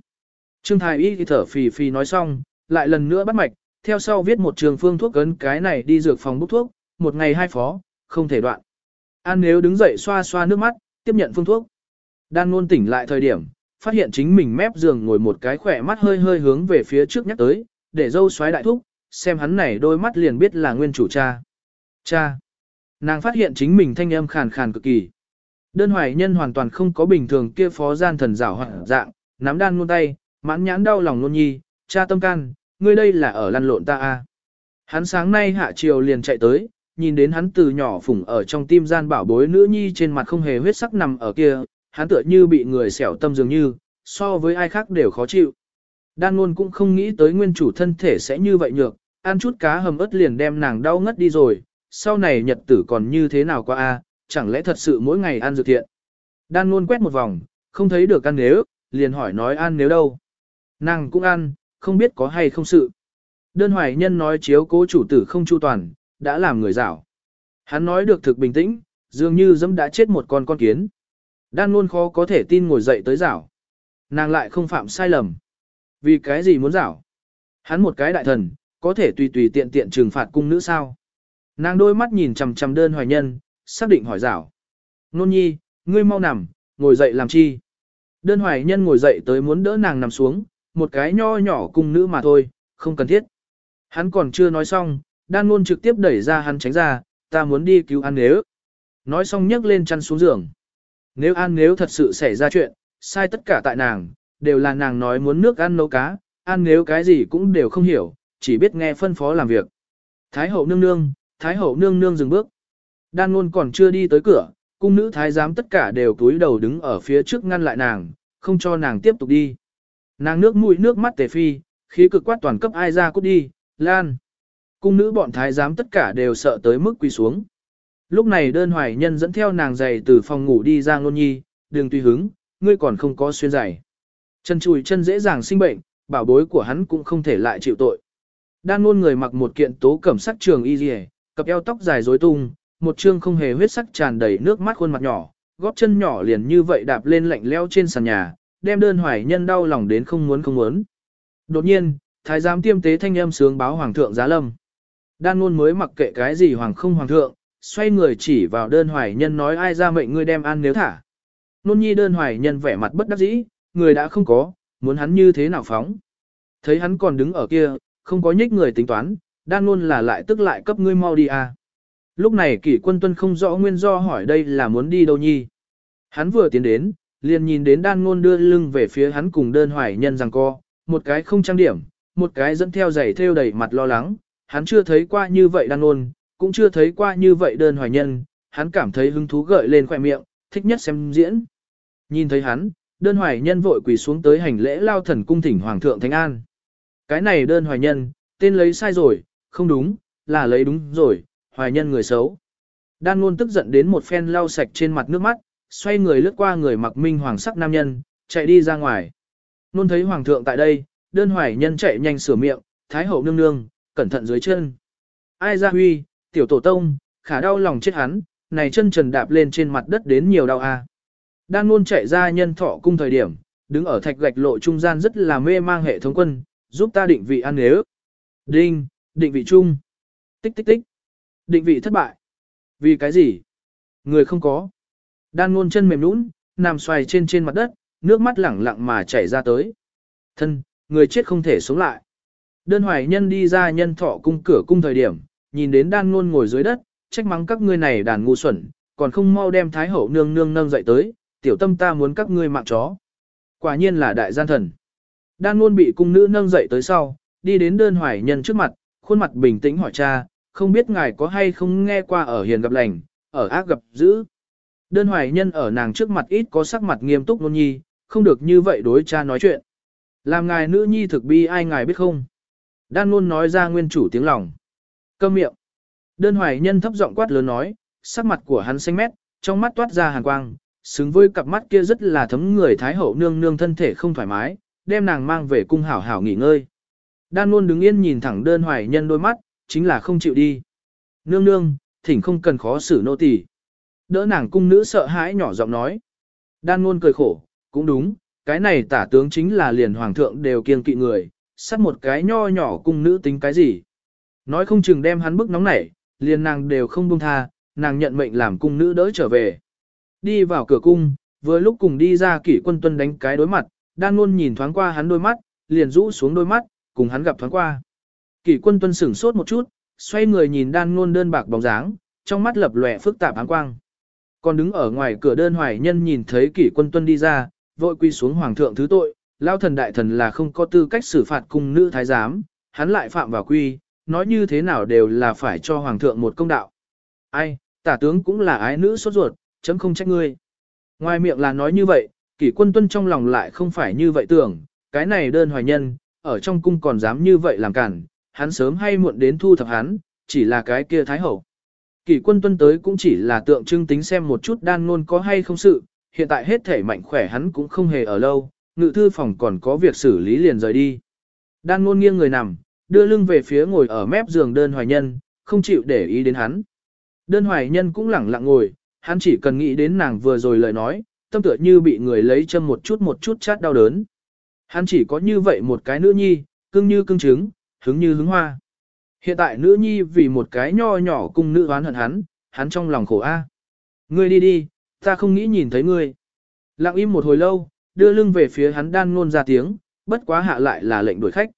Trương thái y thì thở phì phì nói xong, lại lần nữa bắt mạch, theo sau viết một trường phương thuốc cấn cái này đi dược phòng bút thuốc, một ngày hai phó, không thể đoạn. An nếu đứng dậy xoa xoa nước mắt, tiếp nhận phương thuốc. Đan ngôn tỉnh lại thời điểm, phát hiện chính mình mép giường ngồi một cái khỏe mắt hơi hơi hướng về phía trước nhắc tới, để dâu xoáy đại thúc, xem hắn này đôi mắt liền biết là nguyên chủ cha. Cha. Nàng phát hiện chính mình thanh âm khàn khàn cực kỳ. Đơn hoài nhân hoàn toàn không có bình thường kia phó gian thần rảo hoạn dạng, nắm đan ngôn tay, mãn nhãn đau lòng nôn nhi, cha tâm can, ngươi đây là ở lăn lộn ta a. Hắn sáng nay hạ chiều liền chạy tới, nhìn đến hắn từ nhỏ phủng ở trong tim gian bảo bối nữ nhi trên mặt không hề huyết sắc nằm ở kia, hắn tựa như bị người xẻo tâm dường như, so với ai khác đều khó chịu. Đan luôn cũng không nghĩ tới nguyên chủ thân thể sẽ như vậy nhược, ăn chút cá hầm ớt liền đem nàng đau ngất đi rồi, sau này nhật tử còn như thế nào qua a? chẳng lẽ thật sự mỗi ngày ăn dược thiện. Đan luôn quét một vòng, không thấy được ăn nếu, liền hỏi nói ăn nếu đâu. Nàng cũng ăn, không biết có hay không sự. Đơn hoài nhân nói chiếu cố chủ tử không chu toàn, đã làm người rảo. Hắn nói được thực bình tĩnh, dường như dẫm đã chết một con con kiến. Đan luôn khó có thể tin ngồi dậy tới rảo. Nàng lại không phạm sai lầm. Vì cái gì muốn rảo? Hắn một cái đại thần, có thể tùy tùy tiện tiện trừng phạt cung nữ sao? Nàng đôi mắt nhìn chằm chằm đơn hoài nhân, xác định hỏi rảo. Nôn nhi, ngươi mau nằm, ngồi dậy làm chi? Đơn hoài nhân ngồi dậy tới muốn đỡ nàng nằm xuống, một cái nho nhỏ cung nữ mà thôi, không cần thiết. Hắn còn chưa nói xong, đan ngôn trực tiếp đẩy ra hắn tránh ra, ta muốn đi cứu an nếu. Nói xong nhấc lên chăn xuống giường. Nếu an nếu thật sự xảy ra chuyện, sai tất cả tại nàng, đều là nàng nói muốn nước ăn nấu cá, ăn nếu cái gì cũng đều không hiểu, chỉ biết nghe phân phó làm việc. Thái hậu nương nương, thái hậu nương nương dừng bước. Đan ngôn còn chưa đi tới cửa, cung nữ thái giám tất cả đều túi đầu đứng ở phía trước ngăn lại nàng, không cho nàng tiếp tục đi. Nàng nước mũi nước mắt tề phi, khí cực quát toàn cấp ai ra cút đi, lan. Cung nữ bọn thái giám tất cả đều sợ tới mức quỳ xuống. Lúc này đơn hoài nhân dẫn theo nàng giày từ phòng ngủ đi ra ngôn nhi, đường tùy hứng, ngươi còn không có xuyên giày. Chân chùi chân dễ dàng sinh bệnh, bảo bối của hắn cũng không thể lại chịu tội. Đan ngôn người mặc một kiện tố cẩm sắc trường y dì cặp eo tóc dài rối tung, một trương không hề huyết sắc tràn đầy nước mắt khuôn mặt nhỏ, góp chân nhỏ liền như vậy đạp lên lạnh leo trên sàn nhà, đem đơn hoài nhân đau lòng đến không muốn không muốn. Đột nhiên, thái giám tiêm tế thanh âm sướng báo hoàng thượng giá lâm. Đan ngôn mới mặc kệ cái gì hoàng không hoàng thượng, xoay người chỉ vào đơn hoài nhân nói ai ra mệnh ngươi đem ăn nếu thả. Nôn nhi đơn hoài nhân vẻ mặt bất đắc dĩ, người đã không có, muốn hắn như thế nào phóng. Thấy hắn còn đứng ở kia, không có nhích người tính toán, đan ngôn là lại tức lại cấp ngươi mau đi à. Lúc này kỷ quân tuân không rõ nguyên do hỏi đây là muốn đi đâu nhi. Hắn vừa tiến đến, liền nhìn đến đan ngôn đưa lưng về phía hắn cùng đơn hoài nhân rằng co, một cái không trang điểm, một cái dẫn theo giày theo đầy mặt lo lắng, hắn chưa thấy qua như vậy đan ngôn, cũng chưa thấy qua như vậy đơn hoài nhân, hắn cảm thấy hứng thú gợi lên khỏe miệng, thích nhất xem diễn. Nhìn thấy hắn, đơn hoài nhân vội quỳ xuống tới hành lễ lao thần cung thỉnh hoàng thượng thánh an. Cái này đơn hoài nhân, tên lấy sai rồi, không đúng, là lấy đúng rồi, hoài nhân người xấu. Đan ngôn tức giận đến một phen lau sạch trên mặt nước mắt, xoay người lướt qua người mặc minh hoàng sắc nam nhân, chạy đi ra ngoài. Nôn thấy hoàng thượng tại đây, đơn hoài nhân chạy nhanh sửa miệng, thái hậu nương nương, cẩn thận dưới chân. Ai ra huy, tiểu tổ tông, khả đau lòng chết hắn, này chân trần đạp lên trên mặt đất đến nhiều đau a. Đan luôn chạy ra nhân thọ cung thời điểm, đứng ở thạch gạch lộ trung gian rất là mê mang hệ thống quân, giúp ta định vị ăn nếu. Đinh, định vị chung. Tích tích tích. Định vị thất bại. Vì cái gì? Người không có. Đan ngôn chân mềm nũng, nằm xoay trên trên mặt đất, nước mắt lẳng lặng mà chảy ra tới. Thân, người chết không thể sống lại. Đơn hoài nhân đi ra nhân thọ cung cửa cung thời điểm, nhìn đến đan ngôn ngồi dưới đất, trách mắng các ngươi này đàn ngu xuẩn, còn không mau đem thái hậu nương nương nâng dậy tới, tiểu tâm ta muốn các ngươi mạng chó. Quả nhiên là đại gian thần. Đan ngôn bị cung nữ nâng dậy tới sau, đi đến đơn hoài nhân trước mặt, khuôn mặt bình tĩnh hỏi cha, không biết ngài có hay không nghe qua ở hiền gặp lành, ở ác gặp dữ. Đơn hoài nhân ở nàng trước mặt ít có sắc mặt nghiêm túc nôn nhi, không được như vậy đối cha nói chuyện. Làm ngài nữ nhi thực bi ai ngài biết không? Đan luôn nói ra nguyên chủ tiếng lòng. Câm miệng. Đơn hoài nhân thấp giọng quát lớn nói, sắc mặt của hắn xanh mét, trong mắt toát ra hàn quang, xứng với cặp mắt kia rất là thấm người thái hậu nương nương thân thể không thoải mái, đem nàng mang về cung hảo hảo nghỉ ngơi. Đan luôn đứng yên nhìn thẳng đơn hoài nhân đôi mắt, chính là không chịu đi. Nương nương, thỉnh không cần khó xử nô tỳ. Đỡ nàng cung nữ sợ hãi nhỏ giọng nói. Đan ngôn cười khổ, cũng đúng, cái này tả tướng chính là liền hoàng thượng đều kiêng kỵ người, sắt một cái nho nhỏ cung nữ tính cái gì. Nói không chừng đem hắn bức nóng nảy, liền nàng đều không buông tha, nàng nhận mệnh làm cung nữ đỡ trở về. Đi vào cửa cung, vừa lúc cùng đi ra kỷ quân tuân đánh cái đối mặt, đan ngôn nhìn thoáng qua hắn đôi mắt, liền rũ xuống đôi mắt, cùng hắn gặp thoáng qua. Kỷ quân tuân sửng sốt một chút, xoay người nhìn đan ngôn đơn bạc bóng dáng, trong mắt lập lòe phức tạp áng quang. Còn đứng ở ngoài cửa đơn hoài nhân nhìn thấy kỷ quân tuân đi ra, vội quy xuống hoàng thượng thứ tội, lao thần đại thần là không có tư cách xử phạt cung nữ thái giám, hắn lại phạm vào quy, nói như thế nào đều là phải cho hoàng thượng một công đạo. Ai, tả tướng cũng là ái nữ sốt ruột, chấm không trách ngươi. Ngoài miệng là nói như vậy, kỷ quân tuân trong lòng lại không phải như vậy tưởng, cái này đơn hoài nhân, ở trong cung còn dám như vậy làm cản, hắn sớm hay muộn đến thu thập hắn, chỉ là cái kia thái hậu. Kỷ quân tuân tới cũng chỉ là tượng trưng tính xem một chút đan ngôn có hay không sự, hiện tại hết thể mạnh khỏe hắn cũng không hề ở lâu, ngự thư phòng còn có việc xử lý liền rời đi. Đan ngôn nghiêng người nằm, đưa lưng về phía ngồi ở mép giường đơn hoài nhân, không chịu để ý đến hắn. Đơn hoài nhân cũng lẳng lặng ngồi, hắn chỉ cần nghĩ đến nàng vừa rồi lời nói, tâm tựa như bị người lấy châm một chút một chút chát đau đớn. Hắn chỉ có như vậy một cái nữ nhi, cưng như cưng trứng, hứng như hứng hoa. Hiện tại nữ nhi vì một cái nho nhỏ cùng nữ oán hận hắn, hắn trong lòng khổ a. Ngươi đi đi, ta không nghĩ nhìn thấy ngươi. Lặng im một hồi lâu, đưa lưng về phía hắn đan ngôn ra tiếng, bất quá hạ lại là lệnh đuổi khách.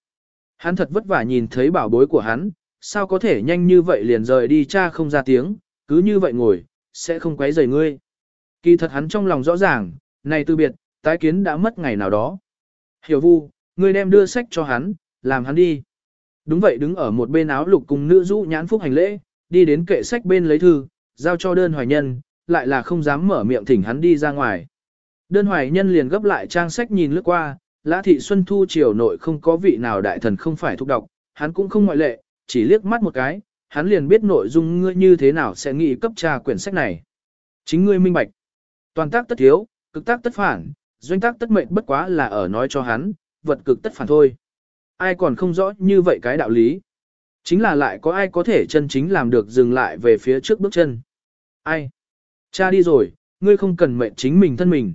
Hắn thật vất vả nhìn thấy bảo bối của hắn, sao có thể nhanh như vậy liền rời đi cha không ra tiếng, cứ như vậy ngồi, sẽ không quấy rầy ngươi. Kỳ thật hắn trong lòng rõ ràng, này từ biệt, tái kiến đã mất ngày nào đó. Hiểu vu, ngươi đem đưa sách cho hắn, làm hắn đi. Đúng vậy đứng ở một bên áo lục cùng nữ rũ nhãn phúc hành lễ, đi đến kệ sách bên lấy thư, giao cho đơn hoài nhân, lại là không dám mở miệng thỉnh hắn đi ra ngoài. Đơn hoài nhân liền gấp lại trang sách nhìn lướt qua, lã thị xuân thu triều nội không có vị nào đại thần không phải thúc đọc, hắn cũng không ngoại lệ, chỉ liếc mắt một cái, hắn liền biết nội dung ngươi như thế nào sẽ nghĩ cấp tra quyển sách này. Chính ngươi minh bạch. Toàn tác tất thiếu, cực tác tất phản, doanh tác tất mệnh bất quá là ở nói cho hắn, vật cực tất phản thôi. Ai còn không rõ như vậy cái đạo lý. Chính là lại có ai có thể chân chính làm được dừng lại về phía trước bước chân. Ai? Cha đi rồi, ngươi không cần mệnh chính mình thân mình.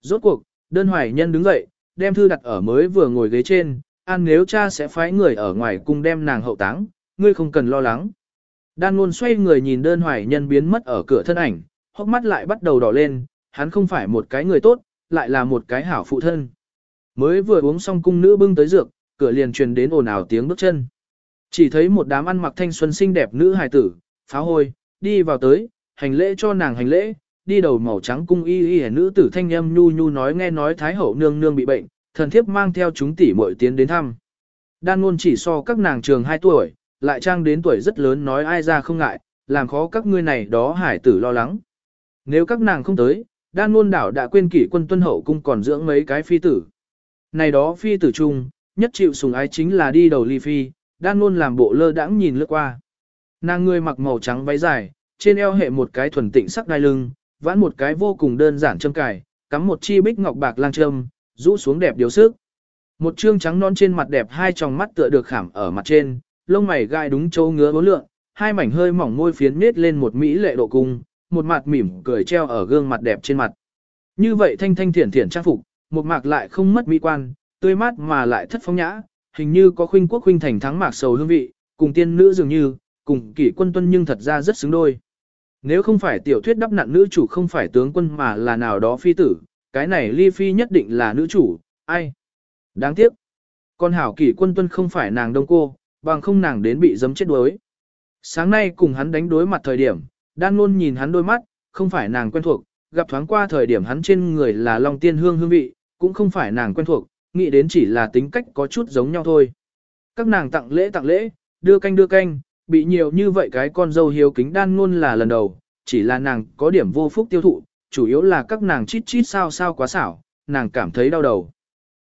Rốt cuộc, đơn hoài nhân đứng dậy, đem thư đặt ở mới vừa ngồi ghế trên, an nếu cha sẽ phái người ở ngoài cùng đem nàng hậu táng, ngươi không cần lo lắng. Đan luôn xoay người nhìn đơn hoài nhân biến mất ở cửa thân ảnh, hốc mắt lại bắt đầu đỏ lên, hắn không phải một cái người tốt, lại là một cái hảo phụ thân. Mới vừa uống xong cung nữ bưng tới dược, cửa liền truyền đến ồn ào tiếng bước chân. Chỉ thấy một đám ăn mặc thanh xuân xinh đẹp nữ hài tử, pháo hôi, đi vào tới, hành lễ cho nàng hành lễ, đi đầu màu trắng cung y y nữ tử thanh âm nhu nhu nói nghe nói thái hậu nương nương bị bệnh, thần thiếp mang theo chúng tỷ muội tiến đến thăm. Đan ngôn chỉ so các nàng trường 2 tuổi, lại trang đến tuổi rất lớn nói ai ra không ngại, làm khó các ngươi này đó hải tử lo lắng. Nếu các nàng không tới, đan ngôn đảo đã quên kỷ quân tuân hậu cung còn dưỡng mấy cái phi tử. Này đó phi tử chung, nhất chịu sùng ái chính là đi đầu ly phi, đang luôn làm bộ lơ đãng nhìn lướt qua. Nàng người mặc màu trắng váy dài, trên eo hệ một cái thuần tịnh sắc đai lưng, vãn một cái vô cùng đơn giản châm cài, cắm một chi bích ngọc bạc lang châm, rũ xuống đẹp điều sức. Một trương trắng non trên mặt đẹp hai tròng mắt tựa được khảm ở mặt trên, lông mày gai đúng châu ngứa bốn lượng, hai mảnh hơi mỏng môi phiến nết lên một mỹ lệ độ cung, một mặt mỉm cười treo ở gương mặt đẹp trên mặt. Như vậy thanh thanh thiển thiển trang phục, một mạc lại không mất mỹ quan, tươi mát mà lại thất phong nhã, hình như có khuynh quốc khuynh thành thắng mạc sầu hương vị, cùng tiên nữ dường như, cùng kỷ quân tuân nhưng thật ra rất xứng đôi. Nếu không phải tiểu thuyết đắp nặn nữ chủ không phải tướng quân mà là nào đó phi tử, cái này ly phi nhất định là nữ chủ, ai? Đáng tiếc. Con hảo kỷ quân tuân không phải nàng đông cô, bằng không nàng đến bị dấm chết đuối. Sáng nay cùng hắn đánh đối mặt thời điểm, đan luôn nhìn hắn đôi mắt, không phải nàng quen thuộc, gặp thoáng qua thời điểm hắn trên người là long tiên hương hương vị, cũng không phải nàng quen thuộc, nghĩ đến chỉ là tính cách có chút giống nhau thôi. Các nàng tặng lễ tặng lễ, đưa canh đưa canh, bị nhiều như vậy cái con dâu hiếu kính đan ngôn là lần đầu, chỉ là nàng có điểm vô phúc tiêu thụ, chủ yếu là các nàng chít chít sao sao quá xảo, nàng cảm thấy đau đầu.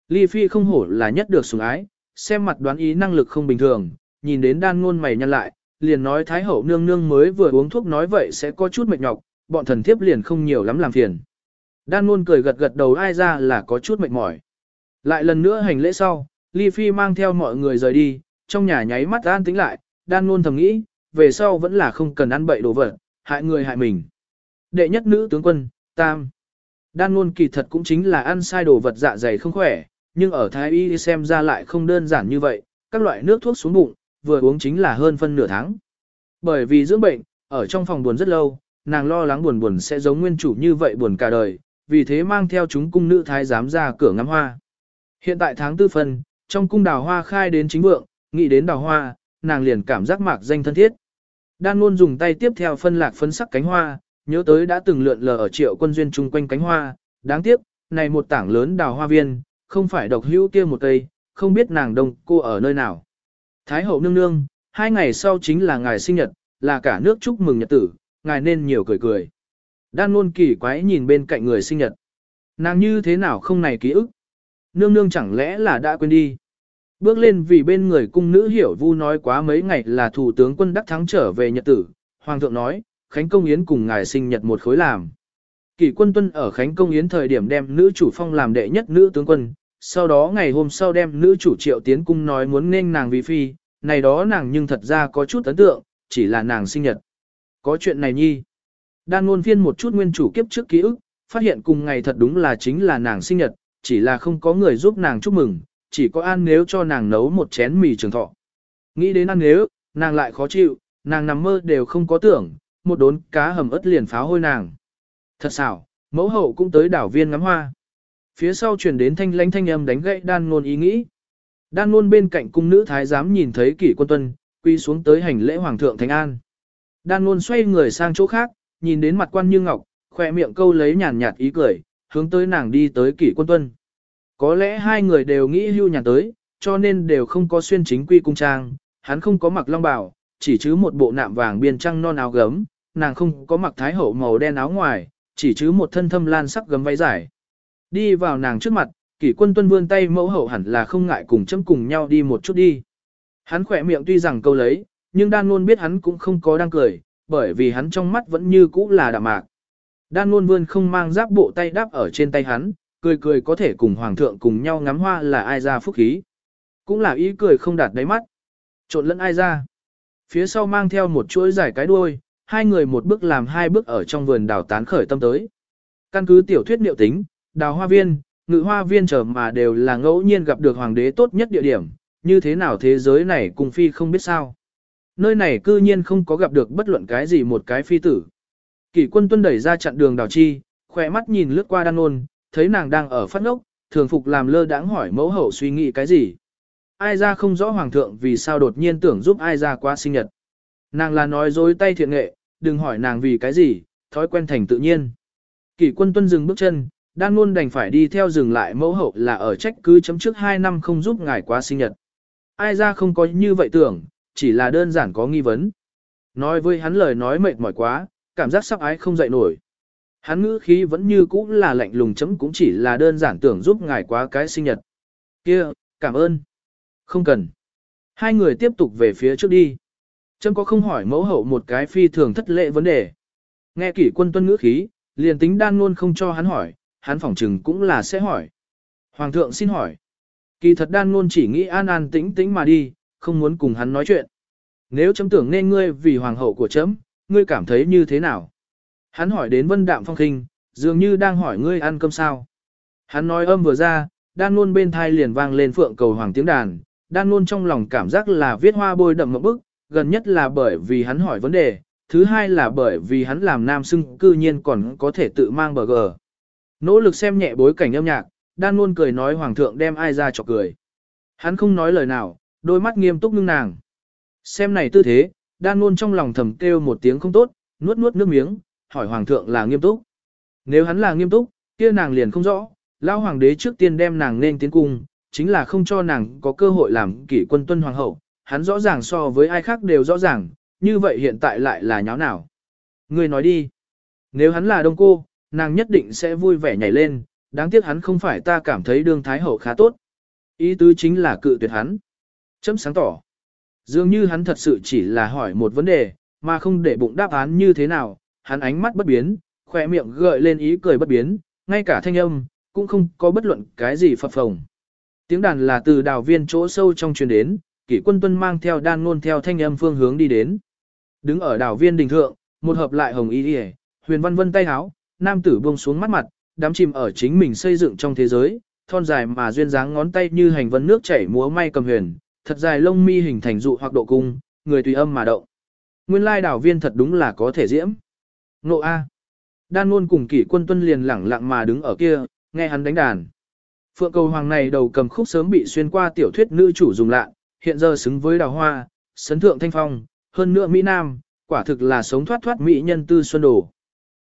Ly Phi không hổ là nhất được sủng ái, xem mặt đoán ý năng lực không bình thường, nhìn đến đan ngôn mày nhăn lại, liền nói Thái Hậu nương nương mới vừa uống thuốc nói vậy sẽ có chút mệt nhọc, bọn thần thiếp liền không nhiều lắm làm phiền. Đan ngôn cười gật gật đầu ai ra là có chút mệt mỏi. Lại lần nữa hành lễ sau, Ly Phi mang theo mọi người rời đi, trong nhà nháy mắt an tĩnh lại, đan luôn thầm nghĩ, về sau vẫn là không cần ăn bậy đồ vật, hại người hại mình. Đệ nhất nữ tướng quân, Tam. Đan luôn kỳ thật cũng chính là ăn sai đồ vật dạ dày không khỏe, nhưng ở Thái Y xem ra lại không đơn giản như vậy, các loại nước thuốc xuống bụng, vừa uống chính là hơn phân nửa tháng. Bởi vì dưỡng bệnh, ở trong phòng buồn rất lâu, nàng lo lắng buồn buồn sẽ giống nguyên chủ như vậy buồn cả đời, vì thế mang theo chúng cung nữ thái giám ra cửa ngắm hoa. Hiện tại tháng tư phân, trong cung đào hoa khai đến chính vượng, nghĩ đến đào hoa, nàng liền cảm giác mạc danh thân thiết. Đan luôn dùng tay tiếp theo phân lạc phấn sắc cánh hoa, nhớ tới đã từng lượn lờ ở triệu quân duyên chung quanh cánh hoa, đáng tiếc, này một tảng lớn đào hoa viên, không phải độc hữu kia một cây, không biết nàng đông cô ở nơi nào. Thái hậu nương nương, hai ngày sau chính là ngày sinh nhật, là cả nước chúc mừng nhật tử, ngài nên nhiều cười cười. Đan luôn kỳ quái nhìn bên cạnh người sinh nhật. Nàng như thế nào không này ký ức? Nương nương chẳng lẽ là đã quên đi? Bước lên vì bên người cung nữ hiểu vu nói quá mấy ngày là thủ tướng quân đắc thắng trở về nhật tử. Hoàng thượng nói, Khánh Công Yến cùng ngài sinh nhật một khối làm. Kỷ quân tuân ở Khánh Công Yến thời điểm đem nữ chủ phong làm đệ nhất nữ tướng quân, sau đó ngày hôm sau đem nữ chủ triệu tiến cung nói muốn nên nàng vì phi, này đó nàng nhưng thật ra có chút ấn tượng, chỉ là nàng sinh nhật. Có chuyện này nhi. Đan ngôn phiên một chút nguyên chủ kiếp trước ký ức, phát hiện cùng ngày thật đúng là chính là nàng sinh nhật, chỉ là không có người giúp nàng chúc mừng, chỉ có ăn nếu cho nàng nấu một chén mì trường thọ. Nghĩ đến ăn nếu, nàng lại khó chịu, nàng nằm mơ đều không có tưởng, một đốn cá hầm ớt liền pháo hôi nàng. Thật xảo, mẫu hậu cũng tới đảo viên ngắm hoa. Phía sau truyền đến thanh lãnh thanh âm đánh gậy đan ngôn ý nghĩ. Đan ngôn bên cạnh cung nữ thái giám nhìn thấy kỷ quân tuân, quy xuống tới hành lễ hoàng thượng thánh an. Đan ngôn xoay người sang chỗ khác, nhìn đến mặt quan như ngọc, khỏe miệng câu lấy nhàn nhạt ý cười, hướng tới nàng đi tới kỷ quân tuân. Có lẽ hai người đều nghĩ hưu nhàn tới, cho nên đều không có xuyên chính quy cung trang, hắn không có mặc long bào, chỉ chứ một bộ nạm vàng biên trăng non áo gấm, nàng không có mặc thái hậu màu đen áo ngoài, chỉ chứ một thân thâm lan sắc gấm váy dài. Đi vào nàng trước mặt, kỷ quân tuân vươn tay mẫu hậu hẳn là không ngại cùng chấm cùng nhau đi một chút đi. Hắn khỏe miệng tuy rằng câu lấy, nhưng đan luôn biết hắn cũng không có đang cười, bởi vì hắn trong mắt vẫn như cũ là đạm mạc. Đan luôn vươn không mang giáp bộ tay đáp ở trên tay hắn, cười cười có thể cùng hoàng thượng cùng nhau ngắm hoa là ai ra phúc khí. Cũng là ý cười không đạt đáy mắt. Trộn lẫn ai ra. Phía sau mang theo một chuỗi dài cái đuôi, hai người một bước làm hai bước ở trong vườn đào tán khởi tâm tới. Căn cứ tiểu thuyết liệu tính, đào hoa viên, ngự hoa viên trở mà đều là ngẫu nhiên gặp được hoàng đế tốt nhất địa điểm, như thế nào thế giới này cùng phi không biết sao. Nơi này cư nhiên không có gặp được bất luận cái gì một cái phi tử. Kỷ quân tuân đẩy ra chặn đường đào chi, khỏe mắt nhìn lướt qua đan ôn, thấy nàng đang ở phát ngốc, thường phục làm lơ đãng hỏi mẫu hậu suy nghĩ cái gì. Ai ra không rõ hoàng thượng vì sao đột nhiên tưởng giúp ai ra qua sinh nhật. Nàng là nói dối tay thiện nghệ, đừng hỏi nàng vì cái gì, thói quen thành tự nhiên. Kỷ quân tuân dừng bước chân, Đan luôn đành phải đi theo dừng lại mẫu hậu là ở trách cứ chấm trước 2 năm không giúp ngài quá sinh nhật. Ai ra không có như vậy tưởng, chỉ là đơn giản có nghi vấn. Nói với hắn lời nói mệt mỏi quá, cảm giác sắp ái không dậy nổi. Hắn ngữ khí vẫn như cũ là lạnh lùng chấm cũng chỉ là đơn giản tưởng giúp ngài quá cái sinh nhật. Kia, cảm ơn. Không cần. Hai người tiếp tục về phía trước đi. Chấm có không hỏi mẫu hậu một cái phi thường thất lệ vấn đề. Nghe kỷ quân tuân ngữ khí, liền tính đan luôn không cho hắn hỏi, hắn phỏng chừng cũng là sẽ hỏi. Hoàng thượng xin hỏi. Kỳ thật đan luôn chỉ nghĩ an an tĩnh tĩnh mà đi, không muốn cùng hắn nói chuyện. Nếu chấm tưởng nên ngươi vì hoàng hậu của chấm, ngươi cảm thấy như thế nào? Hắn hỏi đến vân đạm phong khinh, dường như đang hỏi ngươi ăn cơm sao. Hắn nói âm vừa ra, đan luôn bên thai liền vang lên phượng cầu hoàng tiếng đàn, đan luôn trong lòng cảm giác là viết hoa bôi đậm một bức, gần nhất là bởi vì hắn hỏi vấn đề, thứ hai là bởi vì hắn làm nam xưng cư nhiên còn có thể tự mang bờ gờ. Nỗ lực xem nhẹ bối cảnh âm nhạc, đan luôn cười nói hoàng thượng đem ai ra chọc cười. Hắn không nói lời nào, đôi mắt nghiêm túc ngưng nàng. Xem này tư thế, đan luôn trong lòng thầm kêu một tiếng không tốt, nuốt nuốt nước miếng, hỏi hoàng thượng là nghiêm túc. Nếu hắn là nghiêm túc, kia nàng liền không rõ, lão hoàng đế trước tiên đem nàng nên tiến cung, chính là không cho nàng có cơ hội làm kỷ quân tuân hoàng hậu, hắn rõ ràng so với ai khác đều rõ ràng, như vậy hiện tại lại là nháo nào. Người nói đi, nếu hắn là đông cô, nàng nhất định sẽ vui vẻ nhảy lên, đáng tiếc hắn không phải ta cảm thấy đương thái hậu khá tốt. Ý tứ chính là cự tuyệt hắn. Chấm sáng tỏ. Dường như hắn thật sự chỉ là hỏi một vấn đề, mà không để bụng đáp án như thế nào, hắn ánh mắt bất biến, khỏe miệng gợi lên ý cười bất biến, ngay cả thanh âm, cũng không có bất luận cái gì phập phồng. Tiếng đàn là từ đào viên chỗ sâu trong truyền đến, kỷ quân tuân mang theo đan ngôn theo thanh âm phương hướng đi đến. Đứng ở đào viên đình thượng, một hợp lại hồng y đi huyền văn vân tay háo, nam tử buông xuống mắt mặt, đám chìm ở chính mình xây dựng trong thế giới, thon dài mà duyên dáng ngón tay như hành vân nước chảy múa may cầm huyền, thật dài lông mi hình thành dụ hoặc độ cung, người tùy âm mà động. Nguyên lai đảo viên thật đúng là có thể diễm. Nộ A. Đan luôn cùng kỷ quân tuân liền lẳng lặng mà đứng ở kia, nghe hắn đánh đàn. Phượng cầu hoàng này đầu cầm khúc sớm bị xuyên qua tiểu thuyết nữ chủ dùng lạ, hiện giờ xứng với đào hoa, sấn thượng thanh phong, hơn nữa Mỹ Nam, quả thực là sống thoát thoát Mỹ nhân tư xuân đồ.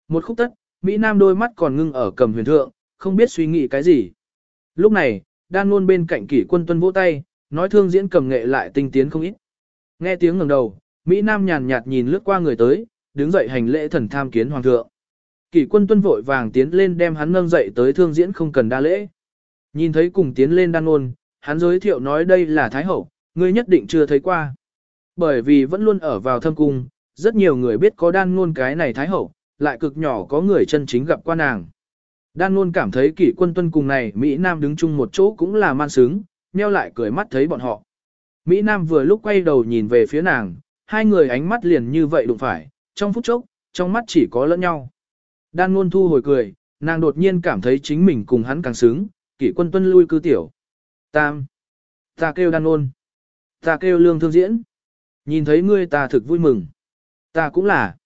Một khúc tất, Mỹ Nam đôi mắt còn ngưng ở cầm huyền thượng, không biết suy nghĩ cái gì. Lúc này, đan luôn bên cạnh kỷ quân tuân vỗ tay, nói thương diễn cầm nghệ lại tinh tiến không ít. Nghe tiếng ngẩng đầu, Mỹ Nam nhàn nhạt nhìn lướt qua người tới, đứng dậy hành lễ thần tham kiến hoàng thượng. Kỷ quân tuân vội vàng tiến lên đem hắn nâng dậy tới thương diễn không cần đa lễ. Nhìn thấy cùng tiến lên đan ôn, hắn giới thiệu nói đây là Thái Hậu, ngươi nhất định chưa thấy qua. Bởi vì vẫn luôn ở vào thâm cung, rất nhiều người biết có đan ngôn cái này Thái Hậu, lại cực nhỏ có người chân chính gặp qua nàng. Đan ngôn cảm thấy kỷ quân tuân cùng này Mỹ Nam đứng chung một chỗ cũng là man sướng, meo lại cười mắt thấy bọn họ. Mỹ Nam vừa lúc quay đầu nhìn về phía nàng, hai người ánh mắt liền như vậy đụng phải, trong phút chốc, trong mắt chỉ có lẫn nhau. Đan luôn thu hồi cười, nàng đột nhiên cảm thấy chính mình cùng hắn càng sướng, kỷ quân tuân lui cư tiểu. Tam. Ta kêu đan luôn. Ta kêu lương thương diễn. Nhìn thấy ngươi ta thực vui mừng. Ta cũng là.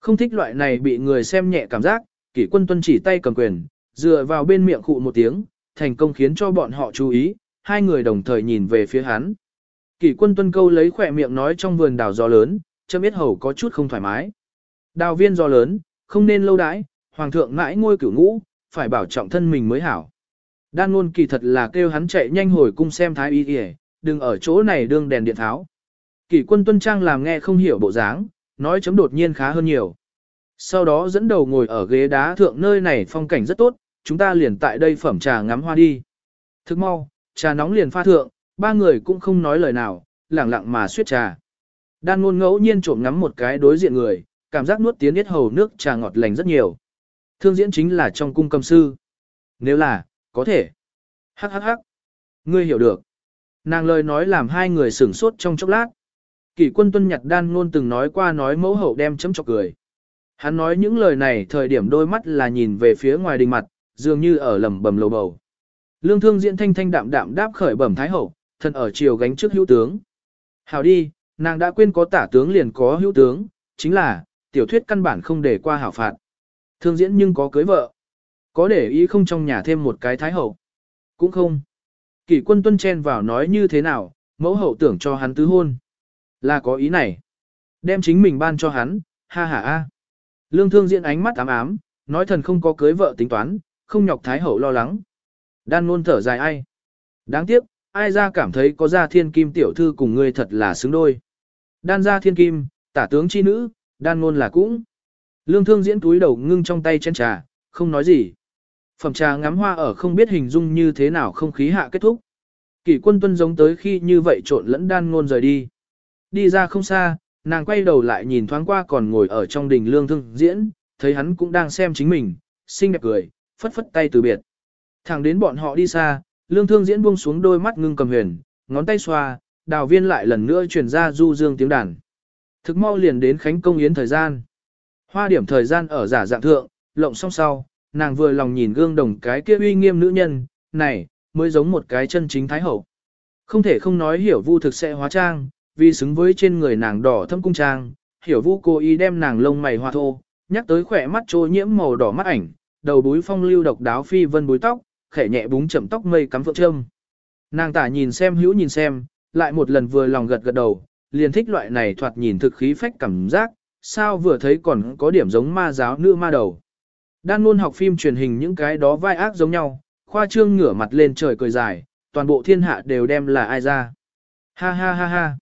Không thích loại này bị người xem nhẹ cảm giác, kỷ quân tuân chỉ tay cầm quyền, dựa vào bên miệng khụ một tiếng, thành công khiến cho bọn họ chú ý, hai người đồng thời nhìn về phía hắn. Kỷ quân tuân câu lấy khỏe miệng nói trong vườn đào gió lớn, châm biết hầu có chút không thoải mái. Đào viên gió lớn, không nên lâu đãi, hoàng thượng mãi ngôi cửu ngũ, phải bảo trọng thân mình mới hảo. Đan luôn kỳ thật là kêu hắn chạy nhanh hồi cung xem thái y kìa, đừng ở chỗ này đương đèn điện tháo. Kỷ quân tuân trang làm nghe không hiểu bộ dáng, nói chấm đột nhiên khá hơn nhiều. Sau đó dẫn đầu ngồi ở ghế đá thượng nơi này phong cảnh rất tốt, chúng ta liền tại đây phẩm trà ngắm hoa đi. Thức mau, trà nóng liền pha thượng, ba người cũng không nói lời nào, lẳng lặng mà suyết trà. Đan ngôn ngẫu nhiên trộm ngắm một cái đối diện người, cảm giác nuốt tiếng yết hầu nước trà ngọt lành rất nhiều. Thương diễn chính là trong cung cầm sư. Nếu là, có thể. Hắc hắc hắc. Ngươi hiểu được. Nàng lời nói làm hai người sửng sốt trong chốc lát. Kỷ quân tuân nhặt đan ngôn từng nói qua nói mẫu hậu đem chấm chọc cười. Hắn nói những lời này thời điểm đôi mắt là nhìn về phía ngoài đình mặt, dường như ở lầm bầm lầu bầu. Lương thương diễn thanh thanh đạm đạm đáp khởi bẩm thái hậu, thần ở chiều gánh trước hữu tướng. Hào đi, nàng đã quên có tả tướng liền có hữu tướng, chính là, tiểu thuyết căn bản không để qua hảo phạt. Thương diễn nhưng có cưới vợ. Có để ý không trong nhà thêm một cái thái hậu. Cũng không. Kỷ quân tuân chen vào nói như thế nào, mẫu hậu tưởng cho hắn tứ hôn. Là có ý này. Đem chính mình ban cho hắn, ha ha a. Lương thương diễn ánh mắt ám ám, nói thần không có cưới vợ tính toán, không nhọc thái hậu lo lắng. Đan Nôn thở dài ai. Đáng tiếc, ai ra cảm thấy có gia thiên kim tiểu thư cùng ngươi thật là xứng đôi. Đan gia thiên kim, tả tướng chi nữ, đan ngôn là cũng. Lương thương diễn túi đầu ngưng trong tay chén trà, không nói gì. Phẩm trà ngắm hoa ở không biết hình dung như thế nào không khí hạ kết thúc. Kỷ quân tuân giống tới khi như vậy trộn lẫn đan ngôn rời đi. Đi ra không xa, nàng quay đầu lại nhìn thoáng qua còn ngồi ở trong đình lương thương diễn, thấy hắn cũng đang xem chính mình, xinh đẹp cười, phất phất tay từ biệt. Thẳng đến bọn họ đi xa, lương thương diễn buông xuống đôi mắt ngưng cầm huyền, ngón tay xoa, đào viên lại lần nữa truyền ra du dương tiếng đàn. Thực mau liền đến khánh công yến thời gian. Hoa điểm thời gian ở giả dạng thượng, lộng xong sau, nàng vừa lòng nhìn gương đồng cái kia uy nghiêm nữ nhân, này, mới giống một cái chân chính thái hậu. Không thể không nói hiểu vu thực sẽ hóa trang, vì xứng với trên người nàng đỏ thâm cung trang, hiểu vu cố ý đem nàng lông mày hoa thô, nhắc tới khỏe mắt trôi nhiễm màu đỏ mắt ảnh, đầu búi phong lưu độc đáo phi vân búi tóc, khẽ nhẹ búng chậm tóc mây cắm phượng trâm. Nàng tả nhìn xem hữu nhìn xem, lại một lần vừa lòng gật gật đầu, liền thích loại này thoạt nhìn thực khí phách cảm giác, sao vừa thấy còn có điểm giống ma giáo nữ ma đầu. Đan luôn học phim truyền hình những cái đó vai ác giống nhau, khoa trương ngửa mặt lên trời cười dài, toàn bộ thiên hạ đều đem là ai ra. Ha ha ha ha.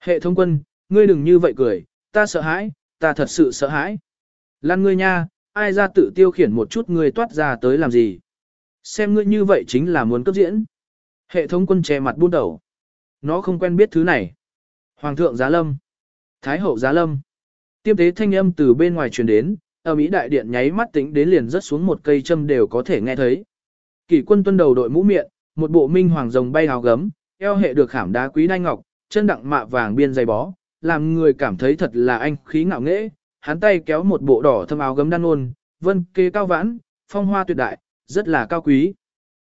Hệ thống quân, ngươi đừng như vậy cười, ta sợ hãi, ta thật sự sợ hãi. Lan ngươi nha, ai ra tự tiêu khiển một chút ngươi toát ra tới làm gì. Xem ngươi như vậy chính là muốn cấp diễn. Hệ thống quân che mặt buôn đầu. Nó không quen biết thứ này. Hoàng thượng giá lâm. Thái hậu giá lâm. Tiêm tế thanh âm từ bên ngoài truyền đến, ở Mỹ đại điện nháy mắt tính đến liền rớt xuống một cây châm đều có thể nghe thấy. Kỷ quân tuân đầu đội mũ miệng, một bộ minh hoàng rồng bay hào gấm, eo hệ được khảm đá quý đai ngọc, chân đặng mạ vàng biên dày bó, làm người cảm thấy thật là anh khí ngạo nghễ. Hắn tay kéo một bộ đỏ thâm áo gấm đan ôn, vân kê cao vãn, phong hoa tuyệt đại, rất là cao quý.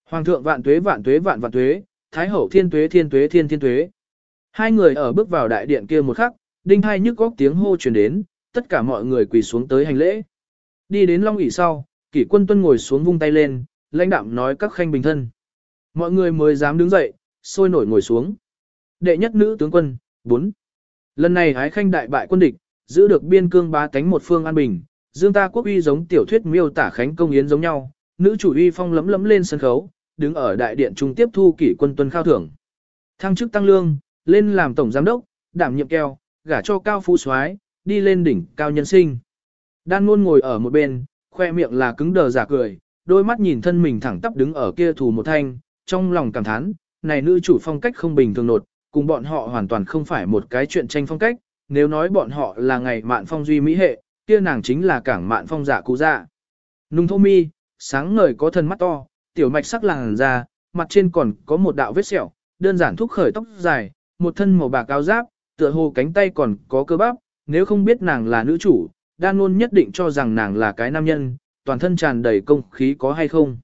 Hoàng thượng vạn tuế vạn tuế vạn vạn tuế, thái hậu thiên tuế thiên tuế thiên thiên tuế. Hai người ở bước vào đại điện kia một khắc, đinh hai nhức góc tiếng hô truyền đến, tất cả mọi người quỳ xuống tới hành lễ. Đi đến long ỷ sau, kỷ quân tuân ngồi xuống vung tay lên, lãnh đạm nói các khanh bình thân. Mọi người mới dám đứng dậy, sôi nổi ngồi xuống. Đệ nhất nữ tướng quân, 4. Lần này hái khanh đại bại quân địch, giữ được biên cương bá tánh một phương an bình, dương ta quốc uy giống tiểu thuyết miêu tả khánh công yến giống nhau, nữ chủ uy phong lấm lấm lên sân khấu, đứng ở đại điện trung tiếp thu kỷ quân tuân khao thưởng. Thăng chức tăng lương, lên làm tổng giám đốc, đảm nhiệm keo, gả cho cao phú soái, đi lên đỉnh cao nhân sinh. Đan luôn ngồi ở một bên, khoe miệng là cứng đờ giả cười, đôi mắt nhìn thân mình thẳng tắp đứng ở kia thủ một thanh, trong lòng cảm thán, này nữ chủ phong cách không bình thường nột, cùng bọn họ hoàn toàn không phải một cái chuyện tranh phong cách, nếu nói bọn họ là ngày mạn phong duy mỹ hệ, kia nàng chính là cảng mạn phong giả cụ dạ. Nung thô mi, sáng ngời có thân mắt to, tiểu mạch sắc làn da, mặt trên còn có một đạo vết sẹo, đơn giản thúc khởi tóc dài, một thân màu bạc áo giáp, tựa hồ cánh tay còn có cơ bắp, nếu không biết nàng là nữ chủ, đan luôn nhất định cho rằng nàng là cái nam nhân, toàn thân tràn đầy công khí có hay không.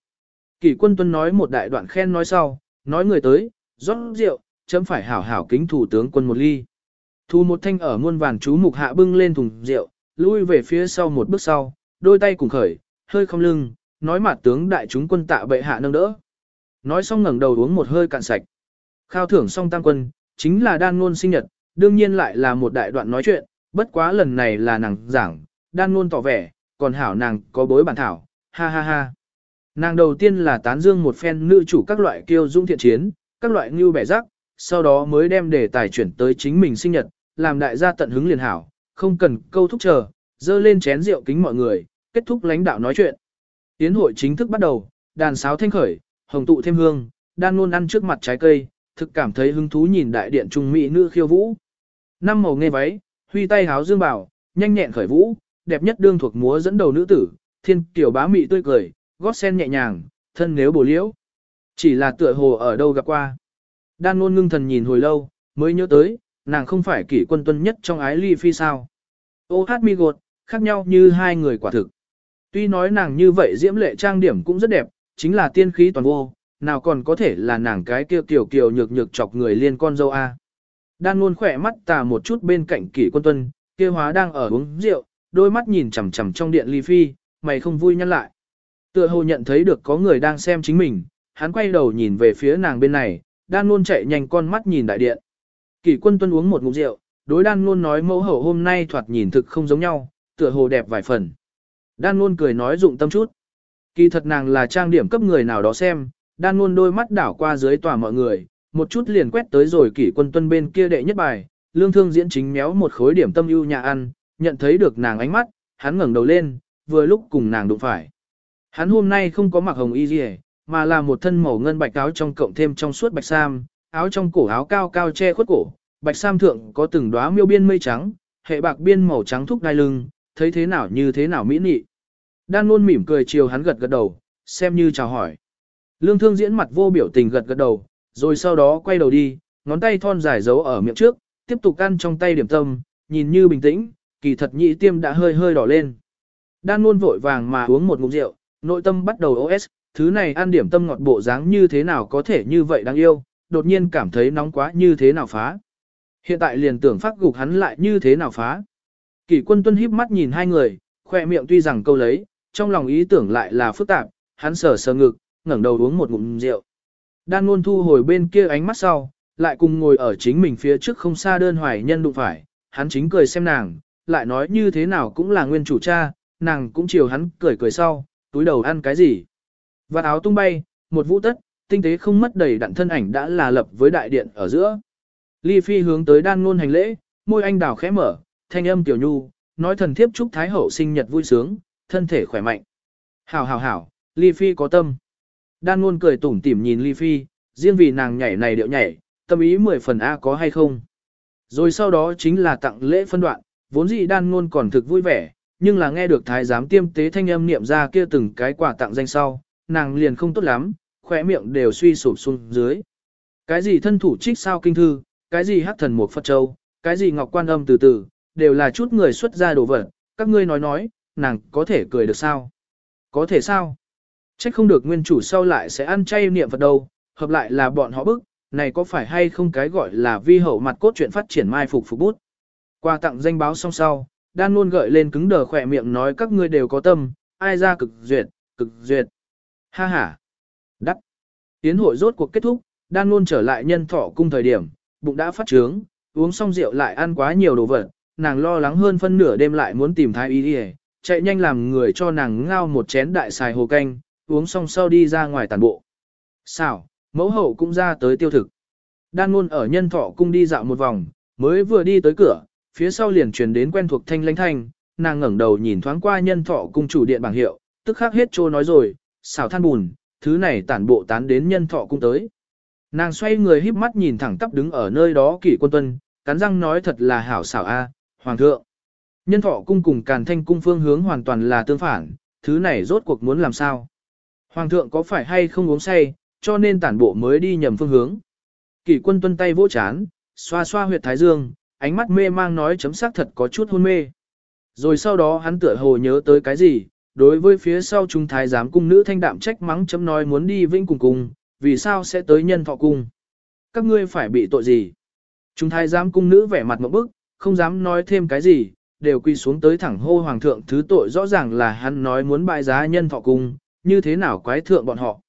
Kỷ quân tuân nói một đại đoạn khen nói sau, nói người tới, rót rượu, chấm phải hảo hảo kính thủ tướng quân một ly. Thu một thanh ở muôn vàn chú mục hạ bưng lên thùng rượu, lui về phía sau một bước sau, đôi tay cùng khởi, hơi không lưng, nói mặt tướng đại chúng quân tạ bệ hạ nâng đỡ. Nói xong ngẩng đầu uống một hơi cạn sạch. Khao thưởng xong tam quân, chính là đan ngôn sinh nhật, đương nhiên lại là một đại đoạn nói chuyện, bất quá lần này là nàng giảng, đan ngôn tỏ vẻ, còn hảo nàng có bối bản thảo, ha ha ha. Nàng đầu tiên là tán dương một phen nữ chủ các loại kiêu dung thiện chiến, các loại ngưu bẻ rắc, sau đó mới đem đề tài chuyển tới chính mình sinh nhật, làm đại gia tận hứng liền hảo, không cần câu thúc chờ, dơ lên chén rượu kính mọi người, kết thúc lãnh đạo nói chuyện. Tiến hội chính thức bắt đầu, đàn sáo thanh khởi, hồng tụ thêm hương, đan luôn ăn trước mặt trái cây, thực cảm thấy hứng thú nhìn đại điện trung mỹ nữ khiêu vũ. Năm màu nghe váy, huy tay háo dương bảo, nhanh nhẹn khởi vũ, đẹp nhất đương thuộc múa dẫn đầu nữ tử, thiên tiểu bá mị tươi cười, gót sen nhẹ nhàng, thân nếu bổ liễu. Chỉ là tựa hồ ở đâu gặp qua. Đan luôn ngưng thần nhìn hồi lâu, mới nhớ tới, nàng không phải kỷ quân tuân nhất trong ái ly phi sao. Ô hát mi gột, khác nhau như hai người quả thực. Tuy nói nàng như vậy diễm lệ trang điểm cũng rất đẹp, chính là tiên khí toàn vô, nào còn có thể là nàng cái kia kiều kiều nhược nhược chọc người liên con dâu A. Đan luôn khỏe mắt tà một chút bên cạnh kỷ quân tuân, kia hóa đang ở uống rượu, đôi mắt nhìn chằm chằm trong điện ly phi, mày không vui nhăn lại. Tựa hồ nhận thấy được có người đang xem chính mình, hắn quay đầu nhìn về phía nàng bên này, đan luôn chạy nhanh con mắt nhìn đại điện. Kỷ quân tuân uống một ngụm rượu, đối đan luôn nói mẫu hậu hôm nay thoạt nhìn thực không giống nhau, tựa hồ đẹp vài phần. Đan luôn cười nói dụng tâm chút. Kỳ thật nàng là trang điểm cấp người nào đó xem, đan luôn đôi mắt đảo qua dưới tòa mọi người, một chút liền quét tới rồi kỷ quân tuân bên kia đệ nhất bài, lương thương diễn chính méo một khối điểm tâm ưu nhà ăn, nhận thấy được nàng ánh mắt, hắn ngẩng đầu lên, vừa lúc cùng nàng đụng phải. Hắn hôm nay không có mặc hồng y gì, mà là một thân màu ngân bạch áo trong cộng thêm trong suốt bạch sam, áo trong cổ áo cao cao che khuất cổ, bạch sam thượng có từng đóa miêu biên mây trắng, hệ bạc biên màu trắng thúc đai lưng, thấy thế nào như thế nào mỹ nị. Đan luôn mỉm cười chiều hắn gật gật đầu, xem như chào hỏi. Lương thương diễn mặt vô biểu tình gật gật đầu, rồi sau đó quay đầu đi, ngón tay thon dài giấu ở miệng trước, tiếp tục ăn trong tay điểm tâm, nhìn như bình tĩnh, kỳ thật nhị tiêm đã hơi hơi đỏ lên. Đan luôn vội vàng mà uống một ngụm rượu, nội tâm bắt đầu OS, thứ này ăn điểm tâm ngọt bộ dáng như thế nào có thể như vậy đáng yêu, đột nhiên cảm thấy nóng quá như thế nào phá. Hiện tại liền tưởng phát gục hắn lại như thế nào phá. Kỷ quân tuân híp mắt nhìn hai người, khoe miệng tuy rằng câu lấy, trong lòng ý tưởng lại là phức tạp, hắn sờ sờ ngực, ngẩng đầu uống một ngụm rượu. Đan luôn thu hồi bên kia ánh mắt sau, lại cùng ngồi ở chính mình phía trước không xa đơn hoài nhân đụng phải, hắn chính cười xem nàng, lại nói như thế nào cũng là nguyên chủ cha, nàng cũng chiều hắn cười cười sau, túi đầu ăn cái gì. Vạt áo tung bay, một vũ tất, tinh tế không mất đầy đặn thân ảnh đã là lập với đại điện ở giữa. Ly Phi hướng tới đan ngôn hành lễ, môi anh đào khẽ mở, thanh âm tiểu nhu, nói thần thiếp chúc Thái Hậu sinh nhật vui sướng, thân thể khỏe mạnh. Hảo hảo hảo, Ly Phi có tâm. Đan ngôn cười tủm tỉm nhìn Ly Phi, riêng vì nàng nhảy này điệu nhảy, tâm ý mười phần A có hay không. Rồi sau đó chính là tặng lễ phân đoạn, vốn dĩ đan ngôn còn thực vui vẻ, nhưng là nghe được thái giám tiêm tế thanh âm niệm ra kia từng cái quà tặng danh sau, nàng liền không tốt lắm, khỏe miệng đều suy sụp xuống dưới. Cái gì thân thủ trích sao kinh thư, cái gì hắc thần một Phật Châu, cái gì ngọc quan âm từ từ, đều là chút người xuất ra đồ vật, các ngươi nói nói, nàng có thể cười được sao? Có thể sao? Trách không được nguyên chủ sau lại sẽ ăn chay niệm Phật đâu, hợp lại là bọn họ bức, này có phải hay không cái gọi là vi hậu mặt cốt chuyện phát triển mai phục phục bút. Qua tặng danh báo xong sau, đan luôn gợi lên cứng đờ khỏe miệng nói các ngươi đều có tâm, ai ra cực duyệt, cực duyệt. Ha ha. Đắc. Tiến hội rốt cuộc kết thúc, đan luôn trở lại nhân thọ cung thời điểm, bụng đã phát trướng, uống xong rượu lại ăn quá nhiều đồ vật, nàng lo lắng hơn phân nửa đêm lại muốn tìm thái y đi chạy nhanh làm người cho nàng ngao một chén đại xài hồ canh, uống xong sau đi ra ngoài tàn bộ. xảo mẫu hậu cũng ra tới tiêu thực. Đan ngôn ở nhân thọ cung đi dạo một vòng, mới vừa đi tới cửa, phía sau liền truyền đến quen thuộc thanh lãnh thanh, nàng ngẩng đầu nhìn thoáng qua nhân thọ cung chủ điện bảng hiệu, tức khắc hết trô nói rồi, xảo than bùn, thứ này tản bộ tán đến nhân thọ cung tới. Nàng xoay người híp mắt nhìn thẳng tắp đứng ở nơi đó kỷ quân tuân, cắn răng nói thật là hảo xảo a, hoàng thượng. Nhân thọ cung cùng càn thanh cung phương hướng hoàn toàn là tương phản, thứ này rốt cuộc muốn làm sao. Hoàng thượng có phải hay không uống say, cho nên tản bộ mới đi nhầm phương hướng. Kỷ quân tuân tay vỗ chán, xoa xoa huyệt thái dương, ánh mắt mê mang nói chấm sắc thật có chút hôn mê. Rồi sau đó hắn tựa hồ nhớ tới cái gì, đối với phía sau trung thái giám cung nữ thanh đạm trách mắng chấm nói muốn đi vĩnh cùng cùng, vì sao sẽ tới nhân thọ cung. Các ngươi phải bị tội gì? Trung thái giám cung nữ vẻ mặt một bức, không dám nói thêm cái gì, đều quy xuống tới thẳng hô hoàng thượng thứ tội rõ ràng là hắn nói muốn bại giá nhân thọ cung, như thế nào quái thượng bọn họ.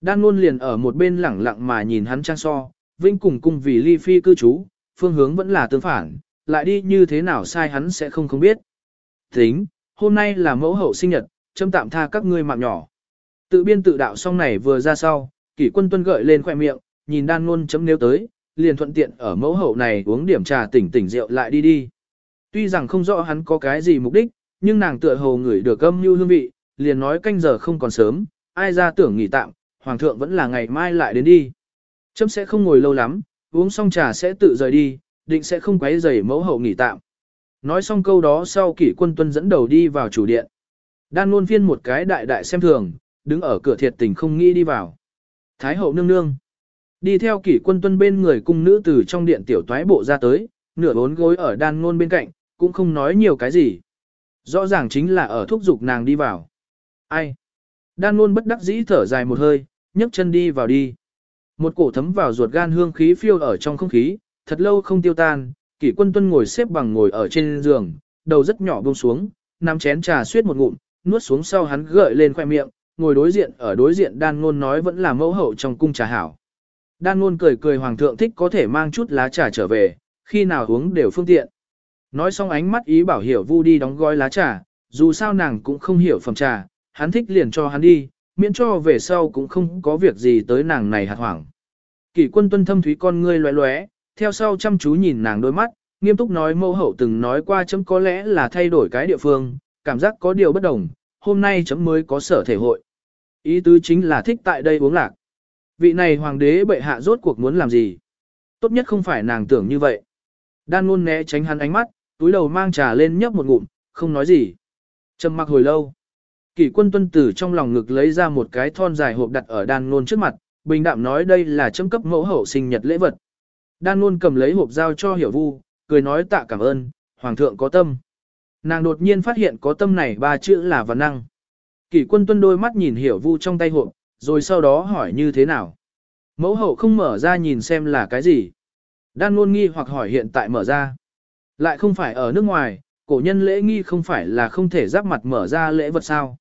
Đan luôn liền ở một bên lẳng lặng mà nhìn hắn trang so, vinh cùng cung vì ly phi cư trú, phương hướng vẫn là tương phản, lại đi như thế nào sai hắn sẽ không không biết. Tính, hôm nay là mẫu hậu sinh nhật, châm tạm tha các ngươi mạng nhỏ. Tự biên tự đạo xong này vừa ra sau, kỷ quân tuân gợi lên khoẻ miệng, nhìn đan luôn chấm nếu tới, liền thuận tiện ở mẫu hậu này uống điểm trà tỉnh tỉnh rượu lại đi đi. Tuy rằng không rõ hắn có cái gì mục đích, nhưng nàng tựa hồ ngửi được âm như hương vị, liền nói canh giờ không còn sớm, ai ra tưởng nghỉ tạm, hoàng thượng vẫn là ngày mai lại đến đi. Chấm sẽ không ngồi lâu lắm, uống xong trà sẽ tự rời đi, định sẽ không quấy rầy mẫu hậu nghỉ tạm. Nói xong câu đó sau kỷ quân tuân dẫn đầu đi vào chủ điện. Đan luôn phiên một cái đại đại xem thường, đứng ở cửa thiệt tình không nghĩ đi vào. Thái hậu nương nương. Đi theo kỷ quân tuân bên người cung nữ từ trong điện tiểu toái bộ ra tới, nửa bốn gối ở đan ngôn bên cạnh, cũng không nói nhiều cái gì. Rõ ràng chính là ở thúc giục nàng đi vào. Ai? Đan luôn bất đắc dĩ thở dài một hơi, nhấc chân đi vào đi. Một cổ thấm vào ruột gan hương khí phiêu ở trong không khí, thật lâu không tiêu tan, kỷ quân tuân ngồi xếp bằng ngồi ở trên giường, đầu rất nhỏ buông xuống, nắm chén trà suyết một ngụm, nuốt xuống sau hắn gợi lên khoe miệng, ngồi đối diện ở đối diện đan ngôn nói vẫn là mẫu hậu trong cung trà hảo. Đan ngôn cười cười hoàng thượng thích có thể mang chút lá trà trở về, khi nào uống đều phương tiện. Nói xong ánh mắt ý bảo hiểu vu đi đóng gói lá trà, dù sao nàng cũng không hiểu phẩm trà, hắn thích liền cho hắn đi, miễn cho về sau cũng không có việc gì tới nàng này hạt hoảng. Kỷ quân tuân thâm thúy con ngươi loé loé, theo sau chăm chú nhìn nàng đôi mắt, nghiêm túc nói mẫu hậu từng nói qua chấm có lẽ là thay đổi cái địa phương, cảm giác có điều bất đồng, hôm nay chấm mới có sở thể hội. Ý tứ chính là thích tại đây uống lạc. Vị này hoàng đế bệ hạ rốt cuộc muốn làm gì? Tốt nhất không phải nàng tưởng như vậy. Đan luôn né tránh hắn ánh mắt, túi đầu mang trà lên nhấp một ngụm, không nói gì. Trầm mặc hồi lâu. Kỷ quân tuân tử trong lòng ngực lấy ra một cái thon dài hộp đặt ở đan luôn trước mặt, bình đạm nói đây là chấm cấp mẫu hậu sinh nhật lễ vật. Đan luôn cầm lấy hộp giao cho hiểu vu, cười nói tạ cảm ơn, hoàng thượng có tâm. Nàng đột nhiên phát hiện có tâm này ba chữ là văn năng. Kỷ quân tuân đôi mắt nhìn hiểu vu trong tay hộp, rồi sau đó hỏi như thế nào. Mẫu hậu không mở ra nhìn xem là cái gì. Đan luôn nghi hoặc hỏi hiện tại mở ra. Lại không phải ở nước ngoài, cổ nhân lễ nghi không phải là không thể giáp mặt mở ra lễ vật sao.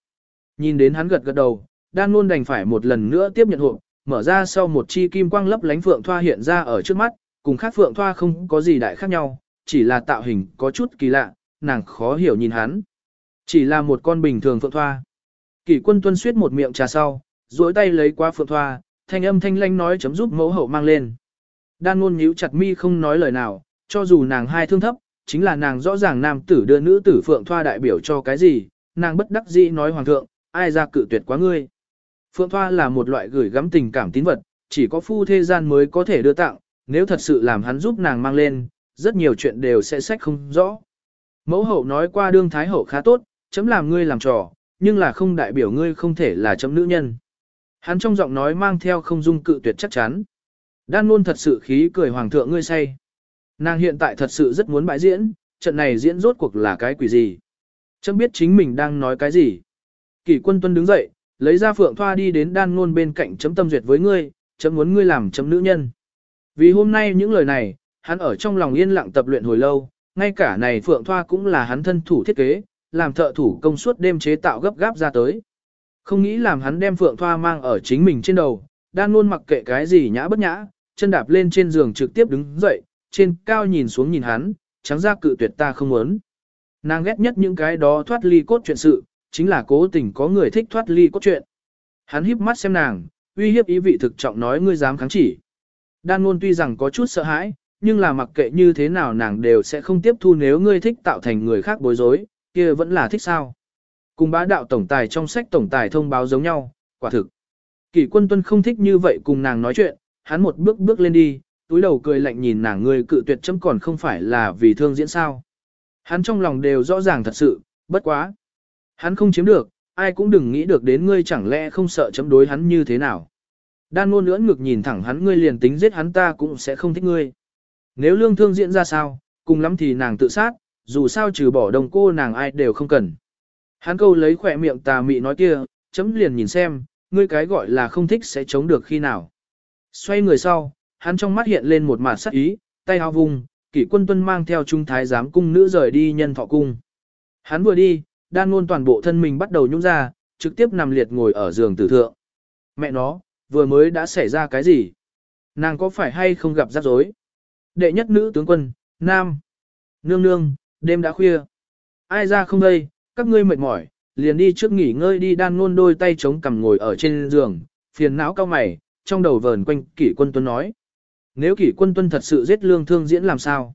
Nhìn đến hắn gật gật đầu, đang luôn đành phải một lần nữa tiếp nhận hộp, mở ra sau một chi kim quang lấp lánh phượng thoa hiện ra ở trước mắt, cùng khác phượng thoa không có gì đại khác nhau, chỉ là tạo hình có chút kỳ lạ, nàng khó hiểu nhìn hắn. Chỉ là một con bình thường phượng thoa. Kỷ quân tuân suyết một miệng trà sau, duỗi tay lấy qua phượng thoa, thanh âm thanh lanh nói chấm giúp mẫu hậu mang lên. Đan ngôn nhíu chặt mi không nói lời nào, cho dù nàng hai thương thấp, chính là nàng rõ ràng nam tử đưa nữ tử phượng thoa đại biểu cho cái gì, nàng bất đắc dĩ nói hoàng thượng, ai ra cự tuyệt quá ngươi. Phượng thoa là một loại gửi gắm tình cảm tín vật, chỉ có phu thế gian mới có thể đưa tặng, nếu thật sự làm hắn giúp nàng mang lên, rất nhiều chuyện đều sẽ sách không rõ. Mẫu hậu nói qua đương thái hậu khá tốt, chấm làm ngươi làm trò, nhưng là không đại biểu ngươi không thể là chấm nữ nhân. Hắn trong giọng nói mang theo không dung cự tuyệt chắc chắn. Đan luôn thật sự khí cười hoàng thượng ngươi say. Nàng hiện tại thật sự rất muốn bãi diễn, trận này diễn rốt cuộc là cái quỷ gì. Chấm biết chính mình đang nói cái gì. Kỷ quân tuân đứng dậy, lấy ra phượng thoa đi đến đan ngôn bên cạnh chấm tâm duyệt với ngươi, chấm muốn ngươi làm chấm nữ nhân. Vì hôm nay những lời này, hắn ở trong lòng yên lặng tập luyện hồi lâu, ngay cả này phượng thoa cũng là hắn thân thủ thiết kế, làm thợ thủ công suốt đêm chế tạo gấp gáp ra tới. Không nghĩ làm hắn đem phượng thoa mang ở chính mình trên đầu, đan ngôn mặc kệ cái gì nhã bất nhã, chân đạp lên trên giường trực tiếp đứng dậy, trên cao nhìn xuống nhìn hắn, trắng ra cự tuyệt ta không muốn. Nàng ghét nhất những cái đó thoát ly cốt chuyện sự, chính là cố tình có người thích thoát ly cốt truyện. Hắn híp mắt xem nàng, uy hiếp ý vị thực trọng nói ngươi dám kháng chỉ. Đan luôn tuy rằng có chút sợ hãi, nhưng là mặc kệ như thế nào nàng đều sẽ không tiếp thu nếu ngươi thích tạo thành người khác bối rối, kia vẫn là thích sao. Cùng bá đạo tổng tài trong sách tổng tài thông báo giống nhau, quả thực. Kỷ quân tuân không thích như vậy cùng nàng nói chuyện, hắn một bước bước lên đi, túi đầu cười lạnh nhìn nàng ngươi cự tuyệt chấm còn không phải là vì thương diễn sao. Hắn trong lòng đều rõ ràng thật sự, bất quá. Hắn không chiếm được, ai cũng đừng nghĩ được đến ngươi chẳng lẽ không sợ chấm đối hắn như thế nào. Đan ngôn lưỡng ngực nhìn thẳng hắn ngươi liền tính giết hắn ta cũng sẽ không thích ngươi. Nếu lương thương diễn ra sao, cùng lắm thì nàng tự sát, dù sao trừ bỏ đồng cô nàng ai đều không cần. Hắn câu lấy khỏe miệng tà mị nói kia, chấm liền nhìn xem, ngươi cái gọi là không thích sẽ chống được khi nào. Xoay người sau, hắn trong mắt hiện lên một mạt sắc ý, tay hao vùng, kỷ quân tuân mang theo trung thái giám cung nữ rời đi nhân thọ cung. Hắn vừa đi, đan ngôn toàn bộ thân mình bắt đầu nhũng ra, trực tiếp nằm liệt ngồi ở giường tử thượng. Mẹ nó, vừa mới đã xảy ra cái gì? Nàng có phải hay không gặp rắc rối? Đệ nhất nữ tướng quân, Nam. Nương nương, đêm đã khuya. Ai ra không đây, các ngươi mệt mỏi, liền đi trước nghỉ ngơi đi đan ngôn đôi tay chống cằm ngồi ở trên giường, phiền não cao mày, trong đầu vờn quanh kỷ quân tuân nói. Nếu kỷ quân tuân thật sự giết lương thương diễn làm sao?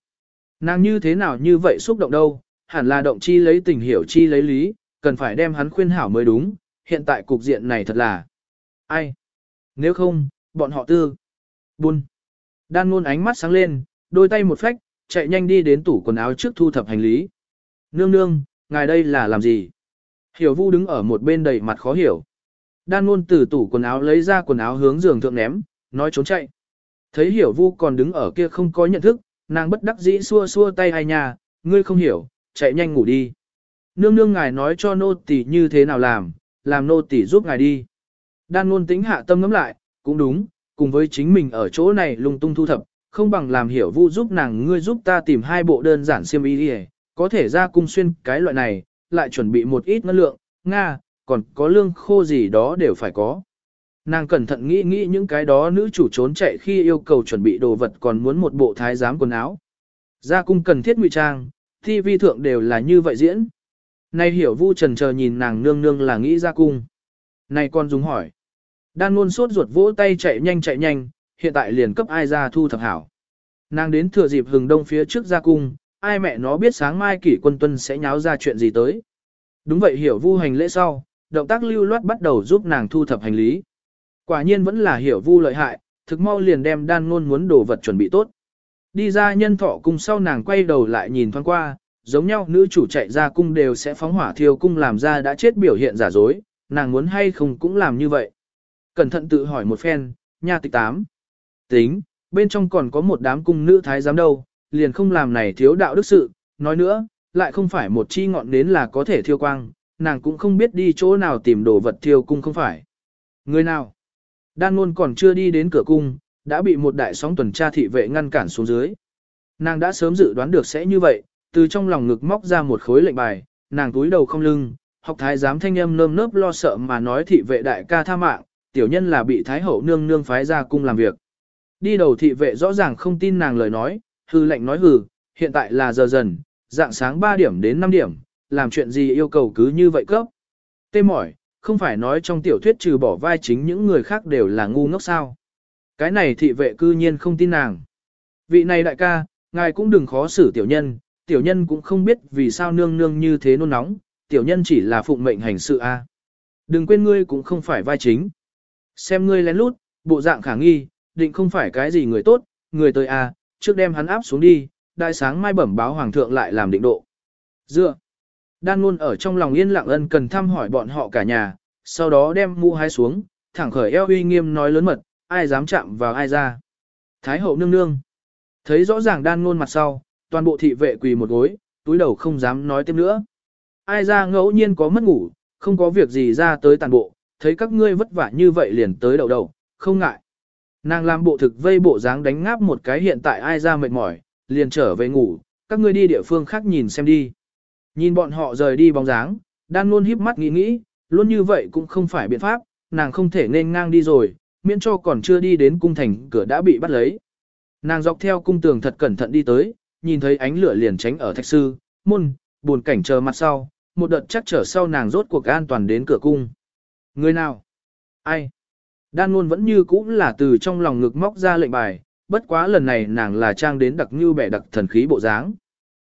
Nàng như thế nào như vậy xúc động đâu, hẳn là động chi lấy tình hiểu chi lấy lý, cần phải đem hắn khuyên hảo mới đúng, hiện tại cục diện này thật là... Ai? Nếu không, bọn họ tư. Buôn. Đan ngôn ánh mắt sáng lên, đôi tay một phách, chạy nhanh đi đến tủ quần áo trước thu thập hành lý. Nương nương, ngài đây là làm gì? Hiểu vu đứng ở một bên đầy mặt khó hiểu. Đan ngôn từ tủ quần áo lấy ra quần áo hướng giường thượng ném, nói trốn chạy. Thấy hiểu vu còn đứng ở kia không có nhận thức, nàng bất đắc dĩ xua xua tay hai nhà, ngươi không hiểu, chạy nhanh ngủ đi. Nương nương ngài nói cho nô tỳ như thế nào làm, làm nô tỳ giúp ngài đi. Đan ngôn tính hạ tâm ngắm lại, cũng đúng, cùng với chính mình ở chỗ này lung tung thu thập, không bằng làm hiểu vu giúp nàng ngươi giúp ta tìm hai bộ đơn giản xiêm y đi có thể ra cung xuyên cái loại này, lại chuẩn bị một ít ngân lượng, Nga, còn có lương khô gì đó đều phải có. Nàng cẩn thận nghĩ nghĩ những cái đó nữ chủ trốn chạy khi yêu cầu chuẩn bị đồ vật còn muốn một bộ thái giám quần áo. Ra cung cần thiết ngụy trang, thi vi thượng đều là như vậy diễn. Nay hiểu vu trần chờ nhìn nàng nương nương là nghĩ ra cung. Này con dùng hỏi. Đan luôn sốt ruột vỗ tay chạy nhanh chạy nhanh, hiện tại liền cấp ai ra thu thập hảo. Nàng đến thừa dịp hừng đông phía trước ra cung, ai mẹ nó biết sáng mai kỷ quân tuân sẽ nháo ra chuyện gì tới. Đúng vậy hiểu vu hành lễ sau, động tác lưu loát bắt đầu giúp nàng thu thập hành lý. Quả nhiên vẫn là hiểu vu lợi hại, thực mau liền đem đan ngôn muốn đồ vật chuẩn bị tốt. Đi ra nhân thọ cung sau nàng quay đầu lại nhìn thoáng qua, giống nhau nữ chủ chạy ra cung đều sẽ phóng hỏa thiêu cung làm ra đã chết biểu hiện giả dối, nàng muốn hay không cũng làm như vậy. Cẩn thận tự hỏi một phen, nha tịch tám. Tính, bên trong còn có một đám cung nữ thái giám đâu, liền không làm này thiếu đạo đức sự, nói nữa, lại không phải một chi ngọn nến là có thể thiêu quang, nàng cũng không biết đi chỗ nào tìm đồ vật thiêu cung không phải. Người nào? Đan ngôn còn chưa đi đến cửa cung, đã bị một đại sóng tuần tra thị vệ ngăn cản xuống dưới. Nàng đã sớm dự đoán được sẽ như vậy, từ trong lòng ngực móc ra một khối lệnh bài, nàng túi đầu không lưng, học thái giám thanh âm nơm nớp lo sợ mà nói thị vệ đại ca tha mạng, tiểu nhân là bị thái hậu nương nương phái ra cung làm việc. Đi đầu thị vệ rõ ràng không tin nàng lời nói, hư lệnh nói hừ, hiện tại là giờ dần, dạng sáng 3 điểm đến 5 điểm, làm chuyện gì yêu cầu cứ như vậy cấp. Tê mỏi, không phải nói trong tiểu thuyết trừ bỏ vai chính những người khác đều là ngu ngốc sao. Cái này thị vệ cư nhiên không tin nàng. Vị này đại ca, ngài cũng đừng khó xử tiểu nhân, tiểu nhân cũng không biết vì sao nương nương như thế nôn nóng, tiểu nhân chỉ là phụng mệnh hành sự a. Đừng quên ngươi cũng không phải vai chính. Xem ngươi lén lút, bộ dạng khả nghi, định không phải cái gì người tốt, người tới a, trước đem hắn áp xuống đi, đại sáng mai bẩm báo hoàng thượng lại làm định độ. Dựa. Đan luôn ở trong lòng yên lặng ân cần thăm hỏi bọn họ cả nhà, sau đó đem mũ hái xuống, thẳng khởi eo uy nghiêm nói lớn mật, ai dám chạm vào ai ra. Thái hậu nương nương. Thấy rõ ràng đan ngôn mặt sau, toàn bộ thị vệ quỳ một gối, túi đầu không dám nói thêm nữa. Ai ra ngẫu nhiên có mất ngủ, không có việc gì ra tới tàn bộ, thấy các ngươi vất vả như vậy liền tới đầu đầu, không ngại. Nàng làm bộ thực vây bộ dáng đánh ngáp một cái hiện tại ai ra mệt mỏi, liền trở về ngủ, các ngươi đi địa phương khác nhìn xem đi. Nhìn bọn họ rời đi bóng dáng, đan luôn híp mắt nghĩ nghĩ, luôn như vậy cũng không phải biện pháp, nàng không thể nên ngang đi rồi, miễn cho còn chưa đi đến cung thành cửa đã bị bắt lấy. Nàng dọc theo cung tường thật cẩn thận đi tới, nhìn thấy ánh lửa liền tránh ở thạch sư, môn, buồn cảnh chờ mặt sau, một đợt chắc trở sau nàng rốt cuộc an toàn đến cửa cung. Người nào? Ai? Đan luôn vẫn như cũ là từ trong lòng ngực móc ra lệnh bài, bất quá lần này nàng là trang đến đặc như bẻ đặc thần khí bộ dáng.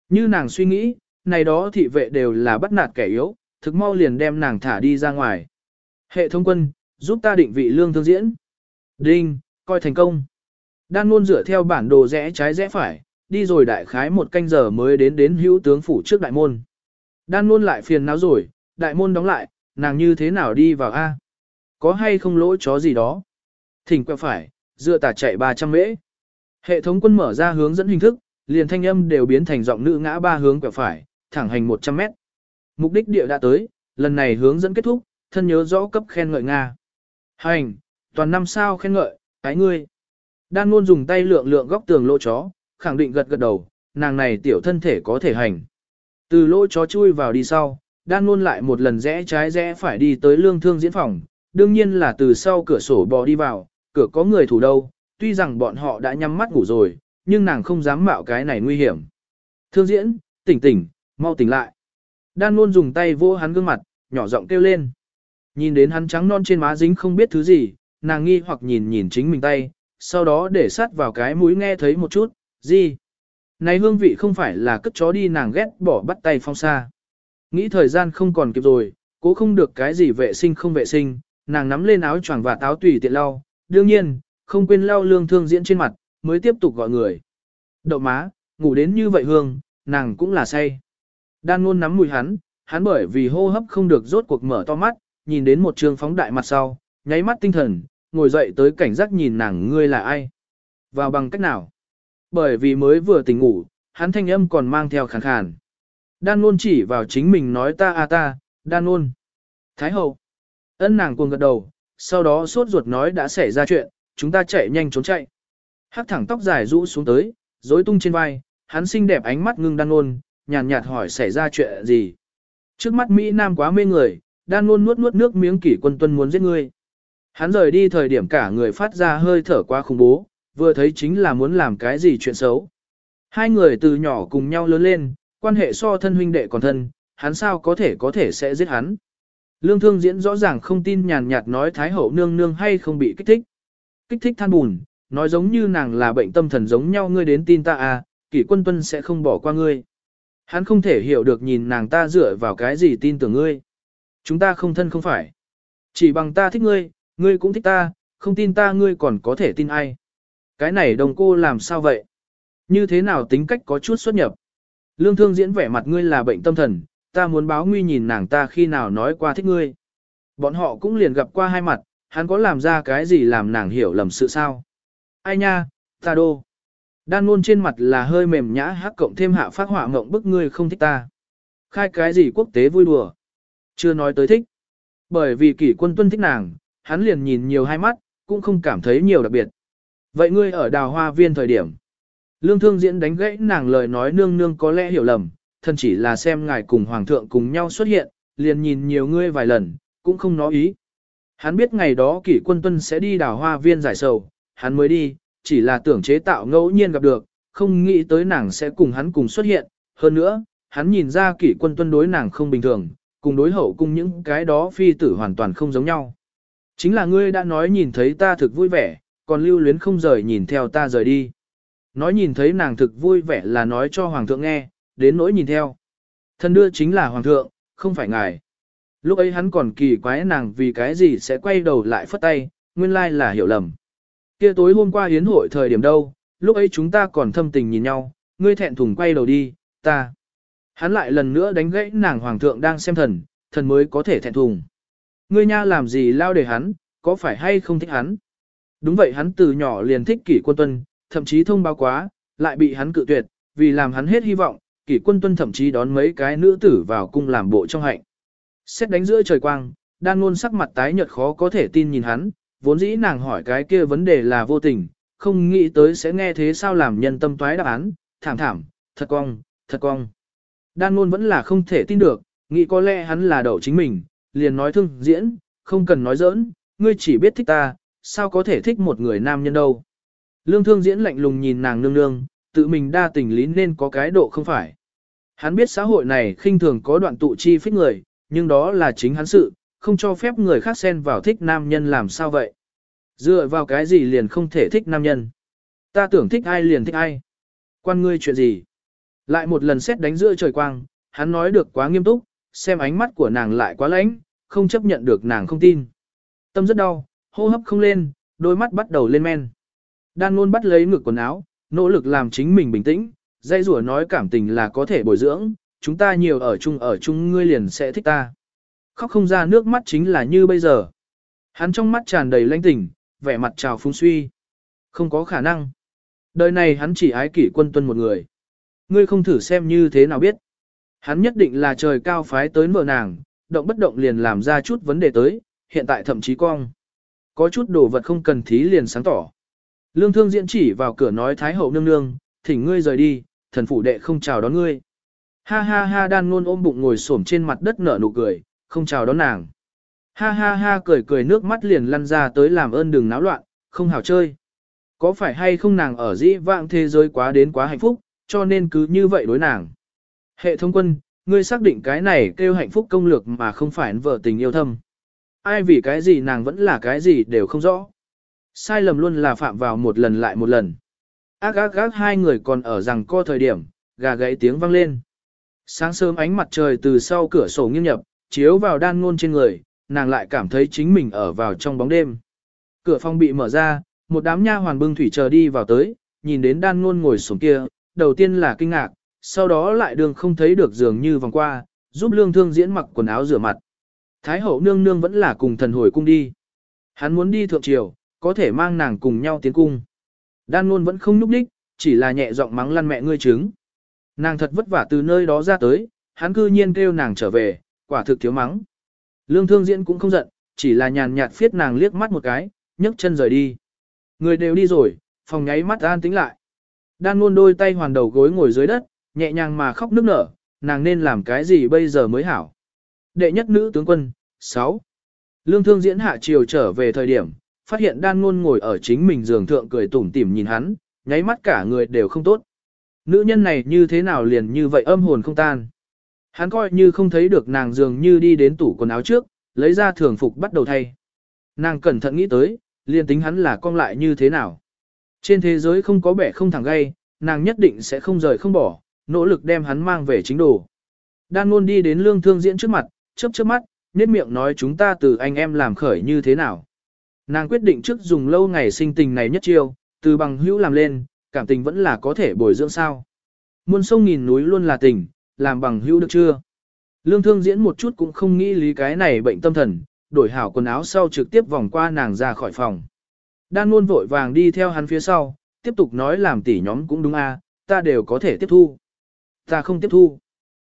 Như nàng suy nghĩ, này đó thị vệ đều là bắt nạt kẻ yếu, thực mau liền đem nàng thả đi ra ngoài. Hệ thống quân, giúp ta định vị lương thương diễn. Đinh, coi thành công. Đan luôn dựa theo bản đồ rẽ trái rẽ phải, đi rồi đại khái một canh giờ mới đến đến hữu tướng phủ trước đại môn. Đan luôn lại phiền não rồi, đại môn đóng lại, nàng như thế nào đi vào A? Có hay không lỗi chó gì đó? Thỉnh quẹo phải, dựa tả chạy 300 mễ. Hệ thống quân mở ra hướng dẫn hình thức, liền thanh âm đều biến thành giọng nữ ngã ba hướng quẹo phải, thẳng hành 100 mét. Mục đích địa đã tới, lần này hướng dẫn kết thúc, thân nhớ rõ cấp khen ngợi Nga. Hành, toàn năm sao khen ngợi, cái ngươi. Đan luôn dùng tay lượng lượng góc tường lỗ chó, khẳng định gật gật đầu, nàng này tiểu thân thể có thể hành. Từ lỗ chó chui vào đi sau, đan luôn lại một lần rẽ trái rẽ phải đi tới lương thương diễn phòng, đương nhiên là từ sau cửa sổ bò đi vào, cửa có người thủ đâu, tuy rằng bọn họ đã nhắm mắt ngủ rồi, nhưng nàng không dám mạo cái này nguy hiểm. Thương diễn, tỉnh tỉnh, mau tỉnh lại. Đan luôn dùng tay vô hắn gương mặt, nhỏ giọng kêu lên. Nhìn đến hắn trắng non trên má dính không biết thứ gì, nàng nghi hoặc nhìn nhìn chính mình tay, sau đó để sát vào cái mũi nghe thấy một chút, gì? Này hương vị không phải là cất chó đi nàng ghét bỏ bắt tay phong xa. Nghĩ thời gian không còn kịp rồi, cố không được cái gì vệ sinh không vệ sinh, nàng nắm lên áo choàng và táo tùy tiện lau, đương nhiên, không quên lau lương thương diễn trên mặt, mới tiếp tục gọi người. Đậu má, ngủ đến như vậy hương, nàng cũng là say. Đan luôn nắm mùi hắn, hắn bởi vì hô hấp không được rốt cuộc mở to mắt, nhìn đến một trường phóng đại mặt sau, nháy mắt tinh thần, ngồi dậy tới cảnh giác nhìn nàng ngươi là ai. Vào bằng cách nào? Bởi vì mới vừa tỉnh ngủ, hắn thanh âm còn mang theo khàn khàn. Đan luôn chỉ vào chính mình nói ta a ta, đan luôn. Thái hậu. Ân nàng cuồng gật đầu, sau đó sốt ruột nói đã xảy ra chuyện, chúng ta chạy nhanh trốn chạy. Hắc thẳng tóc dài rũ xuống tới, rối tung trên vai, hắn xinh đẹp ánh mắt ngưng đan luôn, nhàn nhạt hỏi xảy ra chuyện gì. Trước mắt Mỹ Nam quá mê người, đang luôn nuốt nuốt nước miếng kỷ quân tuân muốn giết ngươi. Hắn rời đi thời điểm cả người phát ra hơi thở quá khủng bố, vừa thấy chính là muốn làm cái gì chuyện xấu. Hai người từ nhỏ cùng nhau lớn lên, quan hệ so thân huynh đệ còn thân, hắn sao có thể có thể sẽ giết hắn. Lương thương diễn rõ ràng không tin nhàn nhạt nói Thái hậu nương nương hay không bị kích thích. Kích thích than bùn, nói giống như nàng là bệnh tâm thần giống nhau ngươi đến tin ta à, kỷ quân tuân sẽ không bỏ qua ngươi. Hắn không thể hiểu được nhìn nàng ta dựa vào cái gì tin tưởng ngươi. Chúng ta không thân không phải. Chỉ bằng ta thích ngươi, ngươi cũng thích ta, không tin ta ngươi còn có thể tin ai. Cái này đồng cô làm sao vậy? Như thế nào tính cách có chút xuất nhập? Lương thương diễn vẻ mặt ngươi là bệnh tâm thần, ta muốn báo nguy nhìn nàng ta khi nào nói qua thích ngươi. Bọn họ cũng liền gặp qua hai mặt, hắn có làm ra cái gì làm nàng hiểu lầm sự sao? Ai nha, ta đô. Đan luôn trên mặt là hơi mềm nhã hắc cộng thêm hạ phát họa mộng bức ngươi không thích ta. Khai cái gì quốc tế vui đùa? Chưa nói tới thích. Bởi vì kỷ quân tuân thích nàng, hắn liền nhìn nhiều hai mắt, cũng không cảm thấy nhiều đặc biệt. Vậy ngươi ở đào hoa viên thời điểm. Lương thương diễn đánh gãy nàng lời nói nương nương có lẽ hiểu lầm, thân chỉ là xem ngài cùng hoàng thượng cùng nhau xuất hiện, liền nhìn nhiều ngươi vài lần, cũng không nói ý. Hắn biết ngày đó kỷ quân tuân sẽ đi đào hoa viên giải sầu, hắn mới đi, chỉ là tưởng chế tạo ngẫu nhiên gặp được, không nghĩ tới nàng sẽ cùng hắn cùng xuất hiện. Hơn nữa, hắn nhìn ra kỷ quân tuân đối nàng không bình thường, cùng đối hậu cùng những cái đó phi tử hoàn toàn không giống nhau. Chính là ngươi đã nói nhìn thấy ta thực vui vẻ, còn lưu luyến không rời nhìn theo ta rời đi. Nói nhìn thấy nàng thực vui vẻ là nói cho hoàng thượng nghe, đến nỗi nhìn theo. Thân đưa chính là hoàng thượng, không phải ngài. Lúc ấy hắn còn kỳ quái nàng vì cái gì sẽ quay đầu lại phất tay, nguyên lai là hiểu lầm. Kia tối hôm qua hiến hội thời điểm đâu, lúc ấy chúng ta còn thâm tình nhìn nhau, ngươi thẹn thùng quay đầu đi, ta. Hắn lại lần nữa đánh gãy nàng hoàng thượng đang xem thần, thần mới có thể thẹn thùng. Ngươi nha làm gì lao để hắn, có phải hay không thích hắn? Đúng vậy hắn từ nhỏ liền thích kỷ quân tuân, thậm chí thông báo quá, lại bị hắn cự tuyệt, vì làm hắn hết hy vọng, kỷ quân tuân thậm chí đón mấy cái nữ tử vào cung làm bộ trong hạnh. Xét đánh giữa trời quang, đan luôn sắc mặt tái nhợt khó có thể tin nhìn hắn, vốn dĩ nàng hỏi cái kia vấn đề là vô tình, không nghĩ tới sẽ nghe thế sao làm nhân tâm toái đáp án, thảm thảm, thật cong, thật cong. Đan ngôn vẫn là không thể tin được, nghĩ có lẽ hắn là đậu chính mình, liền nói thương diễn, không cần nói giỡn, ngươi chỉ biết thích ta, sao có thể thích một người nam nhân đâu. Lương thương diễn lạnh lùng nhìn nàng nương nương, tự mình đa tình lý nên có cái độ không phải. Hắn biết xã hội này khinh thường có đoạn tụ chi phích người, nhưng đó là chính hắn sự, không cho phép người khác xen vào thích nam nhân làm sao vậy. Dựa vào cái gì liền không thể thích nam nhân. Ta tưởng thích ai liền thích ai. Quan ngươi chuyện gì? Lại một lần xét đánh giữa trời quang, hắn nói được quá nghiêm túc, xem ánh mắt của nàng lại quá lãnh, không chấp nhận được nàng không tin. Tâm rất đau, hô hấp không lên, đôi mắt bắt đầu lên men. Đan luôn bắt lấy ngực quần áo, nỗ lực làm chính mình bình tĩnh, dây rủa nói cảm tình là có thể bồi dưỡng, chúng ta nhiều ở chung ở chung ngươi liền sẽ thích ta. Khóc không ra nước mắt chính là như bây giờ. Hắn trong mắt tràn đầy lãnh tỉnh, vẻ mặt trào phúng suy. Không có khả năng. Đời này hắn chỉ ái kỷ quân tuân một người. Ngươi không thử xem như thế nào biết. Hắn nhất định là trời cao phái tới mở nàng, động bất động liền làm ra chút vấn đề tới, hiện tại thậm chí cong. Có chút đồ vật không cần thí liền sáng tỏ. Lương thương diễn chỉ vào cửa nói Thái hậu nương nương, thỉnh ngươi rời đi, thần phủ đệ không chào đón ngươi. Ha ha ha đan luôn ôm bụng ngồi xổm trên mặt đất nở nụ cười, không chào đón nàng. Ha ha ha cười cười nước mắt liền lăn ra tới làm ơn đừng náo loạn, không hào chơi. Có phải hay không nàng ở dĩ vãng thế giới quá đến quá hạnh phúc, cho nên cứ như vậy đối nàng. Hệ thống quân, ngươi xác định cái này kêu hạnh phúc công lược mà không phải vợ tình yêu thâm. Ai vì cái gì nàng vẫn là cái gì đều không rõ. Sai lầm luôn là phạm vào một lần lại một lần. Ác ác ác hai người còn ở rằng co thời điểm, gà gãy tiếng vang lên. Sáng sớm ánh mặt trời từ sau cửa sổ nghiêng nhập, chiếu vào đan ngôn trên người, nàng lại cảm thấy chính mình ở vào trong bóng đêm. Cửa phòng bị mở ra, một đám nha hoàn bưng thủy chờ đi vào tới, nhìn đến đan ngôn ngồi xuống kia, đầu tiên là kinh ngạc, sau đó lại đường không thấy được dường như vòng qua, giúp lương thương diễn mặc quần áo rửa mặt. Thái hậu nương nương vẫn là cùng thần hồi cung đi. Hắn muốn đi thượng triều, có thể mang nàng cùng nhau tiến cung. Đan ngôn vẫn không núp đích, chỉ là nhẹ giọng mắng lăn mẹ ngươi trứng. Nàng thật vất vả từ nơi đó ra tới, hắn cư nhiên kêu nàng trở về, quả thực thiếu mắng. Lương thương diễn cũng không giận, chỉ là nhàn nhạt phiết nàng liếc mắt một cái, nhấc chân rời đi. Người đều đi rồi, phòng nháy mắt an tính lại. Đan luôn đôi tay hoàn đầu gối ngồi dưới đất, nhẹ nhàng mà khóc nức nở, nàng nên làm cái gì bây giờ mới hảo. Đệ nhất nữ tướng quân, 6. Lương thương diễn hạ chiều trở về thời điểm, phát hiện đan ngôn ngồi ở chính mình giường thượng cười tủm tỉm nhìn hắn, nháy mắt cả người đều không tốt. Nữ nhân này như thế nào liền như vậy âm hồn không tan. Hắn coi như không thấy được nàng dường như đi đến tủ quần áo trước, lấy ra thường phục bắt đầu thay. Nàng cẩn thận nghĩ tới, liền tính hắn là con lại như thế nào. Trên thế giới không có bẻ không thẳng gay, nàng nhất định sẽ không rời không bỏ, nỗ lực đem hắn mang về chính đồ. Đan luôn đi đến lương thương diễn trước mặt, chớp chớp mắt, nét miệng nói chúng ta từ anh em làm khởi như thế nào. Nàng quyết định trước dùng lâu ngày sinh tình này nhất chiêu, từ bằng hữu làm lên, cảm tình vẫn là có thể bồi dưỡng sao. Muôn sông nghìn núi luôn là tình, làm bằng hữu được chưa? Lương thương diễn một chút cũng không nghĩ lý cái này bệnh tâm thần, đổi hảo quần áo sau trực tiếp vòng qua nàng ra khỏi phòng. Đan luôn vội vàng đi theo hắn phía sau, tiếp tục nói làm tỉ nhóm cũng đúng a, ta đều có thể tiếp thu. Ta không tiếp thu.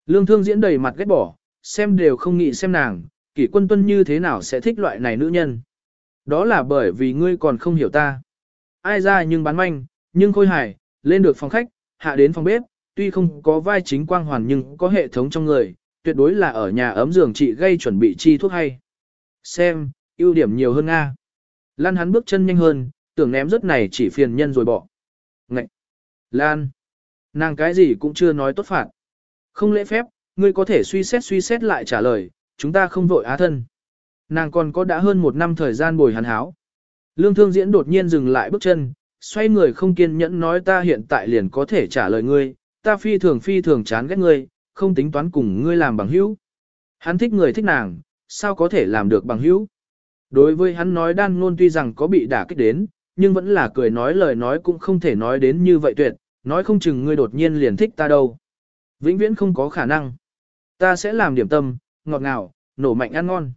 Lương thương diễn đầy mặt ghét bỏ, xem đều không nghĩ xem nàng, kỷ quân tuân như thế nào sẽ thích loại này nữ nhân. Đó là bởi vì ngươi còn không hiểu ta. Ai ra nhưng bán manh, nhưng khôi hài, lên được phòng khách, hạ đến phòng bếp, tuy không có vai chính quang hoàn nhưng có hệ thống trong người, tuyệt đối là ở nhà ấm giường chị gây chuẩn bị chi thuốc hay. Xem, ưu điểm nhiều hơn Nga. Lan hắn bước chân nhanh hơn, tưởng ném rất này chỉ phiền nhân rồi bỏ. Ngậy! Lan! Nàng cái gì cũng chưa nói tốt phạt. Không lễ phép, ngươi có thể suy xét suy xét lại trả lời, chúng ta không vội á thân. Nàng còn có đã hơn một năm thời gian bồi hắn háo. Lương thương diễn đột nhiên dừng lại bước chân, xoay người không kiên nhẫn nói ta hiện tại liền có thể trả lời ngươi, ta phi thường phi thường chán ghét ngươi, không tính toán cùng ngươi làm bằng hữu. Hắn thích người thích nàng, sao có thể làm được bằng hữu? Đối với hắn nói đan ngôn tuy rằng có bị đả kích đến, nhưng vẫn là cười nói lời nói cũng không thể nói đến như vậy tuyệt, nói không chừng ngươi đột nhiên liền thích ta đâu. Vĩnh viễn không có khả năng. Ta sẽ làm điểm tâm, ngọt ngào, nổ mạnh ăn ngon.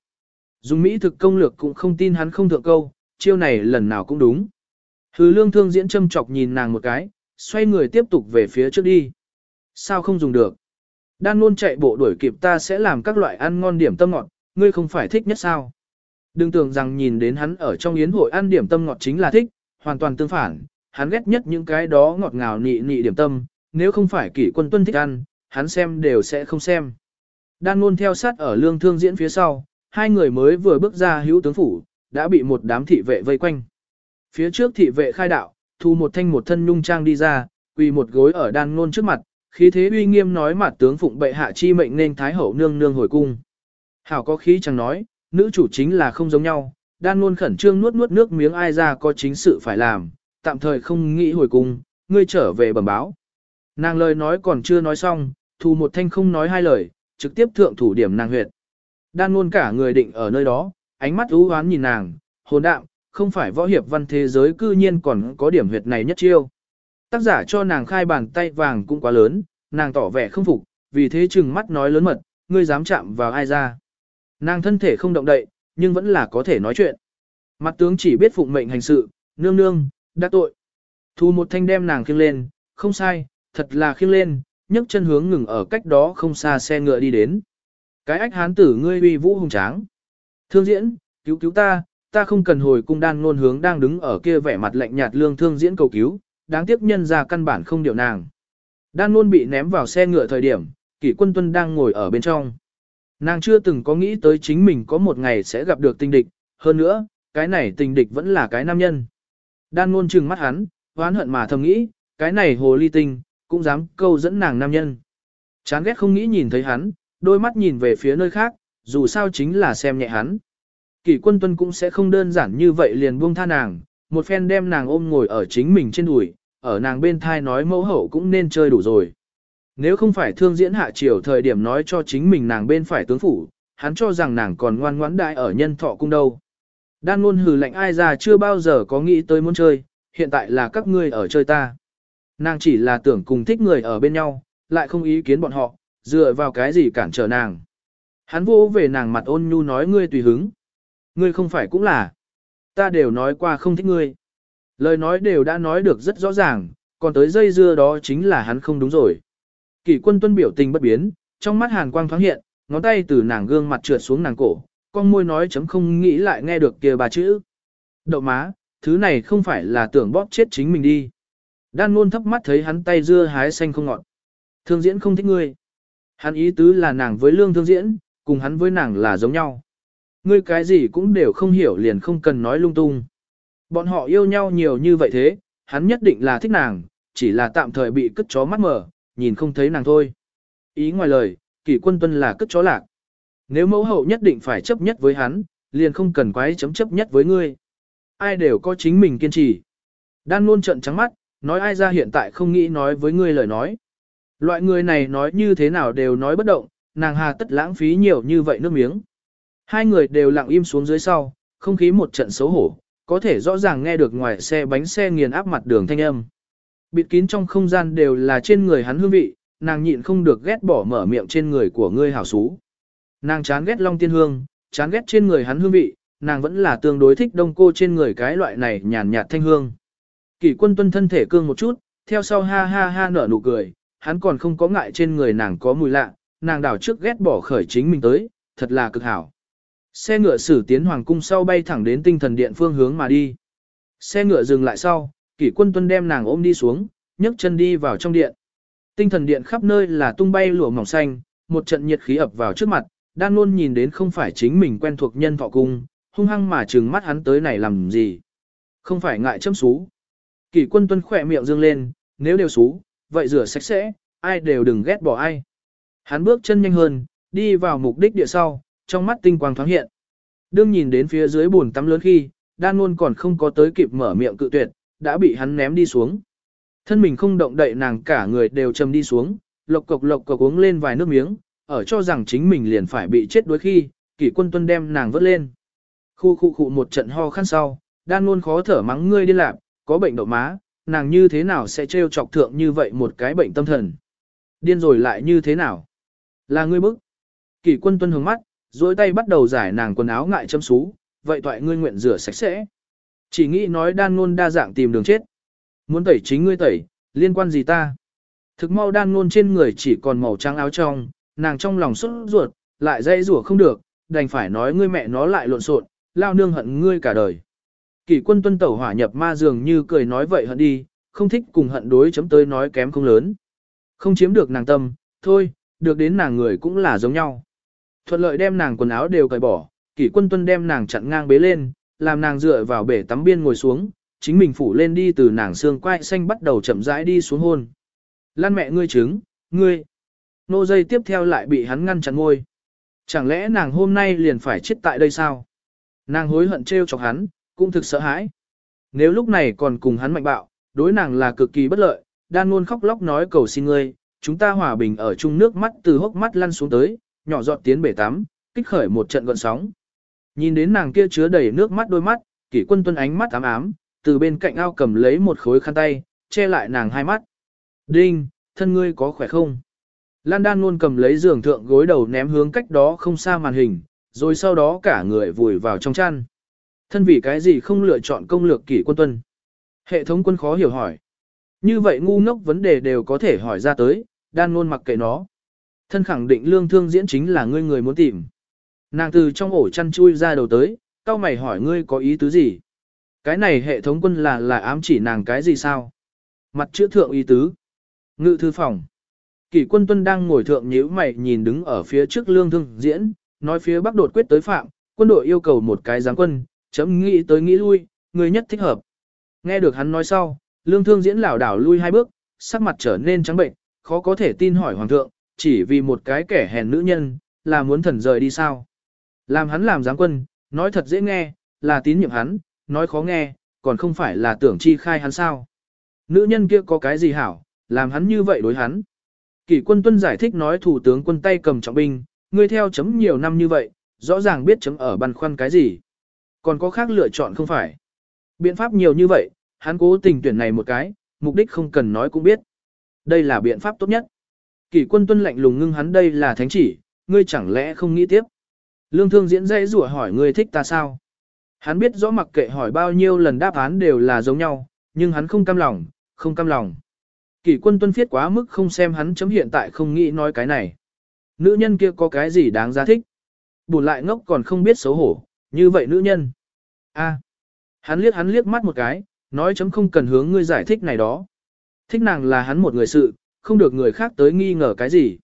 Dùng Mỹ thực công lược cũng không tin hắn không thượng câu, chiêu này lần nào cũng đúng. Hứ lương thương diễn châm chọc nhìn nàng một cái, xoay người tiếp tục về phía trước đi. Sao không dùng được? Đan luôn chạy bộ đuổi kịp ta sẽ làm các loại ăn ngon điểm tâm ngọt, ngươi không phải thích nhất sao? Đừng tưởng rằng nhìn đến hắn ở trong yến hội ăn điểm tâm ngọt chính là thích, hoàn toàn tương phản, hắn ghét nhất những cái đó ngọt ngào nị nị điểm tâm, nếu không phải kỷ quân tuân thích ăn, hắn xem đều sẽ không xem. Đan luôn theo sát ở lương thương diễn phía sau, hai người mới vừa bước ra hữu tướng phủ, đã bị một đám thị vệ vây quanh. Phía trước thị vệ khai đạo, thu một thanh một thân nhung trang đi ra, quỳ một gối ở đan ngôn trước mặt, khí thế uy nghiêm nói mặt tướng phụng bệ hạ chi mệnh nên thái hậu nương nương hồi cung. Hảo có khí chẳng nói, nữ chủ chính là không giống nhau, đan luôn khẩn trương nuốt nuốt nước miếng ai ra có chính sự phải làm, tạm thời không nghĩ hồi cung, ngươi trở về bẩm báo. Nàng lời nói còn chưa nói xong, Thù một thanh không nói hai lời, trực tiếp thượng thủ điểm nàng huyệt. Đan luôn cả người định ở nơi đó, ánh mắt ú hoán nhìn nàng, hồn đạm, không phải võ hiệp văn thế giới cư nhiên còn có điểm huyệt này nhất chiêu. Tác giả cho nàng khai bàn tay vàng cũng quá lớn, nàng tỏ vẻ không phục, vì thế chừng mắt nói lớn mật, ngươi dám chạm vào ai ra. Nàng thân thể không động đậy, nhưng vẫn là có thể nói chuyện. Mặt tướng chỉ biết phụng mệnh hành sự, nương nương, đã tội. Thu một thanh đem nàng khiêng lên, không sai, thật là khiêng lên, nhấc chân hướng ngừng ở cách đó không xa xe ngựa đi đến. Cái ách hán tử ngươi uy vũ hùng tráng. Thương diễn, cứu cứu ta, ta không cần hồi cung đan ngôn hướng đang đứng ở kia vẻ mặt lạnh nhạt lương thương diễn cầu cứu, đáng tiếc nhân ra căn bản không điều nàng. Đan ngôn bị ném vào xe ngựa thời điểm, kỷ quân tuân đang ngồi ở bên trong. Nàng chưa từng có nghĩ tới chính mình có một ngày sẽ gặp được tình địch, hơn nữa, cái này tình địch vẫn là cái nam nhân. Đan ngôn trừng mắt hắn, hoán hận mà thầm nghĩ, cái này hồ ly tinh, cũng dám câu dẫn nàng nam nhân. Chán ghét không nghĩ nhìn thấy hắn, đôi mắt nhìn về phía nơi khác, dù sao chính là xem nhẹ hắn. Kỷ quân tuân cũng sẽ không đơn giản như vậy liền buông tha nàng, một phen đem nàng ôm ngồi ở chính mình trên đùi, ở nàng bên thai nói mẫu hậu cũng nên chơi đủ rồi. Nếu không phải thương diễn hạ triều thời điểm nói cho chính mình nàng bên phải tướng phủ, hắn cho rằng nàng còn ngoan ngoãn đại ở nhân thọ cung đâu. Đan ngôn hừ lạnh ai ra chưa bao giờ có nghĩ tới muốn chơi, hiện tại là các ngươi ở chơi ta. Nàng chỉ là tưởng cùng thích người ở bên nhau, lại không ý kiến bọn họ, dựa vào cái gì cản trở nàng. Hắn vô về nàng mặt ôn nhu nói ngươi tùy hứng. Ngươi không phải cũng là. Ta đều nói qua không thích ngươi. Lời nói đều đã nói được rất rõ ràng, còn tới dây dưa đó chính là hắn không đúng rồi. Kỷ quân tuân biểu tình bất biến, trong mắt hàn quang thoáng hiện, ngón tay từ nàng gương mặt trượt xuống nàng cổ, con môi nói chấm không nghĩ lại nghe được kia bà chữ. Đậu má, thứ này không phải là tưởng bóp chết chính mình đi. Đan luôn thấp mắt thấy hắn tay dưa hái xanh không ngọt. Thương diễn không thích ngươi. Hắn ý tứ là nàng với lương thương diễn, cùng hắn với nàng là giống nhau. Ngươi cái gì cũng đều không hiểu liền không cần nói lung tung. Bọn họ yêu nhau nhiều như vậy thế, hắn nhất định là thích nàng, chỉ là tạm thời bị cất chó mắt mở, nhìn không thấy nàng thôi. Ý ngoài lời, kỷ quân tuân là cất chó lạc. Nếu mẫu hậu nhất định phải chấp nhất với hắn, liền không cần quái chấm chấp nhất với ngươi. Ai đều có chính mình kiên trì. Đan luôn trận trắng mắt, nói ai ra hiện tại không nghĩ nói với ngươi lời nói. Loại người này nói như thế nào đều nói bất động, nàng hà tất lãng phí nhiều như vậy nước miếng. Hai người đều lặng im xuống dưới sau, không khí một trận xấu hổ, có thể rõ ràng nghe được ngoài xe bánh xe nghiền áp mặt đường thanh âm. Bịt kín trong không gian đều là trên người hắn hương vị, nàng nhịn không được ghét bỏ mở miệng trên người của ngươi hảo xú. Nàng chán ghét long tiên hương, chán ghét trên người hắn hương vị, nàng vẫn là tương đối thích đông cô trên người cái loại này nhàn nhạt thanh hương. Kỷ quân tuân thân thể cương một chút, theo sau ha ha ha nở nụ cười, hắn còn không có ngại trên người nàng có mùi lạ, nàng đảo trước ghét bỏ khởi chính mình tới, thật là cực hảo. Xe ngựa xử tiến hoàng cung sau bay thẳng đến tinh thần điện phương hướng mà đi. Xe ngựa dừng lại sau, kỷ quân tuân đem nàng ôm đi xuống, nhấc chân đi vào trong điện. Tinh thần điện khắp nơi là tung bay lụa mỏng xanh, một trận nhiệt khí ập vào trước mặt, đan luôn nhìn đến không phải chính mình quen thuộc nhân thọ cung, hung hăng mà trừng mắt hắn tới này làm gì. Không phải ngại châm xú. Kỷ quân tuân khỏe miệng dương lên, nếu đều xú, vậy rửa sạch sẽ, ai đều đừng ghét bỏ ai. Hắn bước chân nhanh hơn, đi vào mục đích địa sau, trong mắt tinh quang thoáng hiện. Đương nhìn đến phía dưới bồn tắm lớn khi, đan luôn còn không có tới kịp mở miệng cự tuyệt, đã bị hắn ném đi xuống. Thân mình không động đậy nàng cả người đều chầm đi xuống, lộc cộc lộc cộc uống lên vài nước miếng, ở cho rằng chính mình liền phải bị chết đuối khi, kỷ quân tuân đem nàng vớt lên. Khu khu khu một trận ho khăn sau, đan luôn khó thở mắng ngươi đi lạc, có bệnh đậu má, nàng như thế nào sẽ trêu chọc thượng như vậy một cái bệnh tâm thần. Điên rồi lại như thế nào? Là ngươi bức. Kỷ quân tuân hướng mắt, duỗi tay bắt đầu giải nàng quần áo ngại châm xú, vậy toại ngươi nguyện rửa sạch sẽ. Chỉ nghĩ nói đan ngôn đa dạng tìm đường chết. Muốn tẩy chính ngươi tẩy, liên quan gì ta? Thực mau đan ngôn trên người chỉ còn màu trắng áo trong, nàng trong lòng xuất ruột, lại dây rủa không được, đành phải nói ngươi mẹ nó lại lộn xộn, lao nương hận ngươi cả đời. Kỷ quân tuân tẩu hỏa nhập ma dường như cười nói vậy hận đi, không thích cùng hận đối chấm tới nói kém không lớn. Không chiếm được nàng tâm, thôi, được đến nàng người cũng là giống nhau. Thuận lợi đem nàng quần áo đều cởi bỏ, kỷ quân tuân đem nàng chặn ngang bế lên, làm nàng dựa vào bể tắm biên ngồi xuống, chính mình phủ lên đi từ nàng xương quai xanh bắt đầu chậm rãi đi xuống hôn. Lan mẹ ngươi trứng, ngươi. Nô dây tiếp theo lại bị hắn ngăn chặn ngôi. Chẳng lẽ nàng hôm nay liền phải chết tại đây sao? Nàng hối hận trêu chọc hắn, cũng thực sợ hãi. Nếu lúc này còn cùng hắn mạnh bạo, đối nàng là cực kỳ bất lợi, đan luôn khóc lóc nói cầu xin ngươi, chúng ta hòa bình ở chung nước mắt từ hốc mắt lăn xuống tới, nhỏ giọt tiến bể tắm, kích khởi một trận gọn sóng. Nhìn đến nàng kia chứa đầy nước mắt đôi mắt, kỷ quân tuân ánh mắt ám ám, từ bên cạnh ao cầm lấy một khối khăn tay, che lại nàng hai mắt. Đinh, thân ngươi có khỏe không? Lan đan luôn cầm lấy giường thượng gối đầu ném hướng cách đó không xa màn hình, rồi sau đó cả người vùi vào trong chăn. Thân vì cái gì không lựa chọn công lược kỷ quân tuân? Hệ thống quân khó hiểu hỏi. Như vậy ngu ngốc vấn đề đều có thể hỏi ra tới, đan luôn mặc kệ nó. Thân khẳng định lương thương diễn chính là ngươi người muốn tìm. Nàng từ trong ổ chăn chui ra đầu tới, cao mày hỏi ngươi có ý tứ gì? Cái này hệ thống quân là là ám chỉ nàng cái gì sao? Mặt chữ thượng ý tứ. Ngự thư phòng. Kỷ quân tuân đang ngồi thượng nhíu mày nhìn đứng ở phía trước lương thương diễn, nói phía bắc đột quyết tới phạm, quân đội yêu cầu một cái giáng quân, chấm nghĩ tới nghĩ lui, người nhất thích hợp. Nghe được hắn nói sau, lương thương diễn lảo đảo lui hai bước, sắc mặt trở nên trắng bệnh, khó có thể tin hỏi hoàng thượng, chỉ vì một cái kẻ hèn nữ nhân, là muốn thần rời đi sao. Làm hắn làm giáng quân, nói thật dễ nghe, là tín nhiệm hắn, nói khó nghe, còn không phải là tưởng chi khai hắn sao. Nữ nhân kia có cái gì hảo, làm hắn như vậy đối hắn. Kỷ quân tuân giải thích nói thủ tướng quân tay cầm trọng binh, ngươi theo chấm nhiều năm như vậy, rõ ràng biết chấm ở băn khoăn cái gì. Còn có khác lựa chọn không phải. Biện pháp nhiều như vậy, hắn cố tình tuyển này một cái, mục đích không cần nói cũng biết. Đây là biện pháp tốt nhất. Kỷ quân tuân lạnh lùng ngưng hắn đây là thánh chỉ, ngươi chẳng lẽ không nghĩ tiếp. Lương thương diễn dễ rủa hỏi ngươi thích ta sao. Hắn biết rõ mặc kệ hỏi bao nhiêu lần đáp án đều là giống nhau, nhưng hắn không cam lòng, không cam lòng. Kỷ quân tuân phiết quá mức không xem hắn chấm hiện tại không nghĩ nói cái này. Nữ nhân kia có cái gì đáng giá thích. Bùn lại ngốc còn không biết xấu hổ, như vậy nữ nhân. a hắn liếc hắn liếc mắt một cái, nói chấm không cần hướng ngươi giải thích này đó. Thích nàng là hắn một người sự, không được người khác tới nghi ngờ cái gì.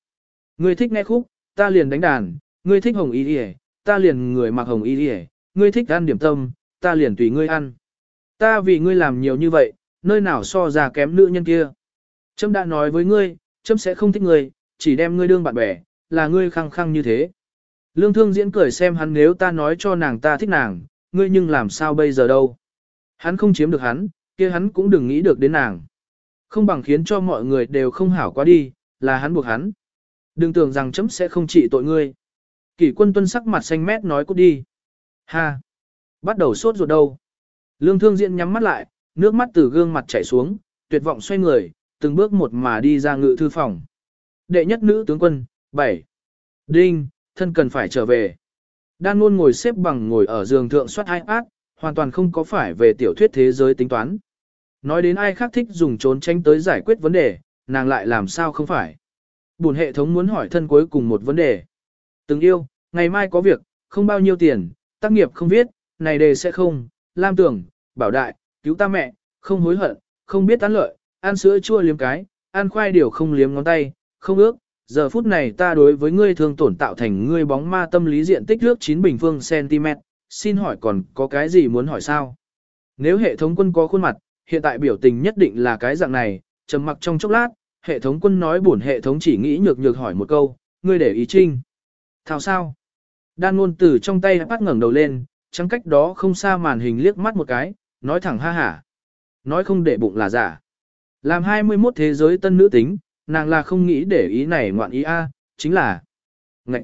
Ngươi thích nghe khúc, ta liền đánh đàn, ngươi thích hồng y đi ta liền người mặc hồng y đi ngươi thích ăn điểm tâm, ta liền tùy ngươi ăn. Ta vì ngươi làm nhiều như vậy, nơi nào so ra kém nữ nhân kia. Trâm đã nói với ngươi, Trâm sẽ không thích ngươi, chỉ đem ngươi đương bạn bè, là ngươi khăng khăng như thế. Lương thương diễn cười xem hắn nếu ta nói cho nàng ta thích nàng, ngươi nhưng làm sao bây giờ đâu. Hắn không chiếm được hắn, kia hắn cũng đừng nghĩ được đến nàng. Không bằng khiến cho mọi người đều không hảo quá đi, là hắn buộc hắn. Đừng tưởng rằng chấm sẽ không trị tội ngươi. Kỷ quân tuân sắc mặt xanh mét nói cút đi. Ha! Bắt đầu sốt ruột đâu. Lương thương diện nhắm mắt lại, nước mắt từ gương mặt chảy xuống, tuyệt vọng xoay người, từng bước một mà đi ra ngự thư phòng. Đệ nhất nữ tướng quân, 7. Đinh, thân cần phải trở về. Đan luôn ngồi xếp bằng ngồi ở giường thượng soát iPad, hoàn toàn không có phải về tiểu thuyết thế giới tính toán. Nói đến ai khác thích dùng trốn tránh tới giải quyết vấn đề, nàng lại làm sao không phải. Bùn hệ thống muốn hỏi thân cuối cùng một vấn đề. Từng yêu, ngày mai có việc, không bao nhiêu tiền, tác nghiệp không viết, này đề sẽ không, lam tưởng, bảo đại, cứu ta mẹ, không hối hận, không biết tán lợi, ăn sữa chua liếm cái, ăn khoai điều không liếm ngón tay, không ước. Giờ phút này ta đối với ngươi thường tổn tạo thành ngươi bóng ma tâm lý diện tích nước 9 bình phương cm, xin hỏi còn có cái gì muốn hỏi sao? Nếu hệ thống quân có khuôn mặt, hiện tại biểu tình nhất định là cái dạng này, trầm mặc trong chốc lát, hệ thống quân nói buồn hệ thống chỉ nghĩ nhược nhược hỏi một câu, ngươi để ý trinh. Thảo sao? Đan ngôn từ trong tay bắt ngẩng đầu lên, trắng cách đó không xa màn hình liếc mắt một cái, nói thẳng ha hả. Nói không để bụng là giả. Làm 21 thế giới tân nữ tính, nàng là không nghĩ để ý này ngoạn ý a, chính là ngậy.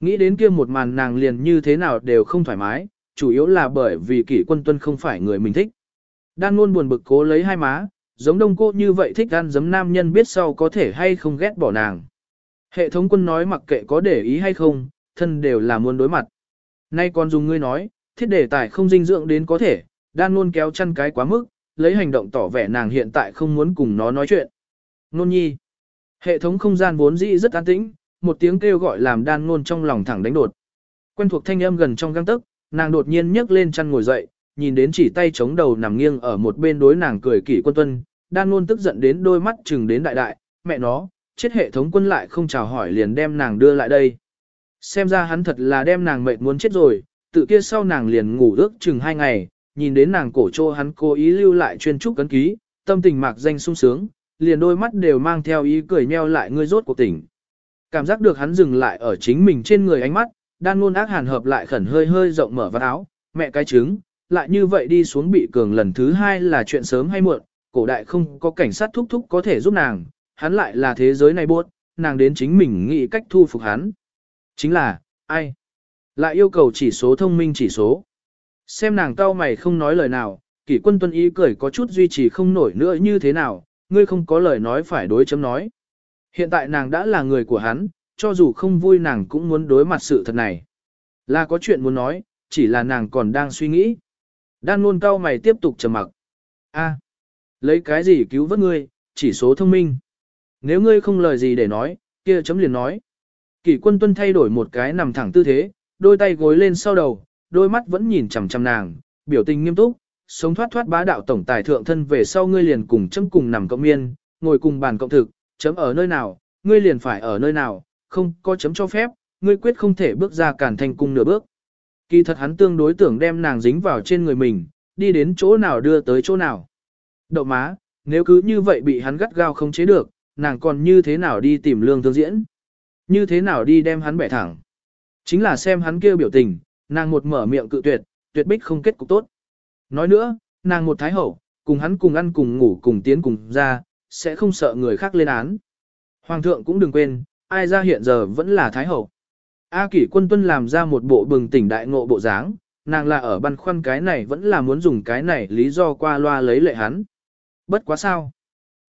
Nghĩ đến kia một màn nàng liền như thế nào đều không thoải mái, chủ yếu là bởi vì kỷ quân tuân không phải người mình thích. Đan luôn buồn bực cố lấy hai má, giống đông cô như vậy thích ăn giấm nam nhân biết sau có thể hay không ghét bỏ nàng. Hệ thống quân nói mặc kệ có để ý hay không, thân đều là muốn đối mặt. Nay còn dùng ngươi nói, thiết đề tài không dinh dưỡng đến có thể, đan luôn kéo chăn cái quá mức, lấy hành động tỏ vẻ nàng hiện tại không muốn cùng nó nói chuyện. Nôn nhi. Hệ thống không gian vốn dĩ rất an tĩnh, một tiếng kêu gọi làm đan ngôn trong lòng thẳng đánh đột. Quen thuộc thanh âm gần trong găng tức, nàng đột nhiên nhấc lên chăn ngồi dậy, nhìn đến chỉ tay chống đầu nằm nghiêng ở một bên đối nàng cười kỷ quân tuân, đan ngôn tức giận đến đôi mắt chừng đến đại đại, mẹ nó, chết hệ thống quân lại không chào hỏi liền đem nàng đưa lại đây. Xem ra hắn thật là đem nàng mệt muốn chết rồi, tự kia sau nàng liền ngủ ước chừng hai ngày, nhìn đến nàng cổ trô hắn cố ý lưu lại chuyên trúc cấn ký, tâm tình mạc danh sung sướng, liền đôi mắt đều mang theo ý cười nheo lại ngươi rốt cuộc tỉnh. Cảm giác được hắn dừng lại ở chính mình trên người ánh mắt, đan ngôn ác hàn hợp lại khẩn hơi hơi rộng mở vào áo, mẹ cái trứng, lại như vậy đi xuống bị cường lần thứ hai là chuyện sớm hay muộn, cổ đại không có cảnh sát thúc thúc có thể giúp nàng, hắn lại là thế giới này buốt, nàng đến chính mình nghĩ cách thu phục hắn. Chính là, ai? Lại yêu cầu chỉ số thông minh chỉ số. Xem nàng cao mày không nói lời nào, Kỷ quân tuân ý cười có chút duy trì không nổi nữa như thế nào, ngươi không có lời nói phải đối chấm nói. Hiện tại nàng đã là người của hắn, cho dù không vui nàng cũng muốn đối mặt sự thật này. Là có chuyện muốn nói, chỉ là nàng còn đang suy nghĩ. Đan luôn cao mày tiếp tục trầm mặc. A, lấy cái gì cứu vớt ngươi, chỉ số thông minh. Nếu ngươi không lời gì để nói, kia chấm liền nói. Kỷ quân tuân thay đổi một cái nằm thẳng tư thế, đôi tay gối lên sau đầu, đôi mắt vẫn nhìn chằm chằm nàng, biểu tình nghiêm túc, sống thoát thoát bá đạo tổng tài thượng thân về sau ngươi liền cùng chấm cùng nằm cộng miên, ngồi cùng bàn cộng thực, chấm ở nơi nào, ngươi liền phải ở nơi nào, không có chấm cho phép, ngươi quyết không thể bước ra cản thành cung nửa bước. Kỳ thật hắn tương đối tưởng đem nàng dính vào trên người mình, đi đến chỗ nào đưa tới chỗ nào. Đậu má, nếu cứ như vậy bị hắn gắt gao không chế được, nàng còn như thế nào đi tìm lương thương diễn? Như thế nào đi đem hắn bẻ thẳng? Chính là xem hắn kêu biểu tình, nàng một mở miệng cự tuyệt, tuyệt bích không kết cục tốt. Nói nữa, nàng một thái hậu, cùng hắn cùng ăn cùng ngủ cùng tiến cùng ra, sẽ không sợ người khác lên án. Hoàng thượng cũng đừng quên, ai ra hiện giờ vẫn là thái hậu. A kỷ quân tuân làm ra một bộ bừng tỉnh đại ngộ bộ dáng, nàng là ở băn khoăn cái này vẫn là muốn dùng cái này lý do qua loa lấy lệ hắn. Bất quá sao?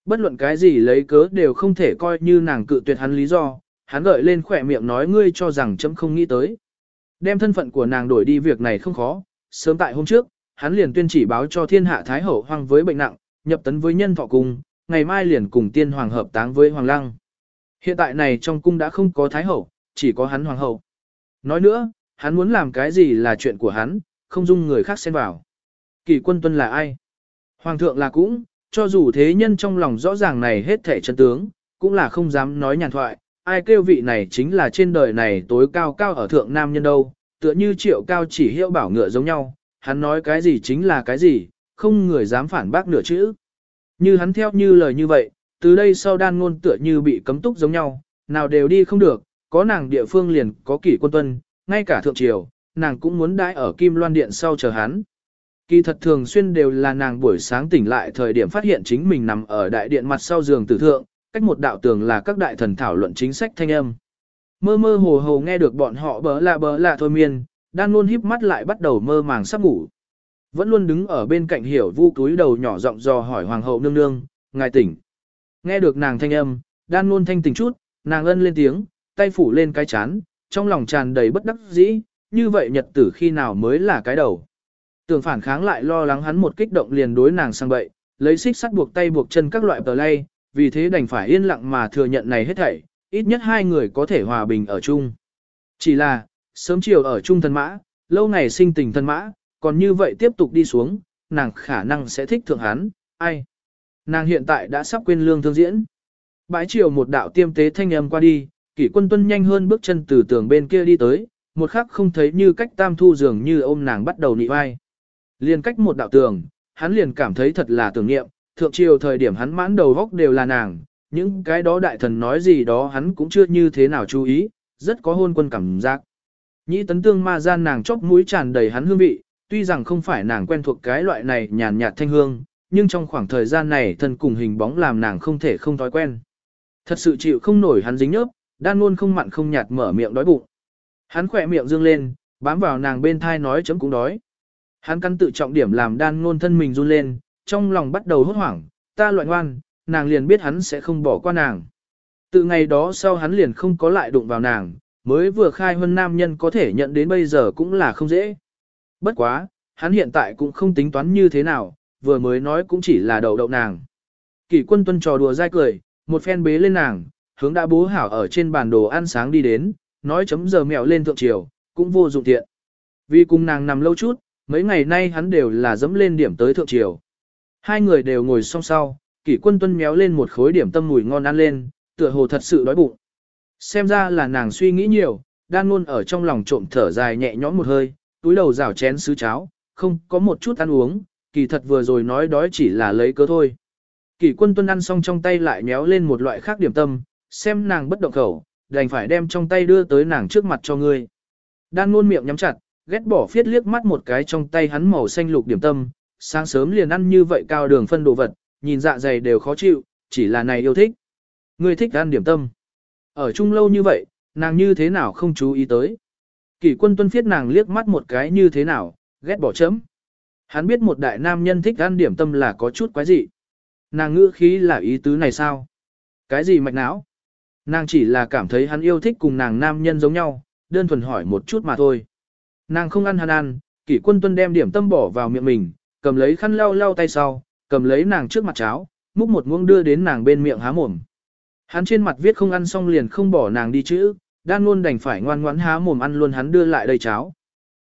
Bất luận cái gì lấy cớ đều không thể coi như nàng cự tuyệt hắn lý do, hắn gợi lên khỏe miệng nói ngươi cho rằng chấm không nghĩ tới. Đem thân phận của nàng đổi đi việc này không khó, sớm tại hôm trước, hắn liền tuyên chỉ báo cho thiên hạ thái hậu hoang với bệnh nặng, nhập tấn với nhân thọ cung, ngày mai liền cùng tiên hoàng hợp táng với hoàng lăng. Hiện tại này trong cung đã không có thái hậu, chỉ có hắn hoàng hậu. Nói nữa, hắn muốn làm cái gì là chuyện của hắn, không dung người khác xen vào. Kỳ quân tuân là ai? Hoàng thượng là cũng, cho dù thế nhân trong lòng rõ ràng này hết thể chân tướng, cũng là không dám nói nhàn thoại, ai kêu vị này chính là trên đời này tối cao cao ở thượng nam nhân đâu, tựa như triệu cao chỉ hiệu bảo ngựa giống nhau, hắn nói cái gì chính là cái gì, không người dám phản bác nửa chữ. Như hắn theo như lời như vậy, từ đây sau đan ngôn tựa như bị cấm túc giống nhau, nào đều đi không được, có nàng địa phương liền có kỷ quân tuân, ngay cả thượng triều, nàng cũng muốn đãi ở Kim Loan Điện sau chờ hắn. Kỳ thật thường xuyên đều là nàng buổi sáng tỉnh lại thời điểm phát hiện chính mình nằm ở đại điện mặt sau giường tử thượng, cách một đạo tường là các đại thần thảo luận chính sách thanh âm. Mơ mơ hồ hồ nghe được bọn họ bỡ lạ bỡ lạ thôi miên, đang luôn híp mắt lại bắt đầu mơ màng sắp ngủ. Vẫn luôn đứng ở bên cạnh hiểu vu túi đầu nhỏ giọng dò hỏi hoàng hậu nương nương, ngài tỉnh. Nghe được nàng thanh âm, đan luôn thanh tỉnh chút, nàng ân lên tiếng, tay phủ lên cái chán, trong lòng tràn đầy bất đắc dĩ, như vậy nhật tử khi nào mới là cái đầu. Tưởng phản kháng lại lo lắng hắn một kích động liền đối nàng sang bậy, lấy xích sắt buộc tay buộc chân các loại tờ lay, vì thế đành phải yên lặng mà thừa nhận này hết thảy, ít nhất hai người có thể hòa bình ở chung. Chỉ là, sớm chiều ở chung thân mã, lâu ngày sinh tình thân mã, còn như vậy tiếp tục đi xuống, nàng khả năng sẽ thích thượng hắn, ai. Nàng hiện tại đã sắp quên lương thương diễn. Bãi chiều một đạo tiêm tế thanh âm qua đi, kỷ quân tuân nhanh hơn bước chân từ tường bên kia đi tới, một khắc không thấy như cách tam thu dường như ôm nàng bắt đầu nị vai. Liền cách một đạo tường, hắn liền cảm thấy thật là tưởng niệm, thượng triều thời điểm hắn mãn đầu góc đều là nàng, những cái đó đại thần nói gì đó hắn cũng chưa như thế nào chú ý, rất có hôn quân cảm giác. Nhĩ tấn tương ma gian nàng chóc mũi tràn đầy hắn hương vị, tuy rằng không phải nàng quen thuộc cái loại này nhàn nhạt thanh hương, nhưng trong khoảng thời gian này thân cùng hình bóng làm nàng không thể không thói quen. Thật sự chịu không nổi hắn dính nhớp, đan luôn không mặn không nhạt mở miệng đói bụng. Hắn khỏe miệng dương lên, bám vào nàng bên thai nói chấm cũng đói. Hắn căn tự trọng điểm làm đan luôn thân mình run lên, trong lòng bắt đầu hốt hoảng, ta loại ngoan, nàng liền biết hắn sẽ không bỏ qua nàng. Từ ngày đó sau hắn liền không có lại đụng vào nàng, mới vừa khai hơn nam nhân có thể nhận đến bây giờ cũng là không dễ. Bất quá, hắn hiện tại cũng không tính toán như thế nào, vừa mới nói cũng chỉ là đầu đậu nàng. Kỷ quân tuân trò đùa dai cười, một phen bế lên nàng, hướng đã bố hảo ở trên bản đồ ăn sáng đi đến, nói chấm giờ mẹo lên thượng triều, cũng vô dụng tiện. Vì cùng nàng nằm lâu chút, mấy ngày nay hắn đều là dẫm lên điểm tới thượng triều. Hai người đều ngồi song song, kỷ quân tuân méo lên một khối điểm tâm mùi ngon ăn lên, tựa hồ thật sự đói bụng. Xem ra là nàng suy nghĩ nhiều, đang luôn ở trong lòng trộm thở dài nhẹ nhõm một hơi, túi đầu rảo chén sứ cháo, không có một chút ăn uống, kỳ thật vừa rồi nói đói chỉ là lấy cớ thôi. Kỷ quân tuân ăn xong trong tay lại méo lên một loại khác điểm tâm, xem nàng bất động khẩu, đành phải đem trong tay đưa tới nàng trước mặt cho ngươi. Đan ngôn miệng nhắm chặt, ghét bỏ phiết liếc mắt một cái trong tay hắn màu xanh lục điểm tâm, sáng sớm liền ăn như vậy cao đường phân đồ vật, nhìn dạ dày đều khó chịu, chỉ là này yêu thích. Ngươi thích ăn điểm tâm. Ở chung lâu như vậy, nàng như thế nào không chú ý tới. Kỷ quân tuân phiết nàng liếc mắt một cái như thế nào, ghét bỏ chấm. Hắn biết một đại nam nhân thích ăn điểm tâm là có chút quái gì, Nàng ngữ khí là ý tứ này sao? Cái gì mạch não? Nàng chỉ là cảm thấy hắn yêu thích cùng nàng nam nhân giống nhau, đơn thuần hỏi một chút mà thôi. Nàng không ăn hắn ăn, kỷ quân tuân đem điểm tâm bỏ vào miệng mình, cầm lấy khăn lau lau tay sau, cầm lấy nàng trước mặt cháo, múc một muỗng đưa đến nàng bên miệng há mồm. Hắn trên mặt viết không ăn xong liền không bỏ nàng đi chữ, đan luôn đành phải ngoan ngoãn há mồm ăn luôn hắn đưa lại đầy cháo.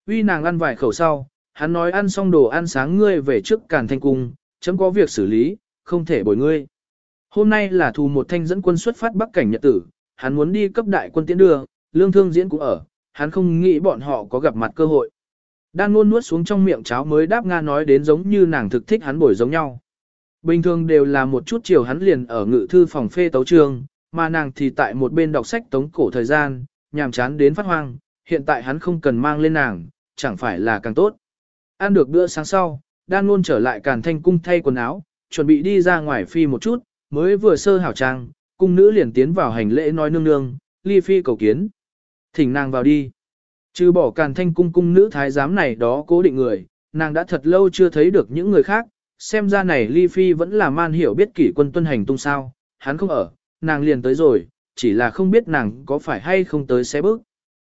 Uy nàng ăn vài khẩu sau, hắn nói ăn xong đồ ăn sáng ngươi về trước càn thanh cung, chấm có việc xử lý, không thể bồi ngươi. Hôm nay là thù một thanh dẫn quân xuất phát bắc cảnh nhật tử, hắn muốn đi cấp đại quân tiến đưa, lương thương diễn cũng ở, hắn không nghĩ bọn họ có gặp mặt cơ hội. Đan luôn nuốt xuống trong miệng cháo mới đáp Nga nói đến giống như nàng thực thích hắn bổi giống nhau. Bình thường đều là một chút chiều hắn liền ở ngự thư phòng phê tấu trường, mà nàng thì tại một bên đọc sách tống cổ thời gian, nhàm chán đến phát hoang, hiện tại hắn không cần mang lên nàng, chẳng phải là càng tốt. Ăn được bữa sáng sau, đan luôn trở lại càn thanh cung thay quần áo, chuẩn bị đi ra ngoài phi một chút, mới vừa sơ hảo trang, cung nữ liền tiến vào hành lễ nói nương nương, ly phi cầu kiến. Thỉnh nàng vào đi. Trừ bỏ càn thanh cung cung nữ thái giám này đó cố định người, nàng đã thật lâu chưa thấy được những người khác, xem ra này ly phi vẫn là man hiểu biết kỷ quân tuân hành tung sao, hắn không ở, nàng liền tới rồi, chỉ là không biết nàng có phải hay không tới xé bước.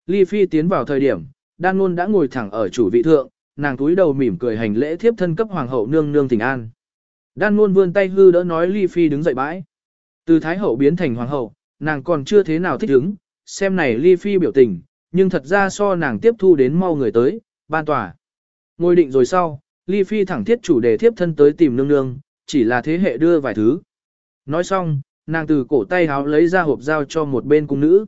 Ly phi tiến vào thời điểm, đan luôn đã ngồi thẳng ở chủ vị thượng, nàng túi đầu mỉm cười hành lễ thiếp thân cấp hoàng hậu nương nương thỉnh an. Đan luôn vươn tay hư đỡ nói ly phi đứng dậy bãi. Từ thái hậu biến thành hoàng hậu, nàng còn chưa thế nào thích ứng, xem này ly phi biểu tình, nhưng thật ra so nàng tiếp thu đến mau người tới, ban tòa. Ngồi định rồi sau, ly phi thẳng thiết chủ đề tiếp thân tới tìm nương nương, chỉ là thế hệ đưa vài thứ. Nói xong, nàng từ cổ tay háo lấy ra hộp dao cho một bên cung nữ.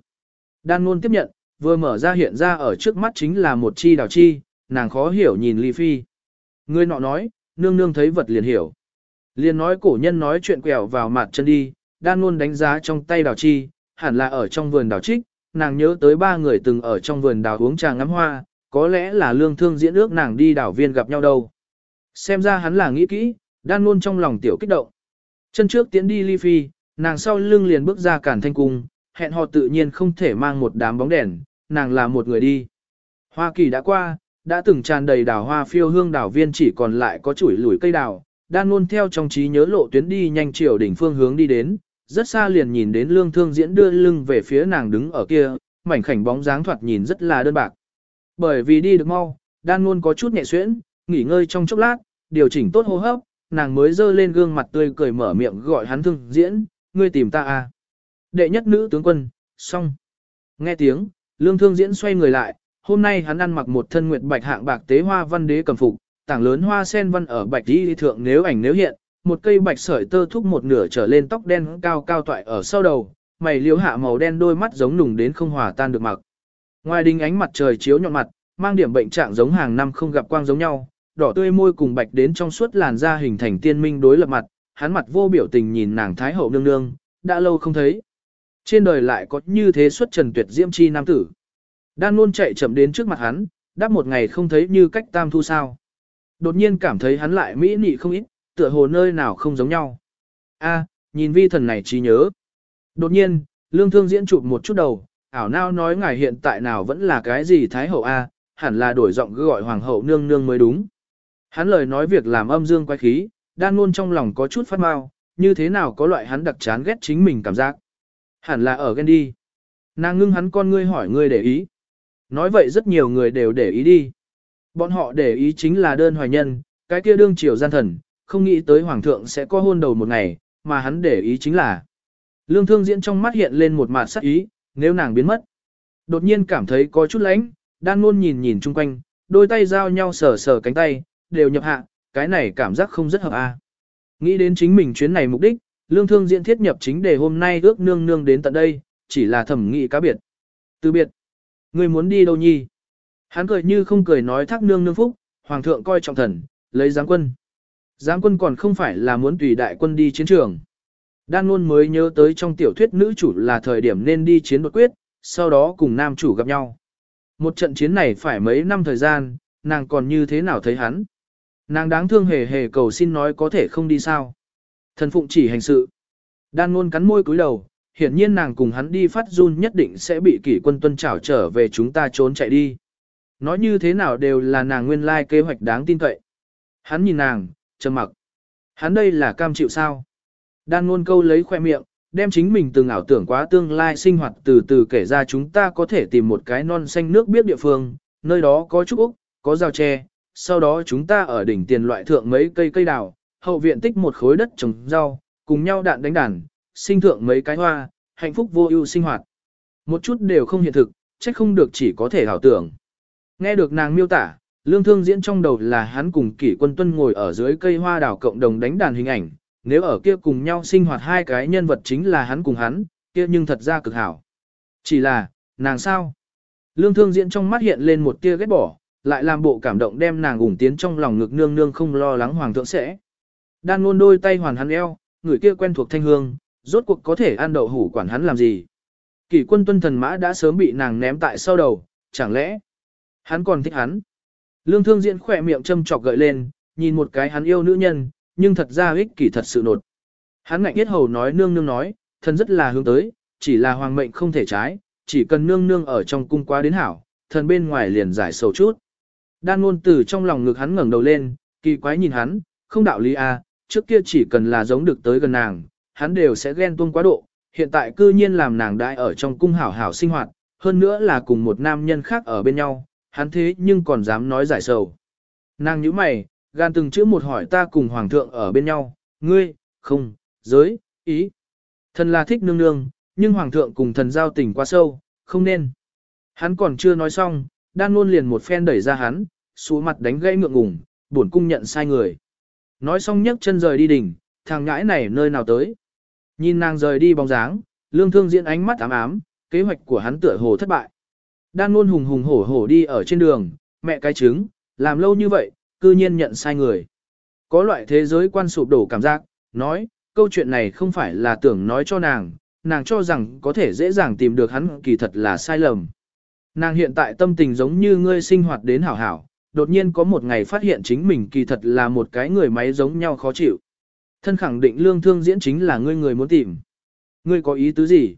Đan luôn tiếp nhận, vừa mở ra hiện ra ở trước mắt chính là một chi đào chi, nàng khó hiểu nhìn ly phi. Người nọ nói, nương nương thấy vật liền hiểu liên nói cổ nhân nói chuyện quẹo vào mặt chân đi, đan luôn đánh giá trong tay đào chi, hẳn là ở trong vườn đào trích, nàng nhớ tới ba người từng ở trong vườn đào uống trà ngắm hoa, có lẽ là lương thương diễn ước nàng đi đảo viên gặp nhau đâu. Xem ra hắn là nghĩ kỹ, đan luôn trong lòng tiểu kích động. Chân trước tiến đi ly phi, nàng sau lưng liền bước ra cản thanh cung, hẹn họ tự nhiên không thể mang một đám bóng đèn, nàng là một người đi. Hoa kỳ đã qua, đã từng tràn đầy đào hoa phiêu hương đảo viên chỉ còn lại có chuỗi lùi cây đào, đan luôn theo trong trí nhớ lộ tuyến đi nhanh chiều đỉnh phương hướng đi đến, rất xa liền nhìn đến lương thương diễn đưa lưng về phía nàng đứng ở kia, mảnh khảnh bóng dáng thoạt nhìn rất là đơn bạc. Bởi vì đi được mau, đan luôn có chút nhẹ xuyễn, nghỉ ngơi trong chốc lát, điều chỉnh tốt hô hấp, nàng mới dơ lên gương mặt tươi cười mở miệng gọi hắn thương diễn, ngươi tìm ta à. Đệ nhất nữ tướng quân, xong. Nghe tiếng, lương thương diễn xoay người lại, hôm nay hắn ăn mặc một thân nguyệt bạch hạng bạc tế hoa văn đế cầm phục, tảng lớn hoa sen văn ở bạch đi thượng nếu ảnh nếu hiện, một cây bạch sợi tơ thúc một nửa trở lên tóc đen cao cao toại ở sau đầu, mày liếu hạ màu đen đôi mắt giống nùng đến không hòa tan được mặc. Ngoài đình ánh mặt trời chiếu nhọn mặt, mang điểm bệnh trạng giống hàng năm không gặp quang giống nhau, đỏ tươi môi cùng bạch đến trong suốt làn da hình thành tiên minh đối lập mặt, hắn mặt vô biểu tình nhìn nàng thái hậu nương nương, đã lâu không thấy. Trên đời lại có như thế xuất trần tuyệt diễm chi nam tử. Đan luôn chạy chậm đến trước mặt hắn, đáp một ngày không thấy như cách tam thu sao. Đột nhiên cảm thấy hắn lại mỹ nị không ít, tựa hồ nơi nào không giống nhau. A, nhìn vi thần này trí nhớ. Đột nhiên, lương thương diễn chụp một chút đầu, ảo nao nói ngài hiện tại nào vẫn là cái gì thái hậu A, hẳn là đổi giọng gọi hoàng hậu nương nương mới đúng. Hắn lời nói việc làm âm dương quái khí, đan luôn trong lòng có chút phát mau, như thế nào có loại hắn đặc chán ghét chính mình cảm giác. Hẳn là ở ghen đi. Nàng ngưng hắn con ngươi hỏi ngươi để ý. Nói vậy rất nhiều người đều để ý đi. Bọn họ để ý chính là đơn hoài nhân, cái kia đương triều gian thần, không nghĩ tới hoàng thượng sẽ có hôn đầu một ngày, mà hắn để ý chính là. Lương thương diễn trong mắt hiện lên một mặt sắc ý, nếu nàng biến mất. Đột nhiên cảm thấy có chút lánh, đan luôn nhìn nhìn chung quanh, đôi tay giao nhau sờ sờ cánh tay, đều nhập hạ, cái này cảm giác không rất hợp a. Nghĩ đến chính mình chuyến này mục đích, lương thương diễn thiết nhập chính để hôm nay ước nương nương đến tận đây, chỉ là thẩm nghị cá biệt. Từ biệt, người muốn đi đâu nhi? Hắn cười như không cười nói thác nương nương phúc, hoàng thượng coi trọng thần, lấy giáng quân. Giáng quân còn không phải là muốn tùy đại quân đi chiến trường. Đan luôn mới nhớ tới trong tiểu thuyết nữ chủ là thời điểm nên đi chiến đột quyết, sau đó cùng nam chủ gặp nhau. Một trận chiến này phải mấy năm thời gian, nàng còn như thế nào thấy hắn. Nàng đáng thương hề hề cầu xin nói có thể không đi sao. Thần phụng chỉ hành sự. Đan luôn cắn môi cúi đầu, hiển nhiên nàng cùng hắn đi phát run nhất định sẽ bị kỷ quân tuân trảo trở về chúng ta trốn chạy đi. Nói như thế nào đều là nàng nguyên lai kế hoạch đáng tin cậy. Hắn nhìn nàng, trầm mặc. Hắn đây là cam chịu sao? Đan ngôn câu lấy khoe miệng, đem chính mình từng ảo tưởng quá tương lai sinh hoạt từ từ kể ra chúng ta có thể tìm một cái non xanh nước biết địa phương, nơi đó có trúc úc, có rào tre, sau đó chúng ta ở đỉnh tiền loại thượng mấy cây cây đào, hậu viện tích một khối đất trồng rau, cùng nhau đạn đánh đàn, sinh thượng mấy cái hoa, hạnh phúc vô ưu sinh hoạt. Một chút đều không hiện thực, trách không được chỉ có thể ảo tưởng. Nghe được nàng miêu tả, lương thương diễn trong đầu là hắn cùng kỷ quân tuân ngồi ở dưới cây hoa đào cộng đồng đánh đàn hình ảnh, nếu ở kia cùng nhau sinh hoạt hai cái nhân vật chính là hắn cùng hắn, kia nhưng thật ra cực hảo. Chỉ là, nàng sao? Lương thương diễn trong mắt hiện lên một tia ghét bỏ, lại làm bộ cảm động đem nàng ủng tiến trong lòng ngực nương nương không lo lắng hoàng thượng sẽ. Đan luôn đôi tay hoàn hắn eo, người kia quen thuộc thanh hương, rốt cuộc có thể ăn đậu hủ quản hắn làm gì. Kỷ quân tuân thần mã đã sớm bị nàng ném tại sau đầu, chẳng lẽ hắn còn thích hắn. Lương thương diễn khỏe miệng châm chọc gợi lên, nhìn một cái hắn yêu nữ nhân, nhưng thật ra ích kỷ thật sự nột. Hắn ngạnh biết hầu nói nương nương nói, thần rất là hướng tới, chỉ là hoàng mệnh không thể trái, chỉ cần nương nương ở trong cung quá đến hảo, thần bên ngoài liền giải sầu chút. Đan ngôn từ trong lòng ngực hắn ngẩng đầu lên, kỳ quái nhìn hắn, không đạo lý à, trước kia chỉ cần là giống được tới gần nàng, hắn đều sẽ ghen tuông quá độ, hiện tại cư nhiên làm nàng đại ở trong cung hảo hảo sinh hoạt, hơn nữa là cùng một nam nhân khác ở bên nhau, hắn thế nhưng còn dám nói giải sầu. Nàng nhíu mày, gan từng chữ một hỏi ta cùng hoàng thượng ở bên nhau, ngươi, không, giới, ý. Thần là thích nương nương, nhưng hoàng thượng cùng thần giao tình quá sâu, không nên. Hắn còn chưa nói xong, đan luôn liền một phen đẩy ra hắn, xuống mặt đánh gãy ngượng ngùng, buồn cung nhận sai người. Nói xong nhấc chân rời đi đỉnh, thằng ngãi này nơi nào tới. Nhìn nàng rời đi bóng dáng, lương thương diễn ánh mắt ám ám, kế hoạch của hắn tựa hồ thất bại. Đan luôn hùng hùng hổ hổ đi ở trên đường, mẹ cái trứng, làm lâu như vậy, cư nhiên nhận sai người. Có loại thế giới quan sụp đổ cảm giác, nói, câu chuyện này không phải là tưởng nói cho nàng, nàng cho rằng có thể dễ dàng tìm được hắn kỳ thật là sai lầm. Nàng hiện tại tâm tình giống như ngươi sinh hoạt đến hảo hảo, đột nhiên có một ngày phát hiện chính mình kỳ thật là một cái người máy giống nhau khó chịu. Thân khẳng định lương thương diễn chính là ngươi người muốn tìm. Ngươi có ý tứ gì?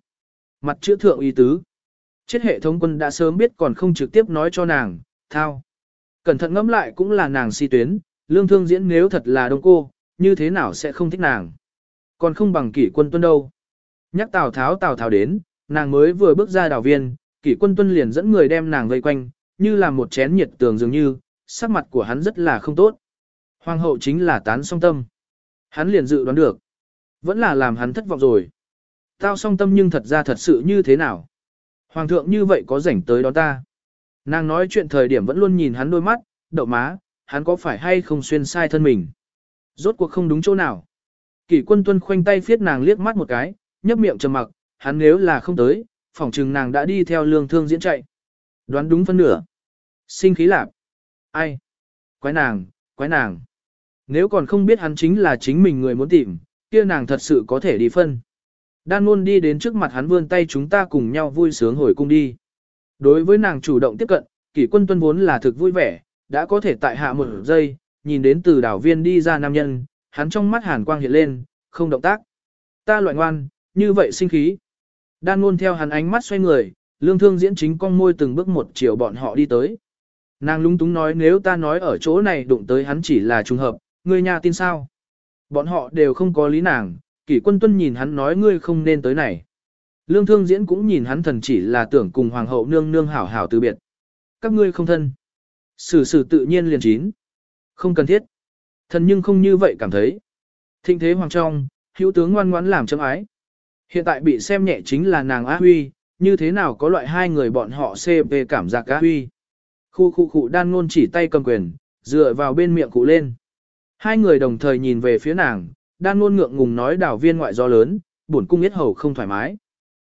Mặt chữ thượng ý tứ. Chết hệ thống quân đã sớm biết còn không trực tiếp nói cho nàng, thao. Cẩn thận ngẫm lại cũng là nàng si tuyến, lương thương diễn nếu thật là đông cô, như thế nào sẽ không thích nàng. Còn không bằng kỷ quân tuân đâu. Nhắc Tào Tháo Tào Tháo đến, nàng mới vừa bước ra đảo viên, kỷ quân tuân liền dẫn người đem nàng vây quanh, như là một chén nhiệt tường dường như, sắc mặt của hắn rất là không tốt. Hoàng hậu chính là tán song tâm. Hắn liền dự đoán được. Vẫn là làm hắn thất vọng rồi. Tao song tâm nhưng thật ra thật sự như thế nào? Hoàng thượng như vậy có rảnh tới đó ta. Nàng nói chuyện thời điểm vẫn luôn nhìn hắn đôi mắt, đậu má, hắn có phải hay không xuyên sai thân mình. Rốt cuộc không đúng chỗ nào. Kỷ quân tuân khoanh tay phiết nàng liếc mắt một cái, nhấp miệng trầm mặc, hắn nếu là không tới, phỏng chừng nàng đã đi theo lương thương diễn chạy. Đoán đúng phân nửa. Sinh khí lạp. Ai? Quái nàng, quái nàng. Nếu còn không biết hắn chính là chính mình người muốn tìm, kia nàng thật sự có thể đi phân. Đan luôn đi đến trước mặt hắn vươn tay chúng ta cùng nhau vui sướng hồi cung đi. Đối với nàng chủ động tiếp cận, kỷ quân tuân vốn là thực vui vẻ, đã có thể tại hạ một giây, nhìn đến từ đảo viên đi ra nam nhân, hắn trong mắt hàn quang hiện lên, không động tác. Ta loại ngoan, như vậy sinh khí. Đan luôn theo hắn ánh mắt xoay người, lương thương diễn chính con môi từng bước một chiều bọn họ đi tới. Nàng lung túng nói nếu ta nói ở chỗ này đụng tới hắn chỉ là trùng hợp, ngươi nhà tin sao? Bọn họ đều không có lý nàng, kỷ quân tuân nhìn hắn nói ngươi không nên tới này. Lương thương diễn cũng nhìn hắn thần chỉ là tưởng cùng hoàng hậu nương nương hảo hảo từ biệt. Các ngươi không thân. Sử sử tự nhiên liền chín. Không cần thiết. Thần nhưng không như vậy cảm thấy. Thịnh thế hoàng trong, hữu tướng ngoan ngoãn làm chấm ái. Hiện tại bị xem nhẹ chính là nàng Á Huy, như thế nào có loại hai người bọn họ CP cảm giác Á Huy. Khu khu khu đan ngôn chỉ tay cầm quyền, dựa vào bên miệng cụ lên. Hai người đồng thời nhìn về phía nàng, đan ngôn ngượng ngùng nói đảo viên ngoại do lớn, buồn cung yết hầu không thoải mái.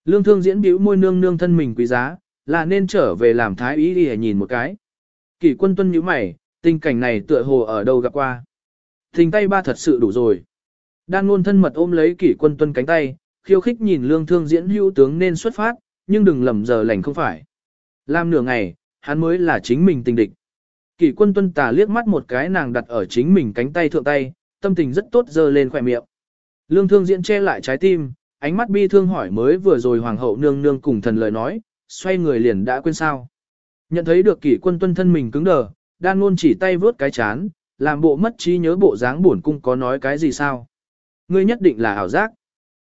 Lương thương diễn bĩu môi nương nương thân mình quý giá, là nên trở về làm thái ý đi nhìn một cái. Kỷ quân tuân nhíu mày, tình cảnh này tựa hồ ở đâu gặp qua. Thình tay ba thật sự đủ rồi. Đan ngôn thân mật ôm lấy kỷ quân tuân cánh tay, khiêu khích nhìn lương thương diễn hữu tướng nên xuất phát, nhưng đừng lầm giờ lành không phải. Làm nửa ngày, hắn mới là chính mình tình địch. Kỷ quân tuân tà liếc mắt một cái nàng đặt ở chính mình cánh tay thượng tay, tâm tình rất tốt dơ lên khỏe miệng. Lương thương diễn che lại trái tim, ánh mắt bi thương hỏi mới vừa rồi hoàng hậu nương nương cùng thần lời nói, xoay người liền đã quên sao. Nhận thấy được kỷ quân tuân thân mình cứng đờ, đan luôn chỉ tay vớt cái chán, làm bộ mất trí nhớ bộ dáng buồn cung có nói cái gì sao? Ngươi nhất định là ảo giác.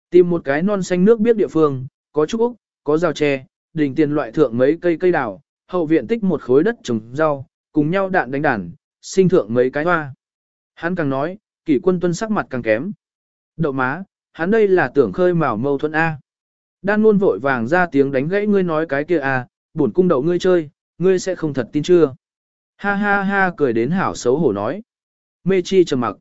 Tìm một cái non xanh nước biết địa phương, có trúc úc, có rau tre, đình tiền loại thượng mấy cây cây đào, hậu viện tích một khối đất trồng rau, cùng nhau đạn đánh đàn, sinh thượng mấy cái hoa. Hắn càng nói, kỷ quân tuân sắc mặt càng kém. Đậu má, hắn đây là tưởng khơi mào mâu thuẫn A. Đan luôn vội vàng ra tiếng đánh gãy ngươi nói cái kia A, bổn cung đậu ngươi chơi, ngươi sẽ không thật tin chưa. Ha ha ha cười đến hảo xấu hổ nói. Mê chi trầm mặc.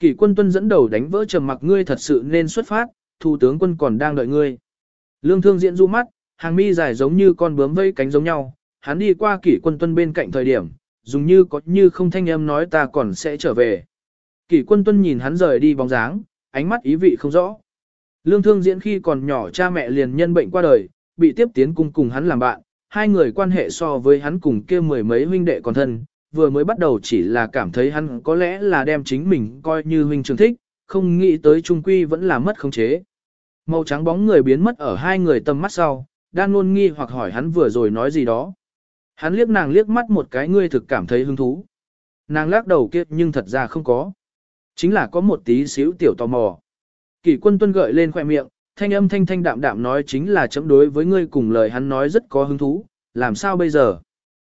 Kỷ quân tuân dẫn đầu đánh vỡ trầm mặc ngươi thật sự nên xuất phát, thủ tướng quân còn đang đợi ngươi. Lương thương diễn du mắt, hàng mi dài giống như con bướm vây cánh giống nhau, hắn đi qua kỷ quân tuân bên cạnh thời điểm, dùng như có như không thanh âm nói ta còn sẽ trở về. Kỷ quân tuân nhìn hắn rời đi bóng dáng, ánh mắt ý vị không rõ. Lương thương diễn khi còn nhỏ cha mẹ liền nhân bệnh qua đời, bị tiếp tiến cung cùng hắn làm bạn, hai người quan hệ so với hắn cùng kia mười mấy huynh đệ còn thân, vừa mới bắt đầu chỉ là cảm thấy hắn có lẽ là đem chính mình coi như huynh trường thích, không nghĩ tới trung quy vẫn là mất khống chế. Màu trắng bóng người biến mất ở hai người tầm mắt sau, đang luôn nghi hoặc hỏi hắn vừa rồi nói gì đó. Hắn liếc nàng liếc mắt một cái ngươi thực cảm thấy hứng thú. Nàng lắc đầu kiếp nhưng thật ra không có. Chính là có một tí xíu tiểu tò mò. Kỷ quân tuân gợi lên khoẻ miệng, thanh âm thanh thanh đạm đạm nói chính là chấm đối với ngươi cùng lời hắn nói rất có hứng thú, làm sao bây giờ?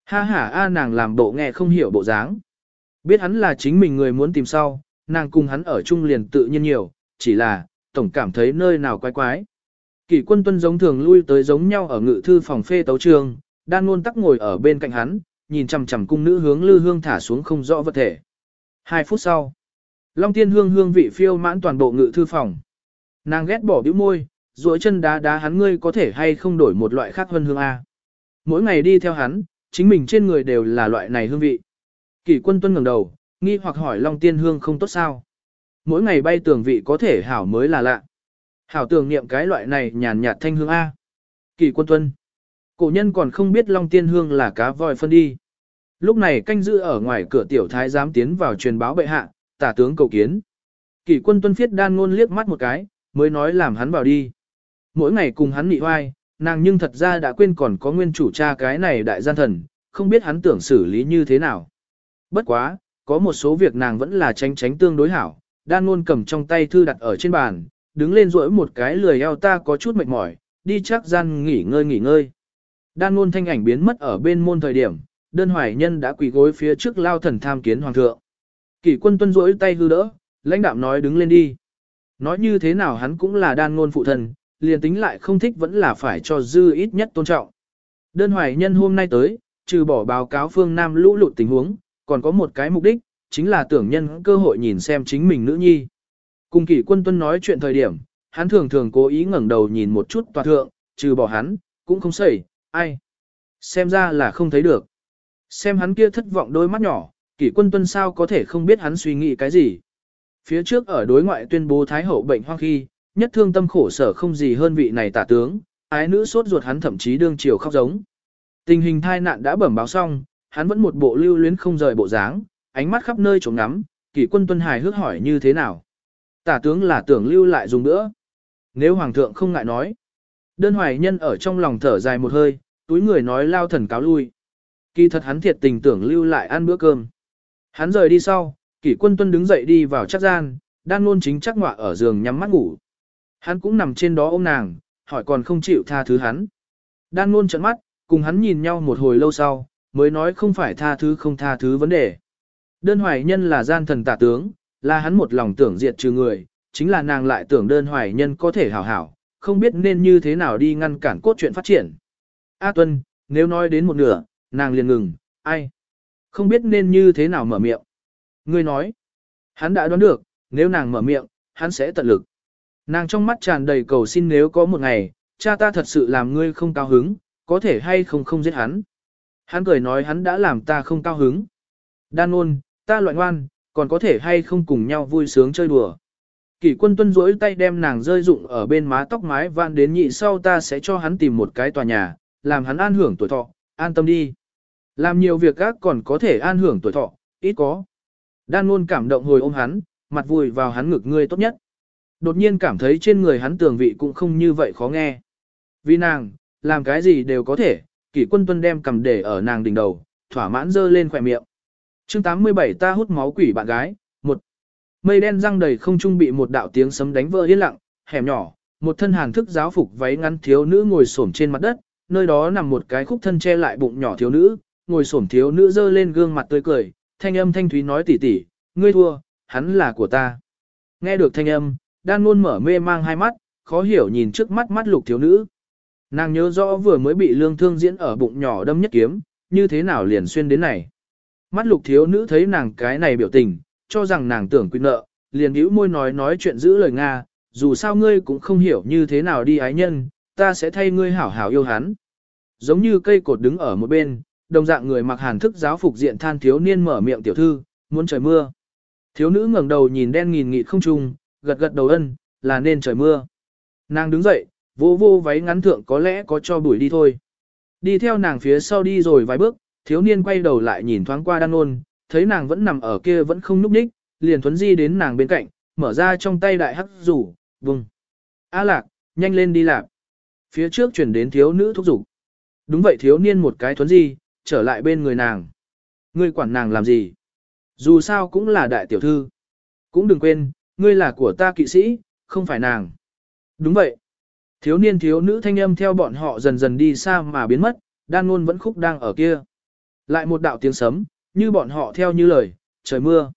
Ha ha a nàng làm bộ nghe không hiểu bộ dáng. Biết hắn là chính mình người muốn tìm sau, nàng cùng hắn ở chung liền tự nhiên nhiều, chỉ là, tổng cảm thấy nơi nào quái quái. Kỷ quân tuân giống thường lui tới giống nhau ở ngự thư phòng phê tấu trường, đan luôn tắc ngồi ở bên cạnh hắn, nhìn chằm chằm cung nữ hướng lư hương thả xuống không rõ vật thể. Hai phút sau, Long tiên hương hương vị phiêu mãn toàn bộ ngự thư phòng. Nàng ghét bỏ bĩu môi, duỗi chân đá đá hắn ngươi có thể hay không đổi một loại khác hơn hương A. Mỗi ngày đi theo hắn, chính mình trên người đều là loại này hương vị. Kỷ quân tuân ngẩng đầu, nghi hoặc hỏi Long tiên hương không tốt sao. Mỗi ngày bay tường vị có thể hảo mới là lạ. Hảo tưởng niệm cái loại này nhàn nhạt thanh hương A. Kỷ quân tuân. Cổ nhân còn không biết Long tiên hương là cá voi phân đi. Lúc này canh giữ ở ngoài cửa tiểu thái giám tiến vào truyền báo bệ hạ, tả tướng cầu kiến. Kỷ quân tuân phiết đan ngôn liếc mắt một cái, mới nói làm hắn vào đi. Mỗi ngày cùng hắn nị hoai, nàng nhưng thật ra đã quên còn có nguyên chủ cha cái này đại gian thần, không biết hắn tưởng xử lý như thế nào. Bất quá, có một số việc nàng vẫn là tránh tránh tương đối hảo, đan ngôn cầm trong tay thư đặt ở trên bàn, đứng lên rỗi một cái lười eo ta có chút mệt mỏi, đi chắc gian nghỉ ngơi nghỉ ngơi. Đan ngôn thanh ảnh biến mất ở bên môn thời điểm, đơn hoài nhân đã quỳ gối phía trước lao thần tham kiến hoàng thượng. Kỷ quân tuân rỗi tay hư đỡ, lãnh đạm nói đứng lên đi. Nói như thế nào hắn cũng là đan ngôn phụ thần, liền tính lại không thích vẫn là phải cho dư ít nhất tôn trọng. Đơn hoài nhân hôm nay tới, trừ bỏ báo cáo phương Nam lũ lụt tình huống, còn có một cái mục đích, chính là tưởng nhân cơ hội nhìn xem chính mình nữ nhi. Cùng kỷ quân tuân nói chuyện thời điểm, hắn thường thường cố ý ngẩng đầu nhìn một chút toàn thượng, trừ bỏ hắn, cũng không xảy, ai. Xem ra là không thấy được. Xem hắn kia thất vọng đôi mắt nhỏ, kỷ quân tuân sao có thể không biết hắn suy nghĩ cái gì. Phía trước ở đối ngoại tuyên bố Thái Hậu bệnh hoang khi, nhất thương tâm khổ sở không gì hơn vị này tả tướng, ái nữ sốt ruột hắn thậm chí đương chiều khóc giống. Tình hình thai nạn đã bẩm báo xong, hắn vẫn một bộ lưu luyến không rời bộ dáng, ánh mắt khắp nơi trống ngắm, kỷ quân tuân hài hước hỏi như thế nào. Tả tướng là tưởng lưu lại dùng nữa. Nếu hoàng thượng không ngại nói. Đơn hoài nhân ở trong lòng thở dài một hơi, túi người nói lao thần cáo lui. Kỳ thật hắn thiệt tình tưởng lưu lại ăn bữa cơm. Hắn rời đi sau, kỷ quân tuân đứng dậy đi vào chắc gian, đan luôn chính chắc ngọa ở giường nhắm mắt ngủ. Hắn cũng nằm trên đó ôm nàng, hỏi còn không chịu tha thứ hắn. Đan luôn trận mắt, cùng hắn nhìn nhau một hồi lâu sau, mới nói không phải tha thứ không tha thứ vấn đề. Đơn hoài nhân là gian thần tả tướng, là hắn một lòng tưởng diệt trừ người, chính là nàng lại tưởng đơn hoài nhân có thể hảo hảo, không biết nên như thế nào đi ngăn cản cốt truyện phát triển. A Tuân, nếu nói đến một nửa, nàng liền ngừng, ai? Không biết nên như thế nào mở miệng. Ngươi nói, hắn đã đoán được, nếu nàng mở miệng, hắn sẽ tận lực. Nàng trong mắt tràn đầy cầu xin nếu có một ngày, cha ta thật sự làm ngươi không cao hứng, có thể hay không không giết hắn. Hắn cười nói hắn đã làm ta không cao hứng. Đan ôn, ta loạn ngoan, còn có thể hay không cùng nhau vui sướng chơi đùa. Kỷ quân tuân rỗi tay đem nàng rơi rụng ở bên má tóc mái van đến nhị sau ta sẽ cho hắn tìm một cái tòa nhà, làm hắn an hưởng tuổi thọ, an tâm đi. Làm nhiều việc gác còn có thể an hưởng tuổi thọ, ít có. Đan luôn cảm động hồi ôm hắn, mặt vùi vào hắn ngực ngươi tốt nhất. Đột nhiên cảm thấy trên người hắn tường vị cũng không như vậy khó nghe. Vì nàng, làm cái gì đều có thể, kỷ quân tuân đem cầm để ở nàng đỉnh đầu, thỏa mãn dơ lên khỏe miệng. chương 87 ta hút máu quỷ bạn gái, một Mây đen răng đầy không trung bị một đạo tiếng sấm đánh vỡ yên lặng, hẻm nhỏ, một thân hàng thức giáo phục váy ngắn thiếu nữ ngồi xổm trên mặt đất, nơi đó nằm một cái khúc thân che lại bụng nhỏ thiếu nữ, ngồi xổm thiếu nữ dơ lên gương mặt tươi cười, thanh âm thanh thúy nói tỉ tỉ, ngươi thua, hắn là của ta. Nghe được thanh âm, đan luôn mở mê mang hai mắt, khó hiểu nhìn trước mắt mắt lục thiếu nữ. Nàng nhớ rõ vừa mới bị lương thương diễn ở bụng nhỏ đâm nhất kiếm, như thế nào liền xuyên đến này. Mắt lục thiếu nữ thấy nàng cái này biểu tình, cho rằng nàng tưởng quy nợ, liền hữu môi nói nói chuyện giữ lời Nga, dù sao ngươi cũng không hiểu như thế nào đi ái nhân, ta sẽ thay ngươi hảo hảo yêu hắn. Giống như cây cột đứng ở một bên, đồng dạng người mặc hàn thức giáo phục diện than thiếu niên mở miệng tiểu thư, muốn trời mưa. Thiếu nữ ngẩng đầu nhìn đen nghìn nghịt không trùng gật gật đầu ân, là nên trời mưa. Nàng đứng dậy, vô vô váy ngắn thượng có lẽ có cho bụi đi thôi. Đi theo nàng phía sau đi rồi vài bước, thiếu niên quay đầu lại nhìn thoáng qua đan ôn, thấy nàng vẫn nằm ở kia vẫn không núp ních, liền thuấn di đến nàng bên cạnh, mở ra trong tay đại hắc rủ, vùng. A lạc, nhanh lên đi lạc. Phía trước chuyển đến thiếu nữ thúc giục. Đúng vậy thiếu niên một cái thuấn di, trở lại bên người nàng. Ngươi quản nàng làm gì? Dù sao cũng là đại tiểu thư. Cũng đừng quên, ngươi là của ta kỵ sĩ, không phải nàng. Đúng vậy. Thiếu niên thiếu nữ thanh âm theo bọn họ dần dần đi xa mà biến mất, đan Nôn vẫn khúc đang ở kia. Lại một đạo tiếng sấm, như bọn họ theo như lời, trời mưa.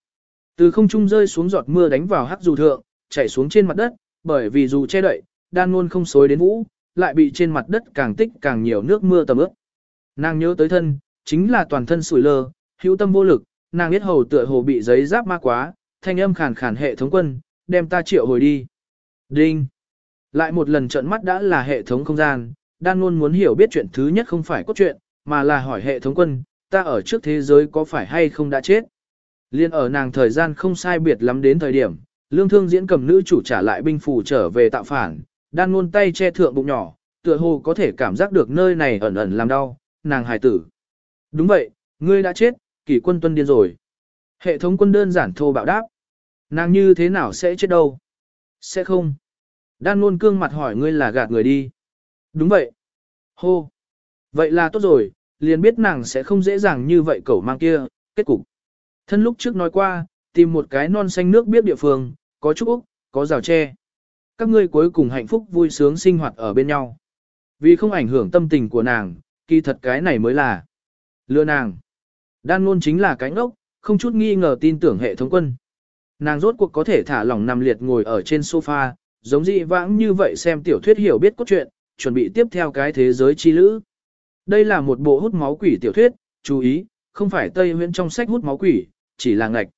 Từ không trung rơi xuống giọt mưa đánh vào hắc dù thượng, chảy xuống trên mặt đất, bởi vì dù che đậy, đan Nôn không xối đến vũ, lại bị trên mặt đất càng tích càng nhiều nước mưa tầm ướt. Nàng nhớ tới thân, chính là toàn thân sủi lơ, hữu tâm vô lực, nàng biết hầu tựa hồ bị giấy giáp ma quá, thanh âm khàn khàn hệ thống quân, đem ta triệu hồi đi. Đinh. Lại một lần trợn mắt đã là hệ thống không gian, đang luôn muốn hiểu biết chuyện thứ nhất không phải cốt truyện, mà là hỏi hệ thống quân, ta ở trước thế giới có phải hay không đã chết. Liên ở nàng thời gian không sai biệt lắm đến thời điểm, lương thương diễn cầm nữ chủ trả lại binh phù trở về tạo phản, đang luôn tay che thượng bụng nhỏ, tựa hồ có thể cảm giác được nơi này ẩn ẩn làm đau, nàng hài tử. Đúng vậy, ngươi đã chết, kỷ quân tuân điên rồi. Hệ thống quân đơn giản thô bạo đáp. Nàng như thế nào sẽ chết đâu? Sẽ không. Đan luôn cương mặt hỏi ngươi là gạt người đi. Đúng vậy. Hô. Vậy là tốt rồi, liền biết nàng sẽ không dễ dàng như vậy cẩu mang kia, kết cục. Thân lúc trước nói qua, tìm một cái non xanh nước biết địa phương, có trúc úc, có rào tre. Các ngươi cuối cùng hạnh phúc vui sướng sinh hoạt ở bên nhau. Vì không ảnh hưởng tâm tình của nàng, kỳ thật cái này mới là lừa nàng. Đan luôn chính là cái ngốc, không chút nghi ngờ tin tưởng hệ thống quân. Nàng rốt cuộc có thể thả lỏng nằm liệt ngồi ở trên sofa, giống dị vãng như vậy xem tiểu thuyết hiểu biết cốt truyện, chuẩn bị tiếp theo cái thế giới chi lữ. Đây là một bộ hút máu quỷ tiểu thuyết, chú ý, không phải Tây Huyễn trong sách hút máu quỷ, chỉ là ngạch.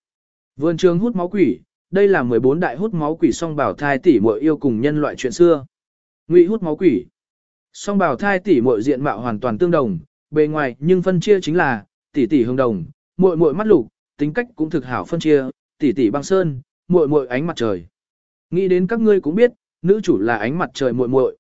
Vườn trường hút máu quỷ, đây là 14 đại hút máu quỷ song bảo thai tỷ muội yêu cùng nhân loại chuyện xưa. Ngụy hút máu quỷ. Song bảo thai tỷ muội diện mạo hoàn toàn tương đồng, bề ngoài nhưng phân chia chính là tỷ tỷ hương đồng, muội muội mắt lục, tính cách cũng thực hảo phân chia, tỷ tỷ băng sơn, muội muội ánh mặt trời. Nghĩ đến các ngươi cũng biết, nữ chủ là ánh mặt trời muội muội.